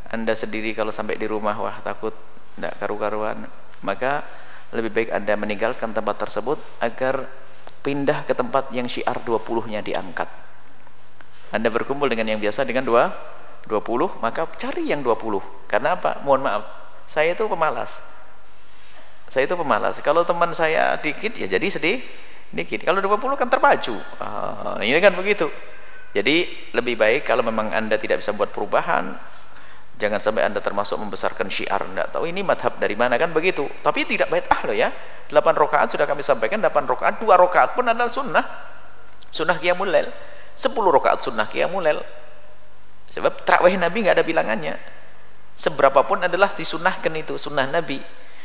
anda sendiri kalau sampai di rumah wah takut tidak karu-karuan maka lebih baik anda meninggalkan tempat tersebut agar pindah ke tempat yang syiar 20 nya diangkat. Anda berkumpul dengan yang biasa dengan dua 20 maka cari yang 20 karena apa? Mohon maaf saya itu pemalas. Saya itu pemalas. Kalau teman saya dikit ya jadi sedih dikit. Kalau 20 kan terpacu. Ah, ini kan begitu. Jadi lebih baik kalau memang anda tidak bisa buat perubahan jangan sampai anda termasuk membesarkan syiar. Enggak tahu ini madhab dari mana kan begitu. Tapi tidak baik ah loh ya. 8 rakaat sudah kami sampaikan 8 rakaat 2 rakaat pun adalah sunnah. Sunnah qiyamul lail. 10 rakaat sunnah qiyamul sebab tarawih nabi nggak ada bilangannya seberapapun adalah disunahkan itu sunnah nabi.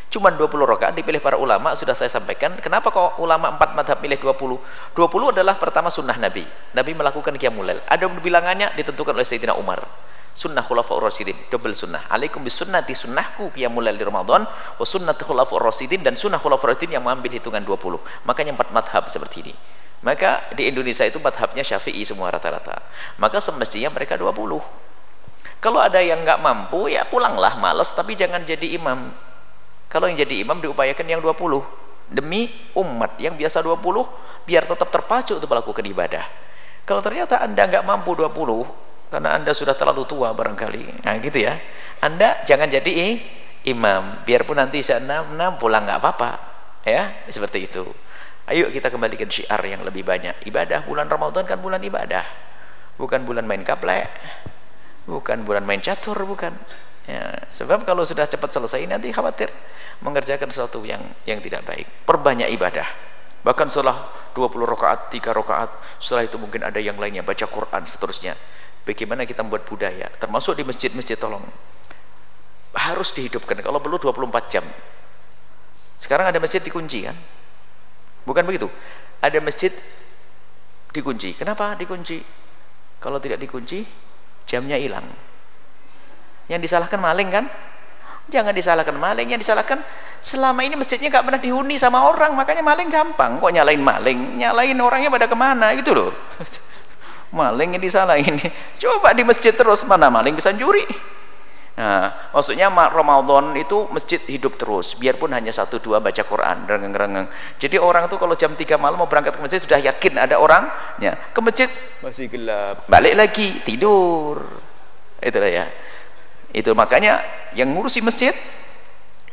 Cuma 20 rakaat dipilih para ulama sudah saya sampaikan. Kenapa kok ulama 4 madhab pilih 20 20 adalah pertama sunnah nabi. Nabi melakukan qiyamul lail ada bilangannya ditentukan oleh Sayyidina Umar. Sunnah khulafaur rasyidin double sunnah. Alaikum bis sunnati sunnahku qiyamul lail di Ramadan wa sunnati khulafaur rasyidin dan sunnah khulafaur rasyidin yang mengambil hitungan 20 makanya empat madhab seperti ini. Maka di Indonesia itu madhabnya syafi'i semua rata-rata. Maka semestinya mereka 20 kalau ada yang nggak mampu ya pulanglah males tapi jangan jadi imam. Kalau yang jadi imam diupayakan yang 20 demi umat yang biasa 20 biar tetap terpacu untuk melakukan ibadah. Kalau ternyata anda nggak mampu 20 karena anda sudah terlalu tua barangkali. Nah gitu ya. Anda jangan jadi imam. Biarpun nanti saya enam enam pulang nggak apa-apa. Ya seperti itu. Ayo kita kembalikan syiar yang lebih banyak. Ibadah bulan Ramadan kan bulan ibadah bukan bulan main kaplek bukan bulan main catur bukan. Ya sebab kalau sudah cepat selesai nanti khawatir mengerjakan sesuatu yang yang tidak baik. Perbanyak ibadah. Bahkan setelah 20 rakaat 3 rakaat setelah itu mungkin ada yang lainnya baca Quran seterusnya. Bagaimana kita membuat budaya? Termasuk di masjid-masjid tolong. Harus dihidupkan. Kalau perlu 24 jam. Sekarang ada masjid dikunci kan? Bukan begitu? Ada masjid dikunci. Kenapa dikunci? Kalau tidak dikunci jamnya hilang. Yang disalahkan maling kan? Jangan disalahkan maling. Yang disalahkan selama ini masjidnya gak pernah dihuni sama orang. Makanya maling gampang. Kok nyalain maling? Nyalain orangnya pada ke mana? Gitu loh. Maling yang disalahin. Coba di masjid terus. Mana maling bisa curi nah maksudnya Ramadan itu masjid hidup terus biarpun hanya satu dua baca Quran rengeng-rengeng. Jadi orang tuh kalau jam 3 malam mau berangkat ke masjid sudah yakin ada orang ya ke masjid masih gelap. balik lagi tidur. Itulah ya. Itu makanya yang ngurusi masjid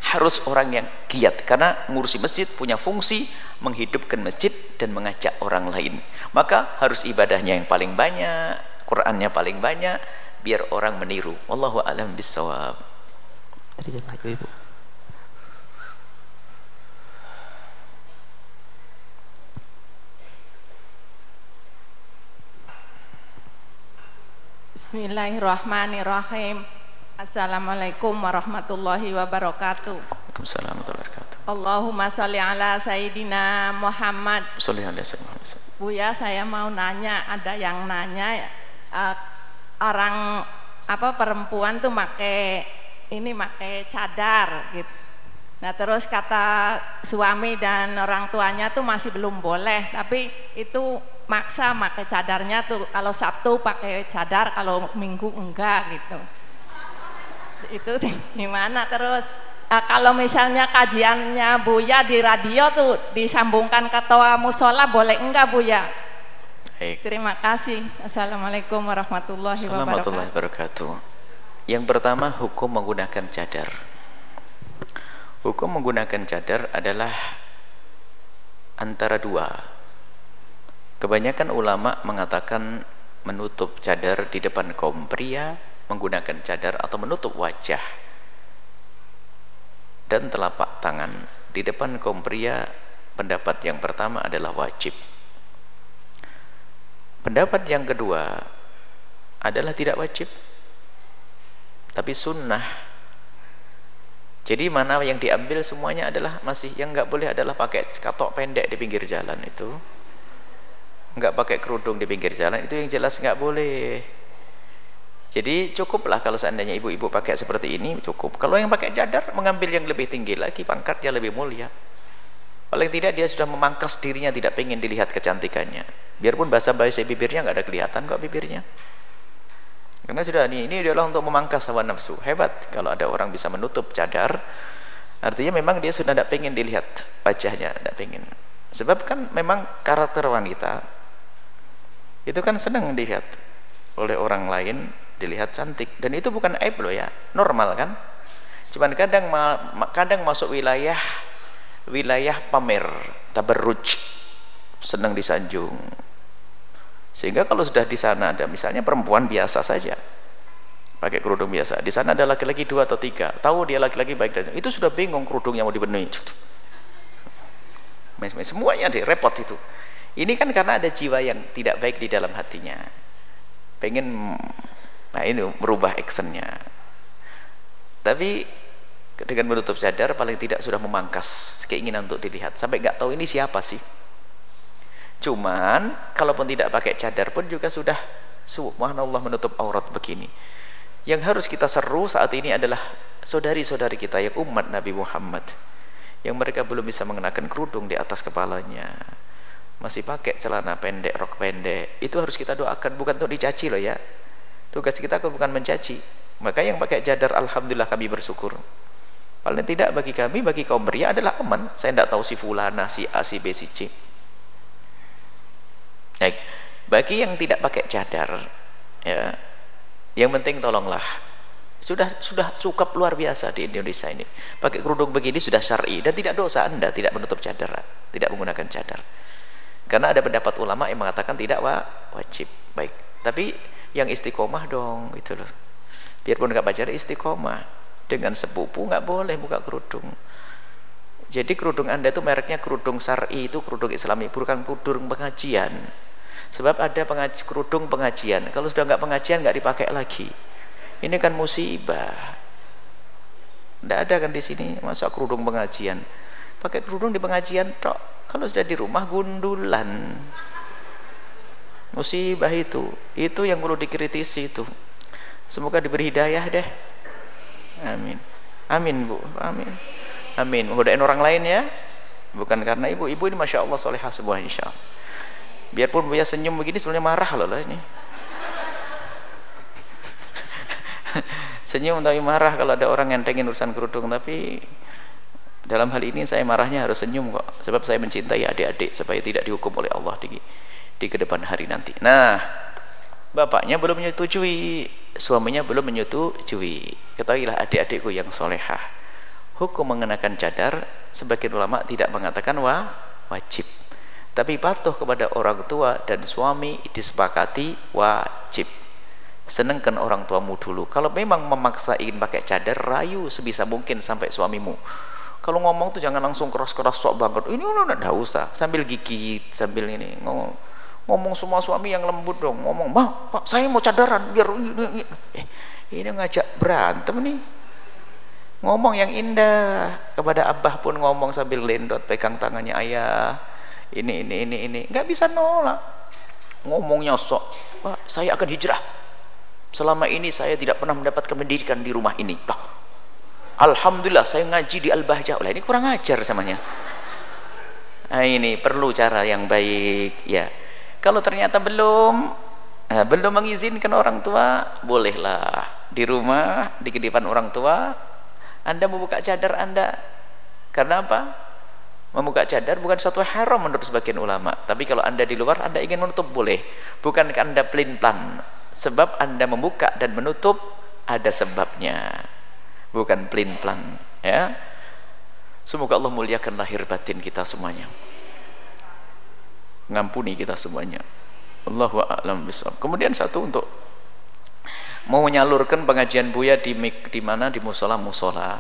harus orang yang giat karena ngurusi masjid punya fungsi menghidupkan masjid dan mengajak orang lain. Maka harus ibadahnya yang paling banyak Qurannya paling banyak biar orang meniru wallahu alam bisawab Bismillahirrahmanirrahim Assalamualaikum warahmatullahi wabarakatuh. Waalaikumsalam warahmatullahi wabarakatuh. Allahumma salli ala Sayyidina Muhammad. Salli ala Sayyidina Muhammad. Bu ya, saya mau nanya, ada yang nanya uh, orang apa perempuan tuh make ini make cadar gitu. Nah terus kata suami dan orang tuanya tuh masih belum boleh, tapi itu maksa pakai cadarnya tuh. Kalau Sabtu pakai cadar, kalau Minggu enggak gitu. Itu gimana terus? Uh, kalau misalnya kajiannya Buya di radio tuh disambungkan ke toa musola boleh enggak Buya Baik. terima kasih. Assalamualaikum warahmatullahi wabarakatuh. wabarakatuh. Yang pertama hukum menggunakan cadar. Hukum menggunakan cadar adalah antara dua. Kebanyakan ulama mengatakan menutup cadar di depan kaum pria menggunakan cadar atau menutup wajah dan telapak tangan. Di depan kaum pria pendapat yang pertama adalah wajib pendapat yang kedua adalah tidak wajib tapi sunnah jadi mana yang diambil semuanya adalah masih yang nggak boleh adalah pakai katok pendek di pinggir jalan itu nggak pakai kerudung di pinggir jalan itu yang jelas nggak boleh jadi cukuplah kalau seandainya ibu-ibu pakai seperti ini cukup. Kalau yang pakai cadar mengambil yang lebih tinggi lagi, pangkatnya lebih mulia. Paling tidak dia sudah memangkas dirinya tidak pengen dilihat kecantikannya. Biarpun bahasa bahasa bibirnya nggak ada kelihatan kok bibirnya. Karena sudah ini ini adalah untuk memangkas hawa nafsu. Hebat kalau ada orang bisa menutup cadar. Artinya memang dia sudah tidak pengen dilihat wajahnya, tidak pengen. Sebab kan memang karakter wanita itu kan senang dilihat oleh orang lain dilihat cantik dan itu bukan aib loh ya normal kan cuman kadang kadang masuk wilayah wilayah pamer tabarruj senang disanjung sehingga kalau sudah di sana ada misalnya perempuan biasa saja pakai kerudung biasa. Di sana ada laki-laki dua atau tiga tahu dia laki-laki baik dan itu sudah bingung kerudungnya mau dipenuhi semuanya deh repot itu. Ini kan karena ada jiwa yang tidak baik di dalam hatinya. Pengen nah ini merubah actionnya. Tapi dengan menutup cadar paling tidak sudah memangkas keinginan untuk dilihat. Sampai nggak tahu ini siapa sih. Cuman kalaupun tidak pakai cadar pun juga sudah. Subhanallah menutup aurat begini. Yang harus kita seru saat ini adalah saudari-saudari kita yang umat Nabi Muhammad. Yang mereka belum bisa mengenakan kerudung di atas kepalanya. Masih pakai celana pendek, rok pendek. Itu harus kita doakan, bukan untuk dicaci loh ya. Tugas kita bukan mencaci. Maka yang pakai jadar Alhamdulillah kami bersyukur paling tidak bagi kami, bagi kaum pria adalah aman. Saya tidak tahu si fulana, si A, si B, si C. Baik, bagi yang tidak pakai cadar ya yang penting tolonglah. Sudah sudah cukup luar biasa di Indonesia ini. Pakai kerudung begini sudah syar'i dan tidak dosa anda tidak menutup cadar tidak menggunakan cadar. Karena ada pendapat ulama yang mengatakan tidak wa, wajib. Baik. Tapi yang istiqomah dong gitu loh. Biarpun nggak pacar istiqomah dengan sepupu nggak boleh buka kerudung. Jadi kerudung anda itu mereknya kerudung syar'i itu kerudung islami bukan kerudung pengajian. Sebab ada pengaji, kerudung pengajian. Kalau sudah nggak pengajian nggak dipakai lagi. Ini kan musibah. Tidak ada kan di sini masa kerudung pengajian? Pakai kerudung di pengajian tok. Kalau sudah di rumah gundulan. Musibah itu. Itu yang perlu dikritisi itu. Semoga diberi hidayah deh amin. Amin bu. Amin. Amin. Menggodain orang lain ya. Bukan karena ibu. Ibu ini masya Allah solehah sebuah insya Allah. Biarpun Buya senyum begini sebenarnya marah loh lah ini. Senyum tapi marah kalau ada orang pengen urusan kerudung. Tapi dalam hal ini saya marahnya harus senyum kok. Sebab saya mencintai adik-adik supaya tidak dihukum oleh Allah di, di ke depan hari nanti. Nah bapaknya belum menyetujui suaminya belum menyetujui ketahuilah adik-adikku yang solehah. Hukum mengenakan cadar sebagian ulama tidak mengatakan wa wajib. Tapi patuh kepada orang tua dan suami disepakati wajib. Senengkan orang tuamu dulu. Kalau memang memaksa ingin pakai cadar rayu sebisa mungkin sampai suamimu. Kalau ngomong tuh jangan langsung keras-keras sok banget. Ini udah usah. Sambil gigit sambil ini ngomong ngomong semua suami yang lembut dong. Ngomong mah pak saya mau cadaran biar ini, ini. Eh, ini ngajak berantem nih. Ngomong yang indah. Kepada abah pun ngomong sambil lendot pegang tangannya ayah ini ini ini ini. Nggak bisa nolak. Ngomongnya sok Pak, saya akan hijrah. Selama ini saya tidak pernah mendapat pendidikan di rumah ini. Loh, Alhamdulillah saya ngaji di Al-Bahjah. Ini kurang ajar samanya nah, ini perlu cara yang baik ya kalau ternyata belum nah, belum mengizinkan orang tua bolehlah. Di rumah di kedipan orang tua anda membuka cadar anda. Karena apa? Membuka cadar bukan suatu haram menurut sebagian ulama. Tapi kalau anda di luar anda ingin menutup boleh. Bukan anda pelin plan sebab anda membuka dan menutup ada sebabnya. Bukan pelin plan ya. Semoga Allah muliakan lahir batin kita semuanya ngampuni kita semuanya. Allahu a'lam bishawab kemudian satu untuk mau menyalurkan pengajian buya di di mana? Di musola musola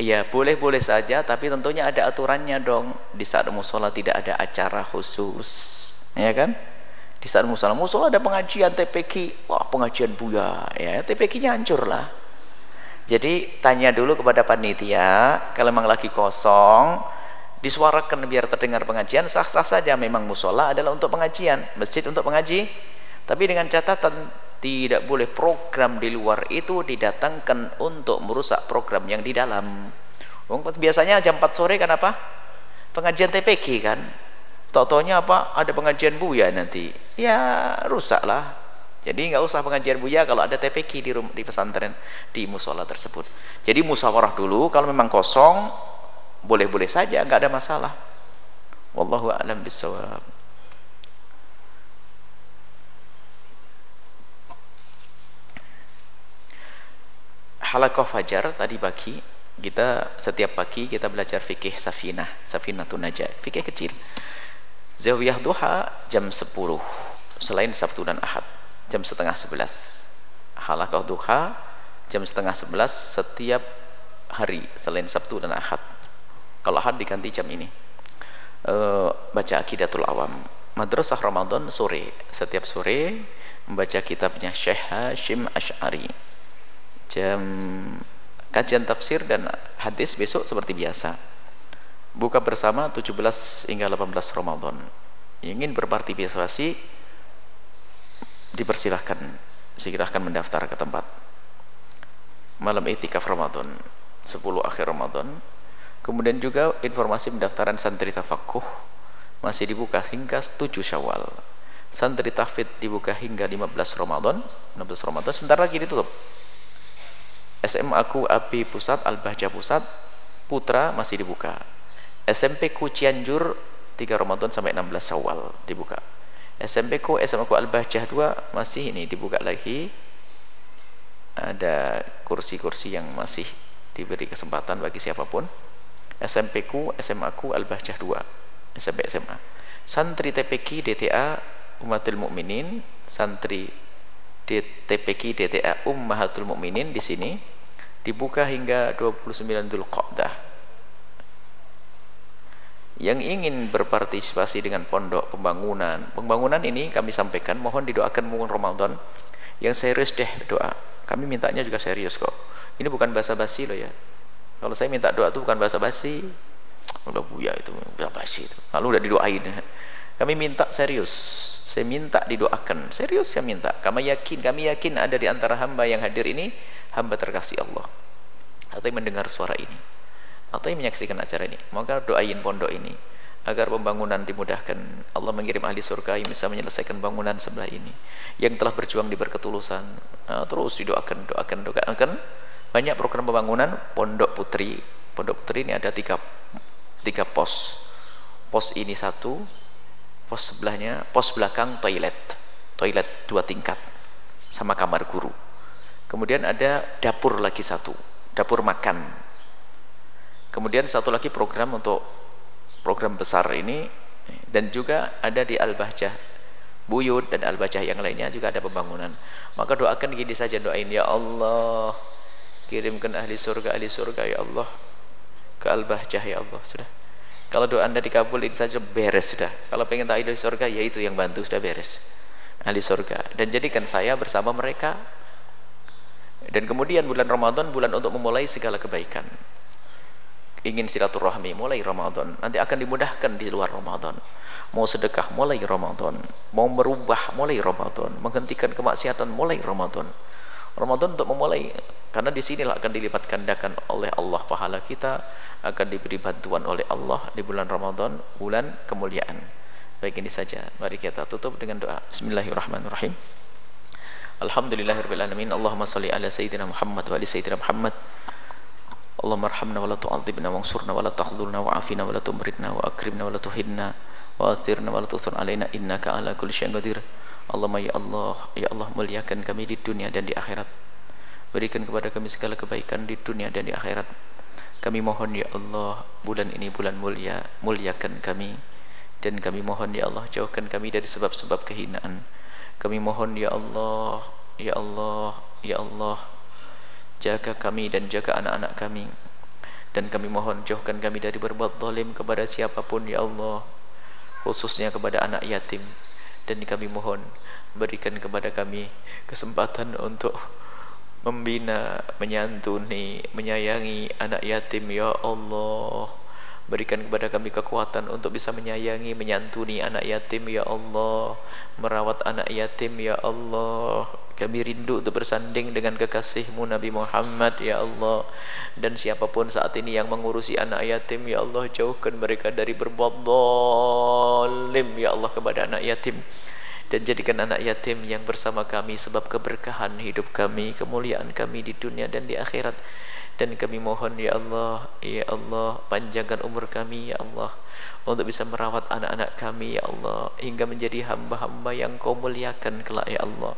ya boleh-boleh saja tapi tentunya ada aturannya dong. Di saat musola tidak ada acara khusus ya kan? Di saat musola musola ada pengajian TPK wah pengajian buya ya TPK nya hancur lah. Jadi tanya dulu kepada panitia kalau memang lagi kosong disuarakan biar terdengar pengajian sah-sah saja. Memang musola adalah untuk pengajian masjid untuk pengaji. Tapi dengan catatan tidak boleh program di luar itu didatangkan untuk merusak program yang di dalam. Biasanya jam 4 sore kan apa? Pengajian TPG kan? Totonya apa? Ada pengajian buya nanti. Ya rusak lah jadi nggak usah pengajian buya kalau ada TPG di, rumah, di pesantren di musola tersebut. Jadi musyawarah dulu kalau memang kosong boleh-boleh saja nggak ada masalah. Wallahu a'lam bisawab halakoh fajar tadi pagi kita setiap pagi kita belajar fikih safinah safinah tunajat fikih kecil. Zawiyah duha jam 10 selain Sabtu dan Ahad jam setengah 11 halakah duha jam setengah sebelas setiap hari selain Sabtu dan Ahad kalau Ahad diganti jam ini. E, baca Akidatul Awam. Madrasah Ramadan sore. Setiap sore membaca kitabnya Syekh Hashim Ash'ari. Jam kajian tafsir dan hadis besok seperti biasa. Buka bersama 17 hingga 18 Ramadan. Ingin berpartisipasi dipersilahkan. Silahkan mendaftar ke tempat. Malam itikaf Ramadan 10 akhir Ramadan kemudian juga informasi pendaftaran santri tafakuh masih dibuka hingga 7 syawal. Santri tahfid dibuka hingga 15 Ramadan 15 Ramadan. Sebentar lagi ditutup. SMA aku API Pusat Al-Bahja Pusat Putra masih dibuka. SMP ku Cianjur 3 Ramadan sampai 16 Syawal dibuka. SMP ku SMA ku Al-Bahjah 2 masih ini dibuka lagi. Ada kursi-kursi yang masih diberi kesempatan bagi siapa pun SMP ku SMA ku Al-Bahjah 2 SMP SMA santri TPK DTA Umatul Mukminin santri TPK DTA Ummahatul Mukminin di sini dibuka hingga 29 Dzulqa'dah. Yang ingin berpartisipasi dengan pondok pembangunan, pembangunan ini kami sampaikan mohon didoakan mohon Ramadan yang serius deh doa. Kami mintanya juga serius kok. Ini bukan bahasa basi loh ya. Kalau saya minta doa itu bukan bahasa basi. Udah buya itu bahasa basi itu. Lalu udah didoain. Kami minta serius. Saya minta didoakan. Serius saya minta. Kami yakin, kami yakin ada di antara hamba yang hadir ini hamba terkasih Allah. Atau yang mendengar suara ini. Atau yang menyaksikan acara ini. Maka doain pondok ini agar pembangunan dimudahkan. Allah mengirim ahli surga yang bisa menyelesaikan bangunan sebelah ini. Yang telah berjuang di berketulusan. Nah, terus didoakan, doakan, doakan. Banyak program pembangunan pondok putri. Pondok putri ini ada tiga, tiga pos. Pos ini satu, pos sebelahnya pos belakang toilet. Toilet dua tingkat sama kamar guru. Kemudian ada dapur lagi satu dapur makan. Kemudian satu lagi program untuk program besar ini. Dan juga ada di Al-Bahjah Buyut dan Al-Bahjah yang lainnya juga ada pembangunan. Maka doakan gini saja doain ya Allah kirimkan ahli surga ahli surga ya Allah. Ke Al-Bahjah ya Allah. Sudah. Kalau doa anda dikabul ini saja beres sudah. Kalau pengen tahu ahli surga ya itu yang bantu sudah beres. Ahli surga. Dan jadikan saya bersama mereka. Dan kemudian bulan Ramadan bulan untuk memulai segala kebaikan. Ingin silaturahmi mulai Ramadan. Nanti akan dimudahkan di luar Ramadan. Mau sedekah mulai Ramadan. Mau merubah mulai Ramadan. Menghentikan kemaksiatan mulai Ramadan Ramadan untuk memulai. Karena di sinilah akan dilipat gandakan oleh Allah pahala kita akan diberi bantuan oleh Allah di bulan Ramadan bulan kemuliaan. Baik ini saja. Mari kita tutup dengan doa. Bismillahirrahmanirrahim. Alhamdulillahirrahmanirrahim Allahumma salli ala Sayyidina Muhammad wa ala Sayyidina Muhammad. Allahumma arhamna wa la tu'adzibna wa ansurna wa la takhdhulna wa afina wa la tumritna wa akrimna wa la tuhinna wa athirna wa la tuthun alaina innaka ala kulli syai'in qadir Allahumma ya Allah ya Allah muliakan kami di dunia dan di akhirat. Berikan kepada kami segala kebaikan di dunia dan di akhirat. Kami mohon ya Allah bulan ini bulan mulia muliakan kami. Dan kami mohon ya Allah jauhkan kami dari sebab-sebab kehinaan. Kami mohon ya Allah ya Allah ya Allah jaga kami dan jaga anak-anak kami. Dan kami mohon jauhkan kami dari berbuat zalim kepada siapa pun ya Allah khususnya kepada anak yatim dan kami mohon berikan kepada kami kesempatan untuk membina, menyantuni, menyayangi anak yatim. Ya Allah berikan kepada kami kekuatan untuk bisa menyayangi, menyantuni anak yatim ya Allah. Merawat anak yatim ya Allah. Kami rindu untuk bersanding dengan kekasihmu Nabi Muhammad ya Allah. Dan siapa pun saat ini yang mengurusi anak yatim ya Allah jauhkan mereka dari berbuat zalim ya Allah kepada anak yatim. Dan jadikan anak yatim yang bersama kami sebab keberkahan hidup kami, kemuliaan kami di dunia dan di akhirat. Dan kami mohon ya Allah, ya Allah, panjangkan umur kami ya Allah untuk bisa merawat anak-anak kami ya Allah hingga menjadi hamba-hamba yang kau muliakan kelak ya Allah.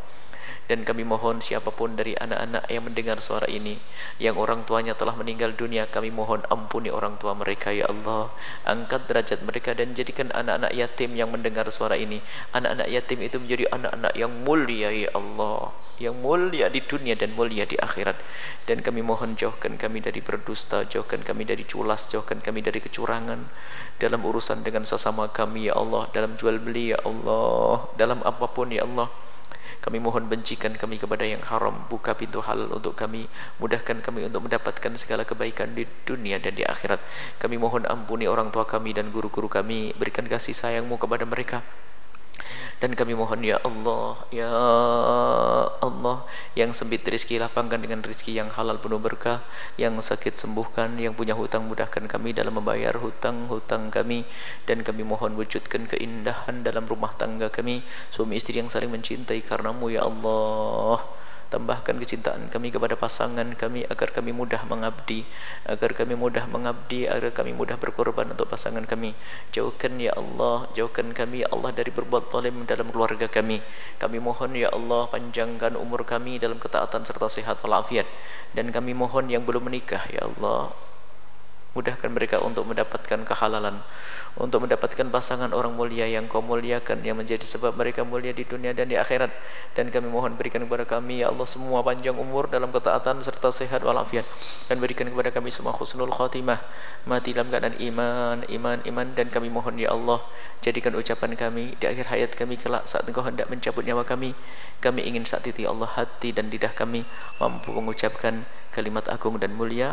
Dan kami mohon siapa pun dari anak-anak yang mendengar suara ini yang orang tuanya telah meninggal dunia kami mohon ampuni orang tua mereka ya Allah. Angkat derajat mereka dan jadikan anak-anak yatim yang mendengar suara ini. Anak-anak yatim itu menjadi anak-anak yang mulia ya Allah. Yang mulia di dunia dan mulia di akhirat. Dan kami mohon jauhkan kami dari berdusta jauhkan kami dari culas jauhkan kami dari kecurangan. Dalam urusan dengan sesama kami ya Allah. Dalam jual beli ya Allah. Dalam apa pun ya Allah kami mohon bencikan kami kepada yang haram. Buka pintu halal untuk kami. Mudahkan kami untuk mendapatkan segala kebaikan di dunia dan di akhirat. Kami mohon ampuni orang tua kami dan guru-guru kami. Berikan kasih sayangmu kepada mereka dan kami mohon ya Allah ya Allah yang sempit rezeki lapangkan dengan rezeki yang halal penuh berkah yang sakit sembuhkan yang punya hutang mudahkan kami dalam membayar hutang-hutang kami. Dan kami mohon wujudkan keindahan dalam rumah tangga kami suami istri yang saling mencintai karenamu ya Allah tambahkan kecintaan kami kepada pasangan kami agar kami mudah mengabdi agar kami mudah mengabdi agar kami mudah berkorban untuk pasangan kami. Jauhkan ya Allah jauhkan kami ya Allah dari berbuat zalim dalam keluarga kami. Kami mohon ya Allah panjangkan umur kami dalam ketaatan serta sehat walafiat. Dan kami mohon yang belum menikah ya Allah mudahkan mereka untuk mendapatkan kehalalan untuk mendapatkan pasangan orang mulia yang kau muliakan yang menjadi sebab mereka mulia di dunia dan di akhirat. Dan kami mohon berikan kepada kami ya Allah semua panjang umur dalam ketaatan serta sehat walafiat. Dan berikan kepada kami semua khusnul khatimah mati dalam keadaan iman iman iman. Dan kami mohon ya Allah jadikan ucapan kami di akhir hayat kami kelak saat engkau hendak mencabut nyawa kami. Kami ingin saat itu ya Allah hati dan lidah kami mampu mengucapkan kalimat agung dan mulia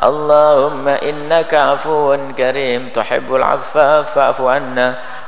اللهم إنك عفو كريم تحب العفو فاعف عنا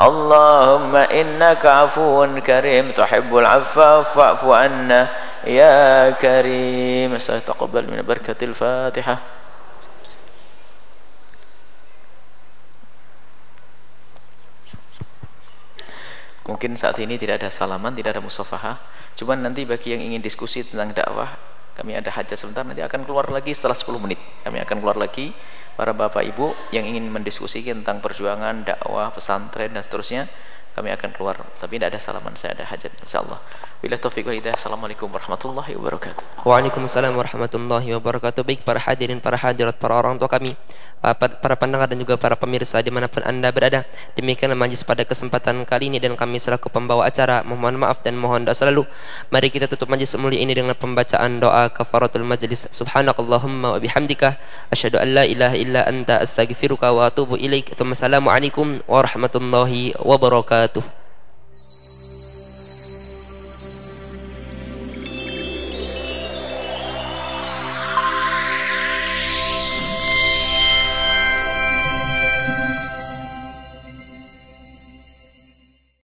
اللهم إنك عفو كريم تحب العفو فاعف عنا يا كريم سيتقبل من بركة الفاتحة Mungkin saat ini tidak ada salaman, tidak ada musafahah. Cuman nanti bagi yang ingin diskusi tentang dakwah, kami ada hajat sebentar nanti akan keluar lagi setelah 10 menit. Kami akan keluar lagi para bapak ibu yang ingin mendiskusikan tentang perjuangan dakwah pesantren dan seterusnya kami akan keluar. Tapi tidak ada salaman saya ada hajat insyaallah. Bila taufiq wal assalamualaikum warahmatullahi wabarakatuh. Waalaikumsalam warahmatullahi wabarakatuh. Baik para hadirin, para hadirat, para orang tua kami Para pendengar dan juga para pemirsa di mana pun anda berada. Demikianlah majlis pada kesempatan kali ini Dan kami selaku pembawa acara Mohon maaf dan mohon doa selalu. Mari kita tutup majlis mulia ini dengan pembacaan doa kafaratul majlis. Subhanakallahumma wa bihamdika Asyadu an la ilaha illa anta astaghfiruka wa atubu ilaik. Assalamualaikum warahmatullahi wabarakatuh